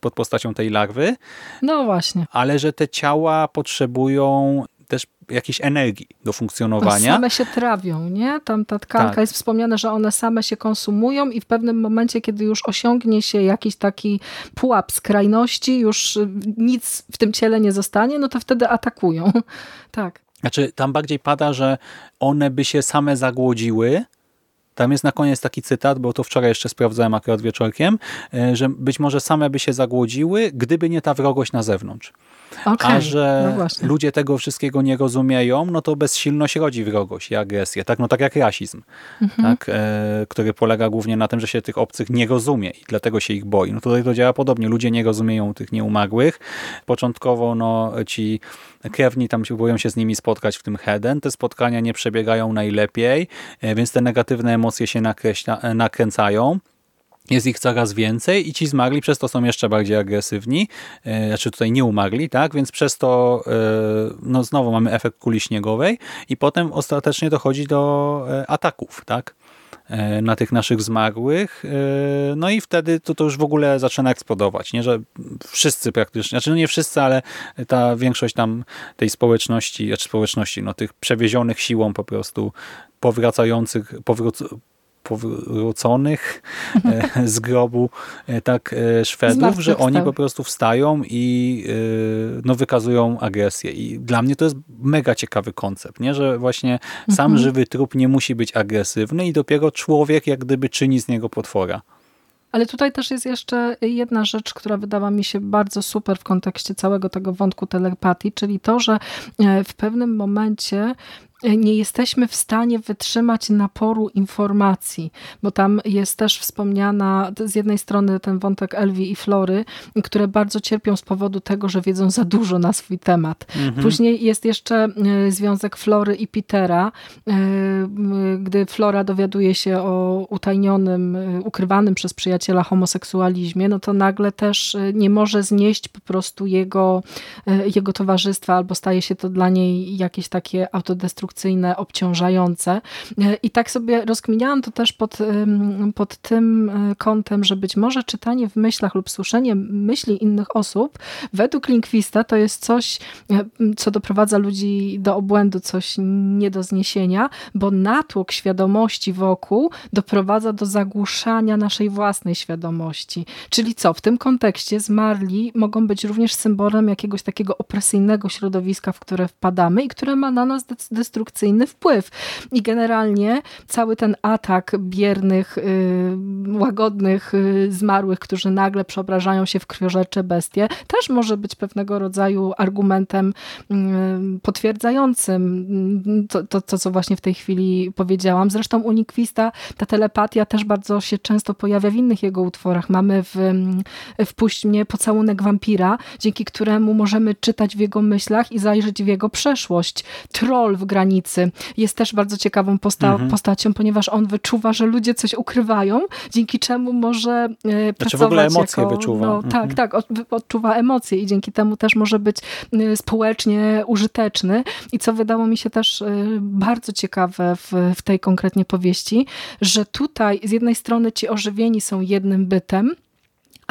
pod postacią tej larwy, No właśnie. ale że te ciała potrzebują też jakiejś energii do funkcjonowania. Same się trawią, nie? Tam ta tkanka Tak. jest wspomniane, że one same się konsumują i w pewnym momencie, kiedy już osiągnie się jakiś taki pułap skrajności, już y, nic w tym ciele nie zostanie, no to wtedy atakują. *laughs* Tak. Znaczy, tam bardziej pada, że one by się same zagłodziły. Tam jest na koniec taki cytat, bo to wczoraj jeszcze sprawdzałem akurat wieczorkiem, e, że być może same by się zagłodziły, gdyby nie ta wrogość na zewnątrz. Okej, A że no ludzie tego wszystkiego nie rozumieją, no to bezsilność rodzi wrogość i agresję. Tak, no tak jak rasizm, Mhm. tak, e, który polega głównie na tym, że się tych obcych nie rozumie i dlatego się ich boi. No tutaj to działa podobnie. Ludzie nie rozumieją tych nieumarłych. Początkowo no, ci krewni tam się boją się z nimi spotkać w tym Heden. Te spotkania nie przebiegają najlepiej, e, więc te negatywne emocje się nakreśla, e, nakręcają. Jest ich coraz więcej i ci zmarli przez to są jeszcze bardziej agresywni, e, znaczy tutaj nie umarli, tak? Więc przez to no znowu mamy efekt kuli śniegowej i potem ostatecznie dochodzi do ataków, tak? E, na tych naszych zmarłych. E, No i wtedy to, to już w ogóle zaczyna eksplodować, nie? Że wszyscy praktycznie, znaczy no nie wszyscy, ale ta większość tam tej społeczności, znaczy społeczności, no tych przewiezionych siłą po prostu powracających, powróc, powróconych e, z grobu e, tak e, Szwedów, że oni po prostu wstają i no, wykazują agresję. I dla mnie to jest mega ciekawy koncept, nie? że właśnie sam żywy trup nie musi być agresywny i dopiero człowiek jak gdyby czyni z niego potwora. Ale tutaj też jest jeszcze jedna rzecz, która wydała mi się bardzo super w kontekście całego tego wątku telepatii, czyli to, że w pewnym momencie nie jesteśmy w stanie wytrzymać naporu informacji, bo tam jest też wspomniana z jednej strony ten wątek Elwi i Flory, które bardzo cierpią z powodu tego, że wiedzą za dużo na swój temat. Później jest jeszcze e, związek Flory i Petera, e, gdy Flora dowiaduje się o utajnionym, e, ukrywanym przez przyjaciela homoseksualizmie, no to nagle też nie może znieść po prostu jego, jego towarzystwa, albo staje się to dla niej jakieś takie autodestrukcyjne, obciążające. E, I tak sobie rozkminiałam to też pod, pod tym e, kątem, że być może czytanie w myślach lub słyszenie myśli innych osób według Lindquista to jest coś, e, co doprowadza ludzi do obłędu, coś nie do zniesienia, bo natłok świadomości wokół doprowadza do zagłuszania naszej własnej świadomości. Czyli co? W tym kontekście zmarli mogą być również symbolem jakiegoś takiego opresyjnego środowiska, w które wpadamy i które ma na nas dec- destrukcyjny wpływ. I generalnie cały ten atak biernych, y, łagodnych y, zmarłych, którzy nagle przeobrażają się w krwiożercze bestie, też może być pewnego rodzaju argumentem y, potwierdzającym y, to, to, to, co właśnie w tej chwili powiedziałam. Zresztą u Nikwista ta telepatia też bardzo się często pojawia w innych jego utworach. Mamy w, w Puść mnie pocałunek wampira, dzięki któremu możemy czytać w jego myślach i zajrzeć w jego przeszłość. Troll w granicy jest też bardzo ciekawą posta- postacią, ponieważ on wyczuwa, że ludzie coś ukrywają, dzięki czemu może e, pracować w ogóle emocje jako, wyczuwa. No, Mhm. Tak, tak, od, odczuwa emocje i dzięki temu też może być e, społecznie użyteczny. I co wydało mi się też e, bardzo ciekawe w, w tej konkretnie powieści, że tutaj z jednej strony ci ożywieni są jednym bytem,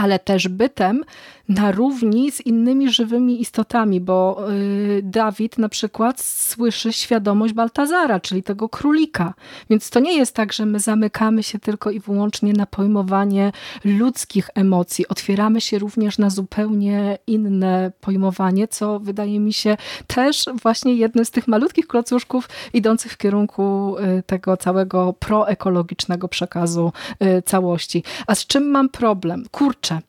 ale też bytem na równi z innymi żywymi istotami, bo y, Dawid na przykład słyszy świadomość Baltazara, czyli tego królika. Więc to nie jest tak, że my zamykamy się tylko i wyłącznie na pojmowanie ludzkich emocji. Otwieramy się również na zupełnie inne pojmowanie, co wydaje mi się też właśnie jednym z tych malutkich klocuszków idących w kierunku y, tego całego proekologicznego przekazu y, całości. A z czym mam problem? Kurczę. Rocha.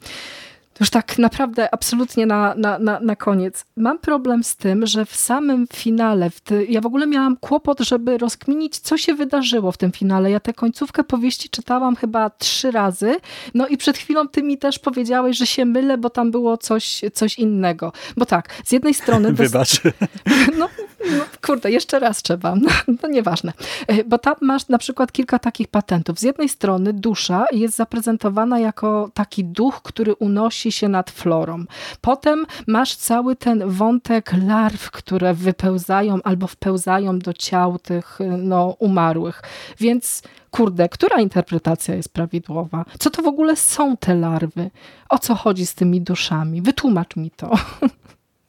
Już tak naprawdę absolutnie na, na, na, na koniec. Mam problem z tym, że w samym finale, w ty, ja w ogóle miałam kłopot, żeby rozkminić, co się wydarzyło w tym finale. Ja tę końcówkę powieści czytałam chyba trzy razy, no i przed chwilą ty mi też powiedziałeś, że się mylę, bo tam było coś, coś innego. Bo tak, z jednej strony... *laughs* Wybacz. *laughs* no, no kurde, jeszcze raz trzeba. No, no nieważne. E, Bo tam masz na przykład kilka takich patentów. Z jednej strony dusza jest zaprezentowana jako taki duch, który unosi się nad florą. Potem masz cały ten wątek larw, które wypełzają albo wpełzają do ciał tych no, umarłych. Więc kurde, która interpretacja jest prawidłowa? Co to w ogóle są te larwy? O co chodzi z tymi duszami? Wytłumacz mi to. *laughs*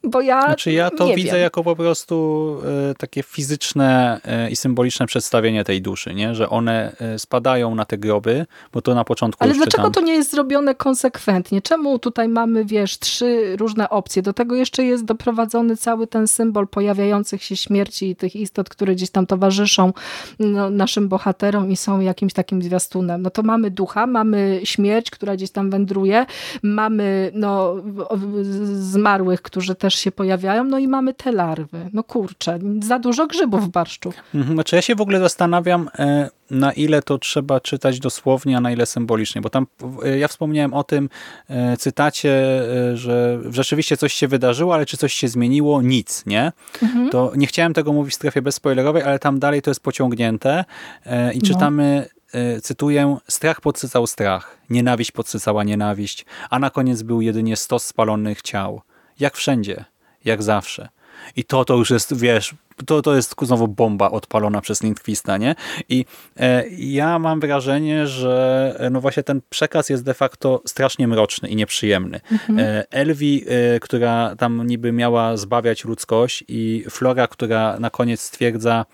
Bo ja Znaczy ja to widzę wiem. jako po prostu e, takie fizyczne e, i symboliczne przedstawienie tej duszy, nie? że one e, spadają na te groby, bo to na początku Ale dlaczego czytam. to nie jest zrobione konsekwentnie? Czemu tutaj mamy, wiesz, trzy różne opcje? Do tego jeszcze jest doprowadzony cały ten symbol pojawiających się śmierci i tych istot, które gdzieś tam towarzyszą no, naszym bohaterom i są jakimś takim zwiastunem. No to mamy ducha, mamy śmierć, która gdzieś tam wędruje, mamy no, zmarłych, którzy też się pojawiają, no i mamy te larwy. No kurczę, za dużo grzybów w barszczu. Mhm, Znaczy ja się w ogóle zastanawiam, e, na ile to trzeba czytać dosłownie, a na ile symbolicznie, bo tam e, ja wspomniałem o tym e, cytacie, że rzeczywiście coś się wydarzyło, ale czy coś się zmieniło? Nic, nie? To nie chciałem tego mówić w strefie bezspoilerowej, ale tam dalej to jest pociągnięte i No. czytamy, cytuję, strach podsycał strach, nienawiść podsycała nienawiść, a na koniec był jedynie stos spalonych ciał. Jak wszędzie, jak zawsze. I to to już jest, wiesz, to, to jest znowu bomba odpalona przez Lindquista, nie? I e, ja mam wrażenie, że e, no właśnie ten przekaz jest de facto strasznie mroczny i nieprzyjemny. E, Elwi, e, która tam niby miała zbawiać ludzkość i Flora, która na koniec stwierdza,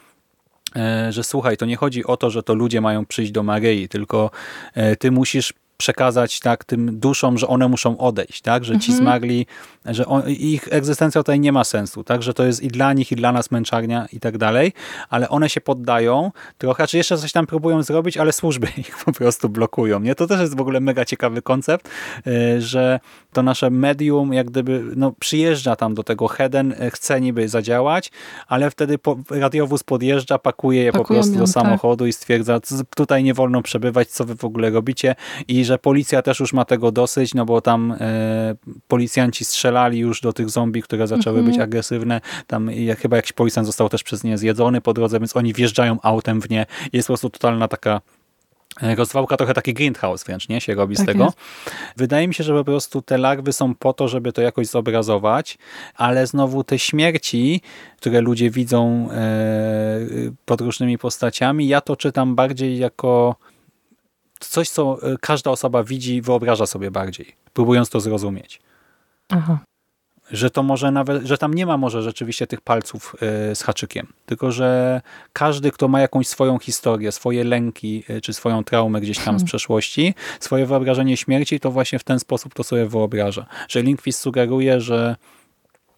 e, że słuchaj, to nie chodzi o to, że to ludzie mają przyjść do Maryi, tylko e, ty musisz przekazać tak tym duszom, że one muszą odejść, tak, że ci zmarli, że on, ich egzystencja tutaj nie ma sensu, tak, że to jest i dla nich, i dla nas męczarnia i tak dalej, ale one się poddają trochę, czy jeszcze coś tam próbują zrobić, ale służby *laughs* ich po prostu blokują, nie? To też jest w ogóle mega ciekawy koncept, e, że to nasze medium jak gdyby no, przyjeżdża tam do tego Heden, e, chce niby zadziałać, ale wtedy po, radiowóz podjeżdża, pakuje je po Pakują prostu ją, do tak. samochodu i stwierdza, "C- tutaj nie wolno przebywać, co wy w ogóle robicie i że policja też już ma tego dosyć, no bo tam e, policjanci strzelali już do tych zombie, które zaczęły Mhm. być agresywne, tam jak, chyba jakiś policjant został też przez nie zjedzony po drodze, więc oni wjeżdżają autem w nie, jest po prostu totalna taka e, rozwałka, trochę taki greenhouse wręcz, nie, się robi z Tak tego. jest. Wydaje mi się, że po prostu te larwy są po to, żeby to jakoś zobrazować, ale znowu te śmierci, które ludzie widzą e, pod różnymi postaciami, ja to czytam bardziej jako coś, co e, każda osoba widzi, wyobraża sobie bardziej, próbując to zrozumieć. Aha. Że to może nawet, że tam nie ma może rzeczywiście tych palców e, z haczykiem, tylko że każdy, kto ma jakąś swoją historię, swoje lęki, e, czy swoją traumę gdzieś tam z przeszłości, swoje wyobrażenie śmierci, to właśnie w ten sposób to sobie wyobraża. Że Lindquist sugeruje, że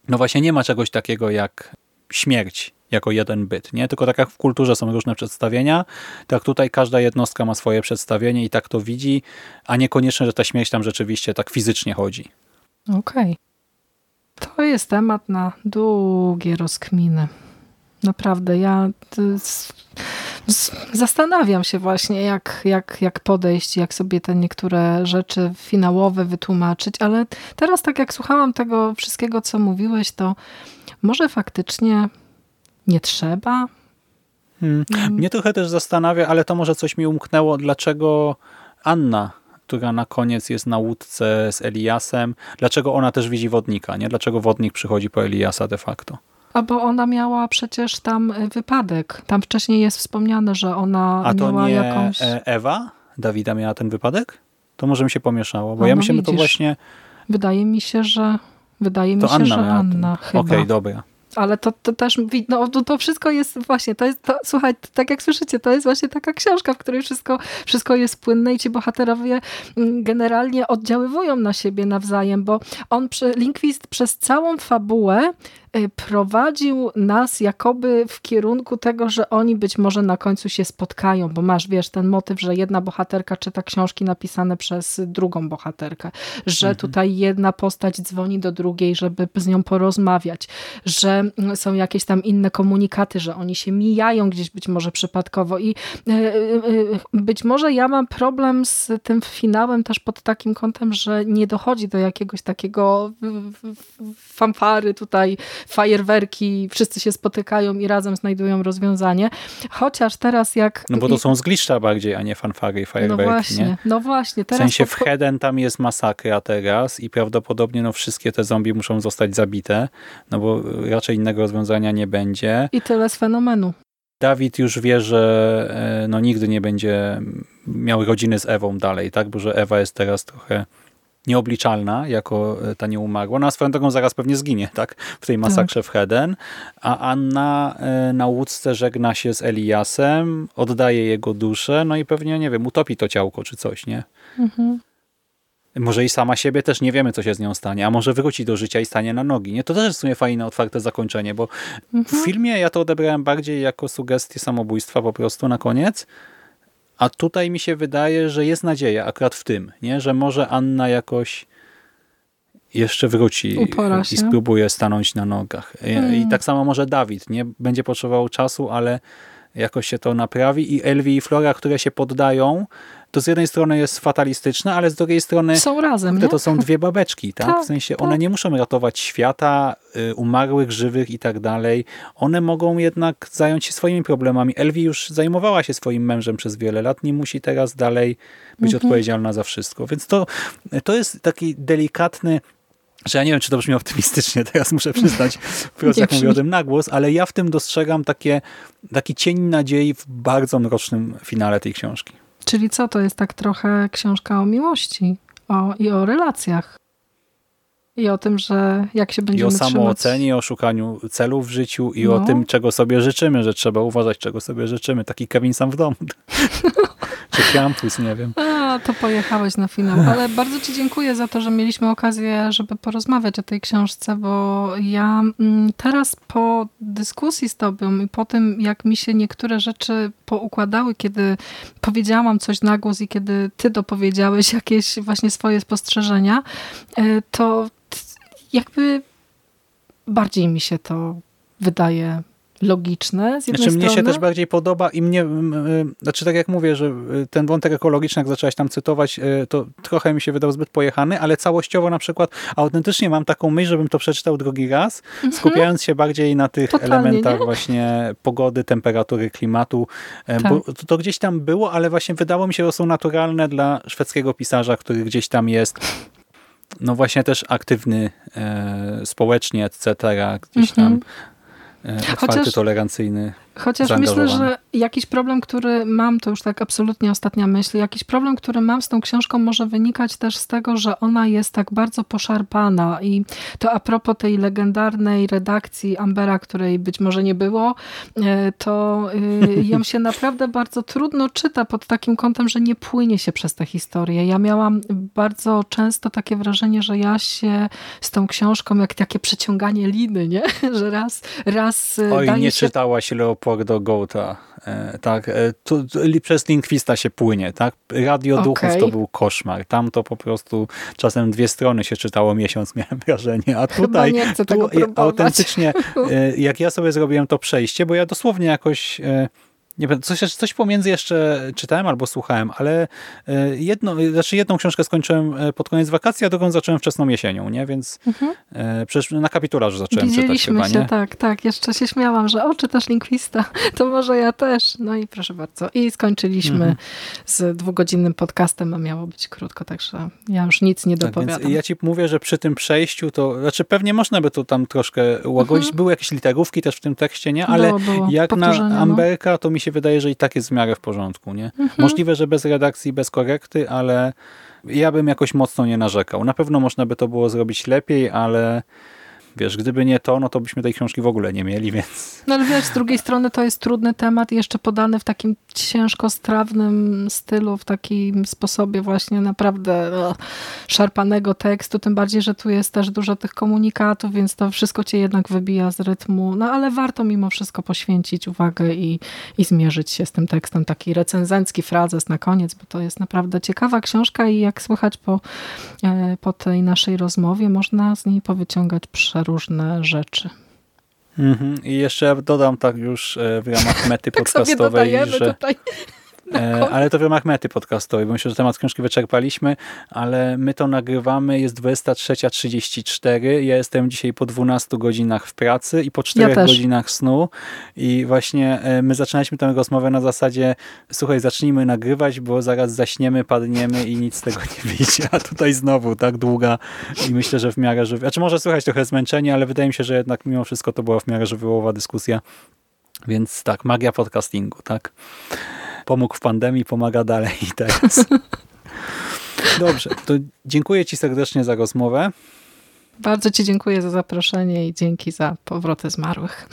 no właśnie nie ma czegoś takiego jak śmierć jako jeden byt, nie? Tylko tak jak w kulturze są różne przedstawienia, tak tutaj każda jednostka ma swoje przedstawienie i tak to widzi, a niekoniecznie, że ta śmierć tam rzeczywiście tak fizycznie chodzi. Okej. To jest temat na długie rozkminy. Naprawdę, ja s- zastanawiam się właśnie, jak, jak, jak podejść, jak sobie te niektóre rzeczy finałowe wytłumaczyć, ale teraz tak jak słuchałam tego wszystkiego, co mówiłeś, to może faktycznie nie trzeba? Hmm. Mnie trochę też zastanawia, ale to może coś mi umknęło, dlaczego Anna, która na koniec jest na łódce z Eliasem, dlaczego ona też widzi wodnika, nie? Dlaczego wodnik przychodzi po Eliasa de facto? A bo ona miała przecież tam y, wypadek. Tam wcześniej jest wspomniane, że ona A to miała nie jakąś... e, Ewa Dawida miała ten wypadek? To może mi się pomieszało, bo A, ja no myślę, że to właśnie Wydaje mi się, że wydaje mi to się, Anna że Anna ten. chyba. Okej, dobra. Ale to, to też, no to, wszystko jest właśnie, to jest, to, słuchaj, tak jak słyszycie, to jest właśnie taka książka, w której wszystko, wszystko jest płynne i ci bohaterowie mm, generalnie oddziaływują na siebie nawzajem, bo on, przy, przez całą fabułę prowadził nas jakoby w kierunku tego, że oni być może na końcu się spotkają, bo masz, wiesz, ten motyw, że jedna bohaterka czyta książki napisane przez drugą bohaterkę, że tutaj jedna postać dzwoni do drugiej, żeby z nią porozmawiać, że są jakieś tam inne komunikaty, że oni się mijają gdzieś być może przypadkowo. I e, e, być może ja mam problem z tym finałem też pod takim kątem, że nie dochodzi do jakiegoś takiego fanfary tutaj, fajerwerki, wszyscy się spotykają i razem znajdują rozwiązanie. Chociaż teraz jak... No bo to są zgliszcza bardziej, a nie fanfary i No fajerwerki, właśnie, nie? no właśnie. W Teraz sensie po- w Heden tam jest masakra teraz i prawdopodobnie no, wszystkie te zombie muszą zostać zabite, no bo raczej innego rozwiązania nie będzie. I tyle z fenomenu. Dawid już wie, że e, no, nigdy nie będzie miał rodziny z Ewą dalej, tak? Bo że Ewa jest teraz trochę nieobliczalna jako e, ta nieumarła. No a swoją drogą zaraz pewnie zginie, tak? W tej masakrze w Heden. A Anna e, na łódce żegna się z Eliasem, oddaje jego duszę, no i pewnie, nie wiem, utopi to ciałko czy coś, nie? Może i sama siebie też nie wiemy, co się z nią stanie, a może wróci do życia i stanie na nogi. Nie? To też jest w sumie fajne, otwarte zakończenie, bo w filmie ja to odebrałem bardziej jako sugestię samobójstwa po prostu na koniec, a tutaj mi się wydaje, że jest nadzieja akurat w tym, nie? że może Anna jakoś jeszcze wróci Upora i się. spróbuje stanąć na nogach. I, Mm. I tak samo może Dawid, nie? Będzie potrzebował czasu, ale jakoś się to naprawi i Elwi i Flora, które się poddają, to z jednej strony jest fatalistyczne, ale z drugiej strony Są razem, to, są dwie babeczki, tak? Tak, w sensie tak. one nie muszą ratować świata, y, umarłych, żywych i tak dalej. One mogą jednak zająć się swoimi problemami. Elwi już zajmowała się swoim mężem przez wiele lat, nie musi teraz dalej być Mhm. odpowiedzialna za wszystko. Więc to, to jest taki delikatny że ja nie wiem, czy to brzmi optymistycznie, *laughs* teraz muszę przyznać, *laughs* wprost jak mówię o tym na głos, ale ja w tym dostrzegam takie, taki cień nadziei w bardzo mrocznym finale tej książki. Czyli co, to jest tak trochę książka o miłości o, i o relacjach. I o tym, że jak się I będziemy o trzymać... samoocenie, i o szukaniu celów w życiu, i No. o tym, czego sobie życzymy, że trzeba uważać, czego sobie życzymy. Taki Kevin sam w domu. *laughs* Czy Krampus, nie wiem. A, to pojechałeś na finał. Ale bardzo Ci dziękuję za to, że mieliśmy okazję, żeby porozmawiać o tej książce, bo ja mm, teraz po dyskusji z Tobą i po tym, jak mi się niektóre rzeczy poukładały, kiedy powiedziałam coś na głos i kiedy Ty dopowiedziałeś jakieś właśnie swoje spostrzeżenia, y, to jakby bardziej mi się to wydaje logiczne z jednej Znaczy mnie się strony. też bardziej podoba i mnie, y, znaczy tak jak mówię, że y, ten wątek ekologiczny, jak zaczęłaś tam cytować, y, to trochę mi się wydał zbyt pojechany, ale całościowo na przykład autentycznie mam taką myśl, żebym to przeczytał drugi raz, skupiając się bardziej na tych Mhm. Totalnie, elementach nie? właśnie pogody, temperatury, klimatu, e, Tak. bo to, to gdzieś tam było, ale właśnie wydało mi się, że są naturalne dla szwedzkiego pisarza, który gdzieś tam jest no właśnie też aktywny e, społecznie, etc., gdzieś tam Mhm. Otwarty, Chociaż- tolerancyjny. Chociaż myślę, że jakiś problem, który mam, to już tak absolutnie ostatnia myśl, jakiś problem, który mam z tą książką może wynikać też z tego, że ona jest tak bardzo poszarpana i to a propos tej legendarnej redakcji Ambera, której być może nie było, e, to y, ją się *laughs* naprawdę bardzo trudno czyta pod takim kątem, że nie płynie się przez tę historię. Ja miałam bardzo często takie wrażenie, że ja się z tą książką, jak takie przeciąganie liny, nie? *laughs* że raz, raz y, Oj, nie się czytałaś Leopoldo Gołta. E, tak, e, przez Linkwista się płynie, tak? Radio Duchów Okej. to był koszmar. Tam to po prostu czasem dwie strony się czytało miesiąc, *laughs* miałem wrażenie. A tutaj tu, autentycznie, *laughs* e, jak ja sobie zrobiłem to przejście, bo ja dosłownie jakoś e, nie wiem, coś, coś pomiędzy jeszcze czytałem albo słuchałem, ale e, jedno, znaczy jedną książkę skończyłem e, pod koniec wakacji, a drugą zacząłem wczesną jesienią, nie? Więc e, przecież na kapitularzu zacząłem czytać Mhm. Widzieliśmy chyba, się, nie? tak, tak. Jeszcze się śmiałam, że o, czytasz Linkwista, *laughs* to może ja też. No i proszę bardzo. I skończyliśmy Mhm. z dwugodzinnym podcastem, a miało być krótko, także ja już nic nie Tak, dopowiadam. więc ja ci mówię, że przy tym przejściu to, znaczy pewnie można by to tam troszkę łagodzić. Były jakieś literówki też w tym tekście, nie? Ale Mhm. Było, było. jak na no. Amberka, to mi się wydaje, że i tak jest w miarę w porządku, nie? Mhm. Możliwe, że bez redakcji, bez korekty, ale ja bym jakoś mocno nie narzekał. Na pewno można by to było zrobić lepiej, ale wiesz, gdyby nie to, no to byśmy tej książki w ogóle nie mieli, *laughs* więc No ale wiesz, z drugiej strony to jest trudny temat jeszcze podany w takim ciężko strawnym stylu, w takim sposobie właśnie naprawdę e, szarpanego tekstu, tym bardziej, że tu jest też dużo tych komunikatów, więc to wszystko cię jednak wybija z rytmu, no ale warto mimo wszystko poświęcić uwagę i, i zmierzyć się z tym tekstem, taki recenzencki frazes na koniec, bo to jest naprawdę ciekawa książka i jak słychać po, e, po tej naszej rozmowie, można z niej powyciągać przeróżne rzeczy. Mhm. I jeszcze dodam tak już e, w ramach mety *laughs* Tak sobie podcastowej, dodajemy że... tutaj. E, ale to w ramach mety podcastowej, bo myślę, że temat książki wyczerpaliśmy, ale my to nagrywamy, jest 23.34, ja jestem dzisiaj po 12 godzinach w pracy i po 4 też. godzinach snu i właśnie e, my zaczynaliśmy tę rozmowę na zasadzie słuchaj, zacznijmy nagrywać, bo zaraz zaśniemy, padniemy i nic z tego nie wyjdzie, a tutaj znowu tak długa i myślę, że w miarę żywy. Znaczy może słychać trochę zmęczenie, ale wydaje mi się, że jednak mimo wszystko to była w miarę żywiołowa dyskusja, więc tak, magia podcastingu, tak? Pomógł w pandemii, pomaga dalej i teraz. *laughs* Dobrze, to dziękuję Ci serdecznie za rozmowę. Bardzo Ci dziękuję za zaproszenie i dzięki za powroty zmarłych.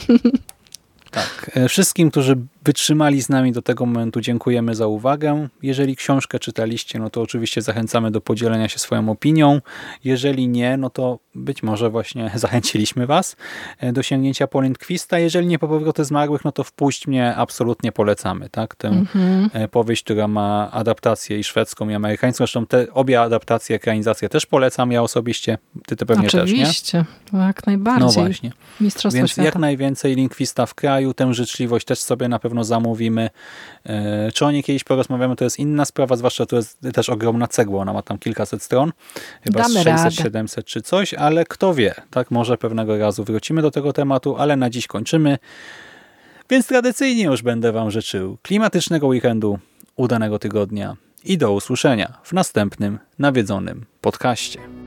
Tak. E, wszystkim, którzy wytrzymali z nami do tego momentu, dziękujemy za uwagę. Jeżeli książkę czytaliście, no to oczywiście zachęcamy do podzielenia się swoją opinią. Jeżeli nie, no to być może właśnie *laughs* zachęciliśmy Was e, do sięgnięcia po Lindquista. Jeżeli nie po powroty zmarłych, no to wpuść mnie absolutnie polecamy. Tak? Tę mhm. E, powieść, która ma adaptację i szwedzką i amerykańską. Zresztą te obie adaptacje, ekranizacje też polecam ja osobiście. Ty to pewnie oczywiście. też, nie? Oczywiście, jak najbardziej. No właśnie. Mistrzostwo Więc świata. jak najwięcej Lindquista w kraju. Tę życzliwość też sobie na pewno zamówimy. E, czy o niej kiedyś porozmawiamy, to jest inna sprawa, zwłaszcza to jest też ogromna cegła, ona ma tam kilkaset stron, chyba Damy 600-700 czy coś, ale kto wie, tak może pewnego razu wrócimy do tego tematu, ale na dziś kończymy. Więc tradycyjnie już będę Wam życzył klimatycznego weekendu, udanego tygodnia i do usłyszenia w następnym nawiedzonym podcaście.